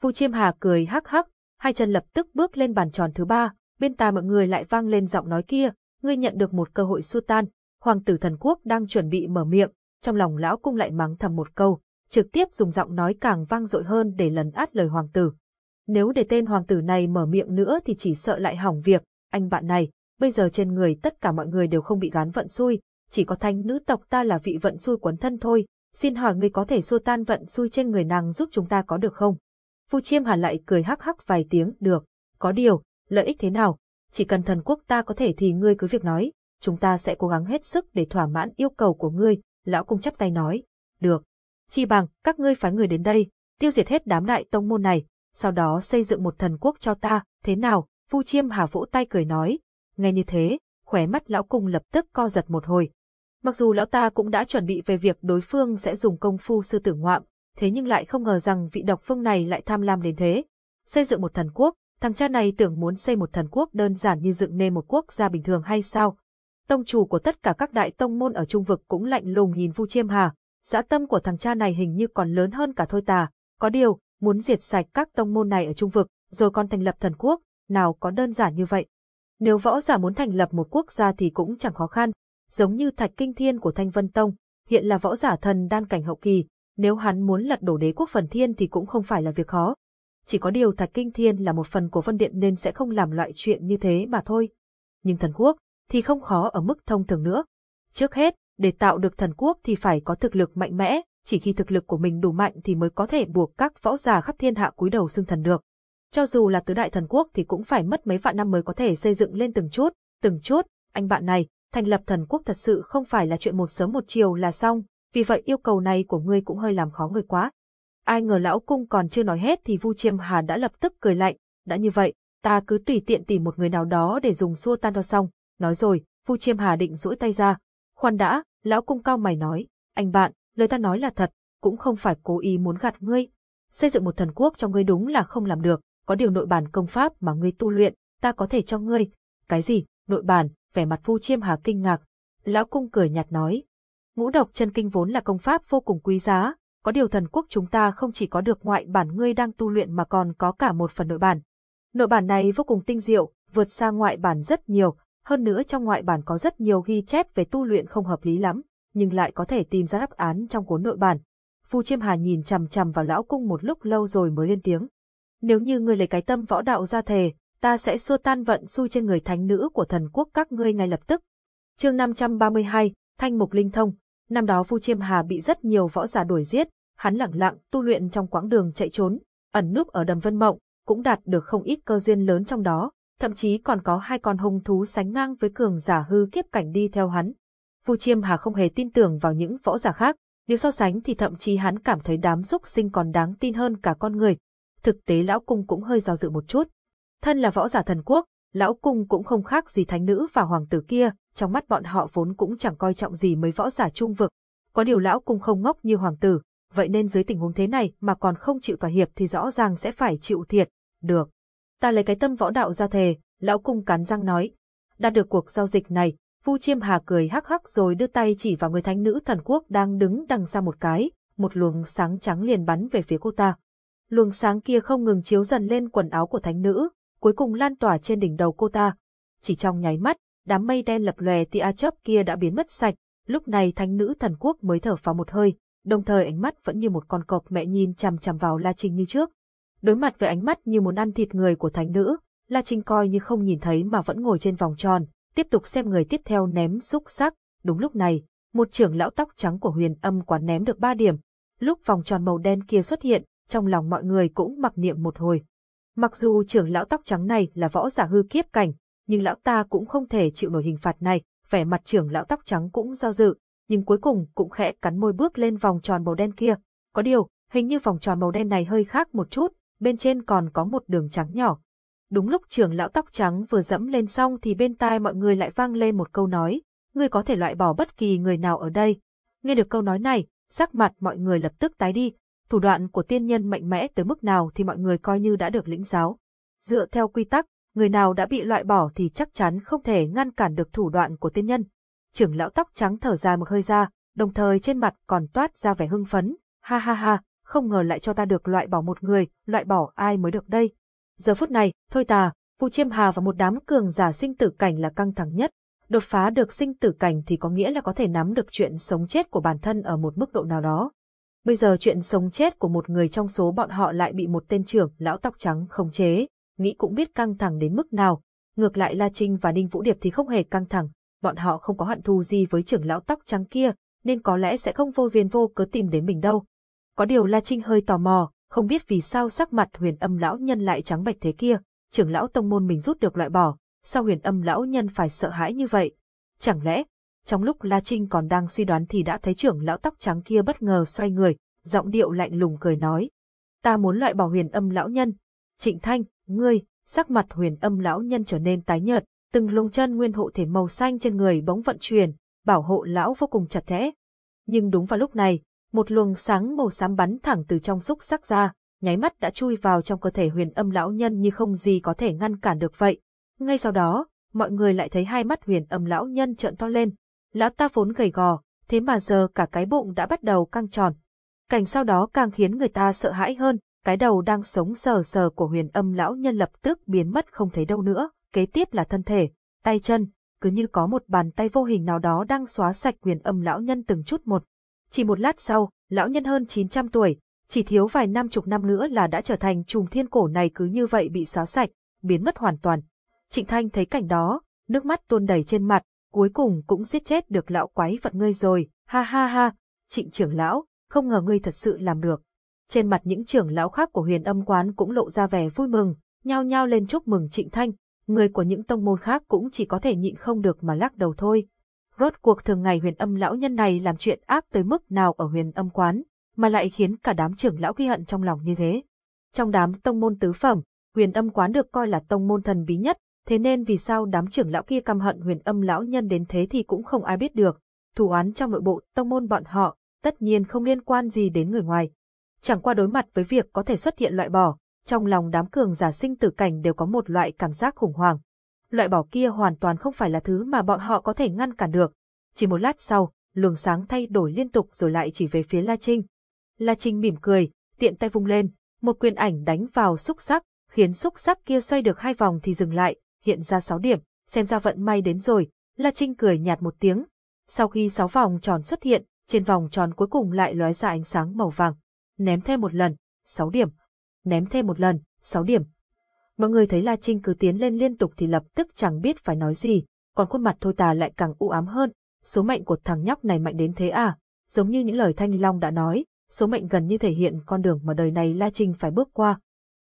Vu Chiêm Hà cười hắc hắc, hai chân lập tức bước lên bàn tròn thứ ba, bên tai mọi người lại vang lên giọng nói kia, ngươi nhận được một cơ hội xua tan, hoàng tử thần quốc đang chuẩn bị mở miệng, trong lòng lão cung lại mắng thầm một câu, trực tiếp dùng giọng nói càng vang dội hơn để lấn át lời hoàng tử. Nếu để tên hoàng tử này mở miệng nữa thì chỉ sợ lại hỏng việc, anh bạn này, bây giờ trên người tất cả mọi người đều không bị gán vận xui, chỉ có thanh nữ tộc ta là vị vận xui quấn thân thôi, xin hỏi ngươi có thể xua tan vận xui trên người nàng giúp chúng ta có được không? Phu Chiêm Hà lại cười hắc hắc vài tiếng, được, có điều, lợi ích thế nào, chỉ cần thần quốc ta có thể thì ngươi cứ việc nói, chúng ta sẽ cố gắng hết sức để thỏa mãn yêu cầu của ngươi, lão cung chắp tay nói, được. Chi bằng, các ngươi phái người đến đây, tiêu diệt hết đám đại tông môn này, sau đó xây dựng một thần quốc cho ta, thế nào, Phu Chiêm Hà vỗ tay cười nói, nghe như thế, khóe mắt lão cung lập tức co giật một hồi. Mặc dù lão ta cũng đã chuẩn bị về việc đối phương sẽ dùng công phu sư tử ngoạm, thế nhưng lại không ngờ rằng vị độc phương này lại tham lam đến thế. Xây dựng một thần quốc, thằng cha này tưởng muốn xây một thần quốc đơn giản như dựng nên một quốc gia bình thường hay sao? Tông chủ của tất cả các đại tông môn ở trung vực cũng lạnh lùng nhìn Vu Chiêm Hà, dã tâm của thằng cha này hình như còn lớn hơn cả thôi tà, có điều, muốn diệt sạch các tông môn này ở trung vực, rồi còn thành lập thần quốc, nào có đơn giản như vậy. Nếu võ giả muốn thành lập một quốc gia thì cũng chẳng khó khăn, giống như Thạch Kinh Thiên của Thanh Vân Tông, hiện là võ giả thần đan cảnh hậu kỳ, nếu hắn muốn lật đổ đế quốc phần thiên thì cũng không phải là việc khó. Chỉ có điều Thạch Kinh Thiên là một phần của Vân Điện nên sẽ không làm loại chuyện như thế mà thôi. Nhưng thần quốc thì không khó ở mức thông thường nữa. Trước hết, để tạo được thần quốc thì phải có thực lực mạnh mẽ, chỉ khi thực lực của mình đủ mạnh thì mới có thể buộc các võ giả khắp thiên hạ cúi đầu xưng thần được. Cho dù là tứ đại thần quốc thì cũng phải mất mấy vạn năm mới có thể xây dựng lên từng chút, từng chút, anh bạn này, thành lập thần quốc thật sự không phải là chuyện một sớm một chiều là xong, vì vậy yêu cầu này của ngươi cũng hơi làm khó người quá. Ai ngờ lão cung còn chưa nói hết thì Vu Chiêm Hà đã lập tức cười lạnh, đã như vậy, ta cứ tùy tiện tìm một người nào đó để dùng xua tan cho xong, nói rồi, Vu Chiêm Hà định duỗi tay ra. Khoan đã, lão cung cao mày nói, anh bạn, lời ta nói là thật, cũng không phải cố ý muốn gạt ngươi. Xây dựng một thần quốc cho ngươi đúng là không làm được, có điều nội bản công pháp mà ngươi tu luyện, ta có thể cho ngươi. Cái gì, nội bản, vẻ mặt Vu Chiêm Hà kinh ngạc. Lão cung cười nhạt nói, ngũ độc chân kinh vốn là công pháp vô cùng quý giá, có điều thần quốc chúng ta không chỉ có được ngoại bản ngươi đang tu luyện mà còn có cả một phần nội bản. Nội bản này vô cùng tinh diệu, vượt xa ngoại bản rất nhiều, hơn nữa trong ngoại bản có rất nhiều ghi chép về tu luyện không hợp lý lắm, nhưng lại có thể tìm ra đáp án trong cuốn nội bản. Phu Chiêm Hà nhìn chằm chằm vào lão cung một lúc lâu rồi mới lên tiếng. Nếu như ngươi lấy cái tâm võ đạo ra thề, ta sẽ xua tan vận xui trên người thánh nữ của thần quốc các ngươi ngay lập tức. Chương 532, Thanh Mục Linh Thông. Năm đó Phu Chiêm Hà bị rất nhiều võ giả đuổi giết, hắn lặng lặng tu luyện trong quãng đường chạy trốn, ẩn núp ở đầm Vân Mộng, cũng đạt được không ít cơ duyên lớn trong đó, thậm chí còn có hai con hung thú sánh ngang với cường giả hư kiếp cảnh đi theo hắn. Vu Chiêm Hà không hề tin tưởng vào những võ giả khác, nếu so sánh thì thậm chí hắn cảm thấy đám súc sinh còn đáng tin hơn cả con người. Thực tế lão cung cũng hơi do dự một chút. Thân là võ giả thần quốc, lão cung cũng không khác gì thánh nữ và hoàng tử kia, trong mắt bọn họ vốn cũng chẳng coi trọng gì mấy võ giả trung vực. Có điều lão cung không ngốc như hoàng tử, vậy nên dưới tình huống thế này mà còn không chịu thỏa hiệp thì rõ ràng sẽ phải chịu thiệt. Được. Ta lấy cái tâm võ đạo ra thề, lão cung cắn răng nói. Đạt được cuộc giao dịch này, Vu Chiêm Hà cười hắc hắc rồi đưa tay chỉ vào người thánh nữ thần quốc đang đứng đằng xa một cái, một luồng sáng trắng liền bắn về phía cô ta. Luồng sáng kia không ngừng chiếu dần lên quần áo của thánh nữ, cuối cùng lan tỏa trên đỉnh đầu cô ta. Chỉ trong nháy mắt, đám mây đen lập lòe tia chớp kia đã biến mất sạch, lúc này thánh nữ thần quốc mới thở phào một hơi, đồng thời ánh mắt vẫn như một con cọp mẹ nhìn chằm chằm vào La Trinh như trước. Đối mặt với ánh mắt như muốn ăn thịt người của thánh nữ, La Trinh coi như không nhìn thấy mà vẫn ngồi trên vòng tròn, tiếp tục xem người tiếp theo ném xúc sắc. Đúng lúc này, một trưởng lão tóc trắng của huyền âm quán ném được ba điểm. Lúc vòng tròn màu đen kia xuất hiện, trong lòng mọi người cũng mặc niệm một hồi. Mặc dù trưởng lão tóc trắng này là võ giả hư kiếp cảnh, nhưng lão ta cũng không thể chịu nổi hình phạt này, vẻ mặt trưởng lão tóc trắng cũng do dự, nhưng cuối cùng cũng khẽ cắn môi bước lên vòng tròn màu đen kia. Có điều, hình như vòng tròn màu đen này hơi khác một chút, bên trên còn có một đường trắng nhỏ. Đúng lúc trưởng lão tóc trắng vừa dẫm lên xong thì bên tai mọi người lại vang lên một câu nói, ngươi có thể loại bỏ bất kỳ người nào ở đây. Nghe được câu nói này, sắc mặt mọi người lập tức tái đi, thủ đoạn của tiên nhân mạnh mẽ tới mức nào thì mọi người coi như đã được lĩnh giáo. Dựa theo quy tắc, người nào đã bị loại bỏ thì chắc chắn không thể ngăn cản được thủ đoạn của tiên nhân. Trưởng lão tóc trắng thở dài một hơi ra, đồng thời trên mặt còn toát ra vẻ hưng phấn, ha ha ha, không ngờ lại cho ta được loại bỏ một người, loại bỏ ai mới được đây. Giờ phút này, thôi tà, Vu Chiêm Hà và một đám cường giả sinh tử cảnh là căng thẳng nhất. Đột phá được sinh tử cảnh thì có nghĩa là có thể nắm được chuyện sống chết của bản thân ở một mức độ nào đó. Bây giờ chuyện sống chết của một người trong số bọn họ lại bị một tên trưởng lão tóc trắng khống chế, nghĩ cũng biết căng thẳng đến mức nào. Ngược lại La Trinh và Ninh Vũ Điệp thì không hề căng thẳng, bọn họ không có hận thù gì với trưởng lão tóc trắng kia, nên có lẽ sẽ không vô duyên vô cớ tìm đến mình đâu. Có điều La Trinh hơi tò mò, không biết vì sao sắc mặt huyền âm lão nhân lại trắng bệch thế kia, trưởng lão tông môn mình rút được loại bỏ, sao huyền âm lão nhân phải sợ hãi như vậy? Chẳng lẽ, trong lúc La Trinh còn đang suy đoán thì đã thấy trưởng lão tóc trắng kia bất ngờ xoay người, giọng điệu lạnh lùng cười nói. Ta muốn loại bỏ huyền âm lão nhân. Trịnh Thanh, ngươi, sắc mặt huyền âm lão nhân trở nên tái nhợt, từng lông chân nguyên hộ thể màu xanh trên người bỗng vận chuyển, bảo hộ lão vô cùng chặt chẽ. Nhưng đúng vào lúc này, một luồng sáng màu xám bắn thẳng từ trong xúc sắc ra, nháy mắt đã chui vào trong cơ thể huyền âm lão nhân như không gì có thể ngăn cản được vậy. Ngay sau đó, mọi người lại thấy hai mắt huyền âm lão nhân trợn to lên. Lão ta vốn gầy gò, thế mà giờ cả cái bụng đã bắt đầu căng tròn. Cảnh sau đó càng khiến người ta sợ hãi hơn, cái đầu đang sống sờ sờ của huyền âm lão nhân lập tức biến mất không thấy đâu nữa, kế tiếp là thân thể, tay chân, cứ như có một bàn tay vô hình nào đó đang xóa sạch huyền âm lão nhân từng chút một. Chỉ một lát sau, lão nhân hơn 900 tuổi, chỉ thiếu vài năm chục năm nữa là đã trở thành trùng thiên cổ này cứ như vậy bị xóa sạch, biến mất hoàn toàn. Trịnh Thanh thấy cảnh đó, nước mắt tuôn đầy trên mặt, cuối cùng cũng giết chết được lão quái vật ngươi rồi, ha ha ha, trịnh trưởng lão, không ngờ ngươi thật sự làm được. Trên mặt những trưởng lão khác của huyền âm quán cũng lộ ra vẻ vui mừng, nhao nhao lên chúc mừng trịnh thanh, người của những tông môn khác cũng chỉ có thể nhịn không được mà lắc đầu thôi. Rốt cuộc thường ngày huyền âm lão nhân này làm chuyện ác tới mức nào ở huyền âm quán, mà lại khiến cả đám trưởng lão ghi hận trong lòng như thế. Trong đám tông môn tứ phẩm, huyền âm quán được coi là tông môn thần bí nhất, thế nên vì sao đám trưởng lão kia căm hận huyền âm lão nhân đến thế thì cũng không ai biết được. Thủ án trong nội bộ tông môn bọn họ, tất nhiên không liên quan gì đến người ngoài. Chẳng qua đối mặt với việc có thể xuất hiện loại bỏ, trong lòng đám cường giả sinh tử cảnh đều có một loại cảm giác khủng hoảng. Loại bỏ kia hoàn toàn không phải là thứ mà bọn họ có thể ngăn cản được. Chỉ một lát sau, luồng sáng thay đổi liên tục rồi lại chỉ về phía La Trinh. La Trinh mỉm cười, tiện tay vung lên, một quyền ảnh đánh vào xúc sắc, khiến xúc sắc kia xoay được hai vòng thì dừng lại, hiện ra sáu điểm, xem ra vận may đến rồi, La Trinh cười nhạt một tiếng. Sau khi sáu vòng tròn xuất hiện, trên vòng tròn cuối cùng lại lóe ra ánh sáng màu vàng. Ném thêm một lần, sáu điểm. Ném thêm một lần, sáu điểm. Mọi người thấy La Trinh cứ tiến lên liên tục thì lập tức chẳng biết phải nói gì, còn khuôn mặt thôi tà lại càng u ám hơn. Số mệnh của thằng nhóc này mạnh đến thế à? Giống như những lời Thanh Long đã nói, số mệnh gần như thể hiện con đường mà đời này La Trinh phải bước qua.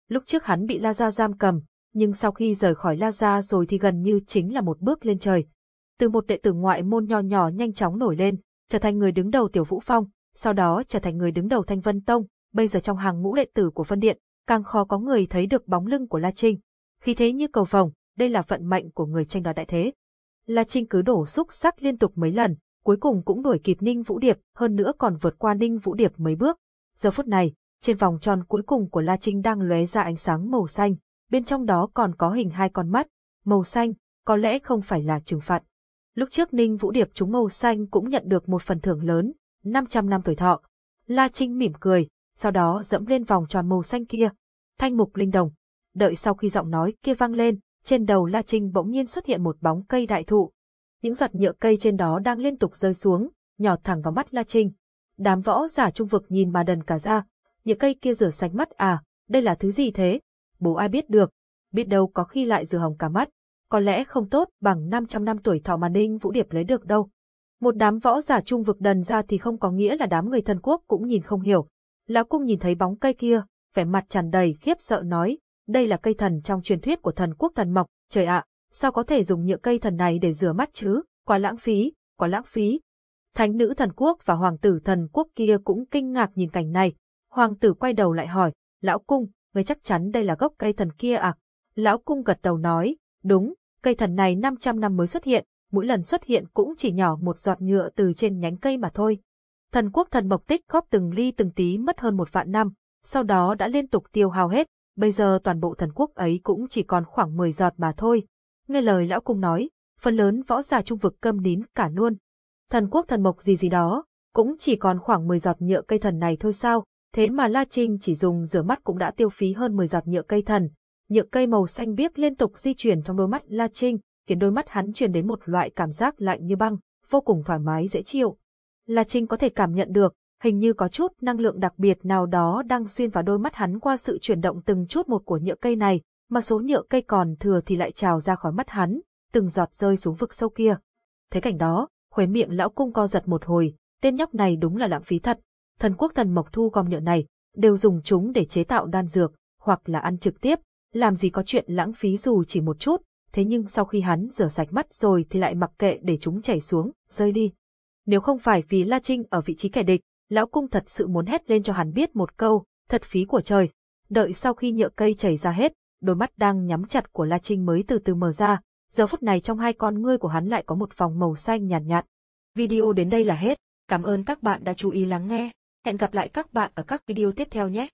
Lúc trước hắn bị La Gia giam cầm, nhưng sau khi rời khỏi La Gia rồi thì gần như chính là một bước lên trời. Từ một đệ tử ngoại môn nho nhỏ nhanh chóng nổi lên, trở thành người đứng đầu Tiểu Vũ Phong, sau đó trở thành người đứng đầu Thanh Vân Tông, bây giờ trong hàng ngũ đệ tử của phân điện, càng khó có người thấy được bóng lưng của La Trinh. Khi thế như cầu vồng, đây là vận mệnh của người tranh đoạt đại thế. La Trinh cứ đổ xúc sắc liên tục mấy lần, cuối cùng cũng đuổi kịp Ninh Vũ Điệp, hơn nữa còn vượt qua Ninh Vũ Điệp mấy bước. Giờ phút này, trên vòng tròn cuối cùng của La Trinh đang lóe ra ánh sáng màu xanh, bên trong đó còn có hình hai con mắt, màu xanh, có lẽ không phải là trừng phạt. Lúc trước Ninh Vũ Điệp trúng màu xanh cũng nhận được một phần thưởng lớn, 500 năm tuổi thọ. La Trinh mỉm cười, sau đó dẫm lên vòng tròn màu xanh kia. Thanh mục linh đồng. Đợi sau khi giọng nói kia vang lên, trên đầu La Trinh bỗng nhiên xuất hiện một bóng cây đại thụ. Những giọt nhựa cây trên đó đang liên tục rơi xuống, nhỏ thẳng vào mắt La Trinh. Đám võ giả trung vực nhìn mà đần cả ra. Nhựa cây kia rửa sạch mắt à, đây là thứ gì thế? Bố ai biết được, biết đâu có khi lại rửa hồng cả mắt. Có lẽ không tốt bằng 500 năm tuổi thọ mà Ninh Vũ Điệp lấy được đâu. Một đám võ giả trung vực đần ra thì không có nghĩa là đám người thần quốc cũng nhìn không hiểu. Lão cung nhìn thấy bóng cây kia, vẻ mặt tràn đầy khiếp sợ nói, đây là cây thần trong truyền thuyết của thần quốc thần mộc, trời ạ, sao có thể dùng nhựa cây thần này để rửa mắt chứ, quá lãng phí, quá lãng phí. Thánh nữ thần quốc và hoàng tử thần quốc kia cũng kinh ngạc nhìn cảnh này. Hoàng tử quay đầu lại hỏi, lão cung, người chắc chắn đây là gốc cây thần kia à? Lão cung gật đầu nói, đúng, cây thần này 500 năm mới xuất hiện, mỗi lần xuất hiện cũng chỉ nhỏ một giọt nhựa từ trên nhánh cây mà thôi. Thần quốc thần mộc tích góp từng ly từng tí mất hơn một vạn năm, sau đó đã liên tục tiêu hao hết, bây giờ toàn bộ thần quốc ấy cũng chỉ còn khoảng 10 giọt mà thôi. Nghe lời lão cung nói, phần lớn võ giả trung vực câm nín cả luôn. Thần quốc thần mộc gì gì đó, cũng chỉ còn khoảng 10 giọt nhựa cây thần này thôi sao, thế mà La Trinh chỉ dùng rửa mắt cũng đã tiêu phí hơn 10 giọt nhựa cây thần. Nhựa cây màu xanh biếc liên tục di chuyển trong đôi mắt La Trinh, khiến đôi mắt hắn truyền đến một loại cảm giác lạnh như băng, vô cùng thoải mái dễ chịu. La Trinh có thể cảm nhận được, hình như có chút năng lượng đặc biệt nào đó đang xuyên vào đôi mắt hắn qua sự chuyển động từng chút một của nhựa cây này, mà số nhựa cây còn thừa thì lại trào ra khỏi mắt hắn, từng giọt rơi xuống vực sâu kia. Thế cảnh đó, khóe miệng lão cung co giật một hồi, tên nhóc này đúng là lãng phí thật. Thần quốc thần mộc thu gom nhựa này, đều dùng chúng để chế tạo đan dược, hoặc là ăn trực tiếp, làm gì có chuyện lãng phí dù chỉ một chút, thế nhưng sau khi hắn rửa sạch mắt rồi thì lại mặc kệ để chúng chảy xuống, rơi đi. Nếu không phải vì La Trinh ở vị trí kẻ địch, lão cung thật sự muốn hét lên cho hắn biết một câu, thật phí của trời. Đợi sau khi nhựa cây chảy ra hết, đôi mắt đang nhắm chặt của La Trinh mới từ từ mở ra, giờ phút này trong hai con ngươi của hắn lại có một vòng màu xanh nhàn nhạt, nhạt. Video đến đây là hết, cảm ơn các bạn đã chú ý lắng nghe, hẹn gặp lại các bạn ở các video tiếp theo nhé.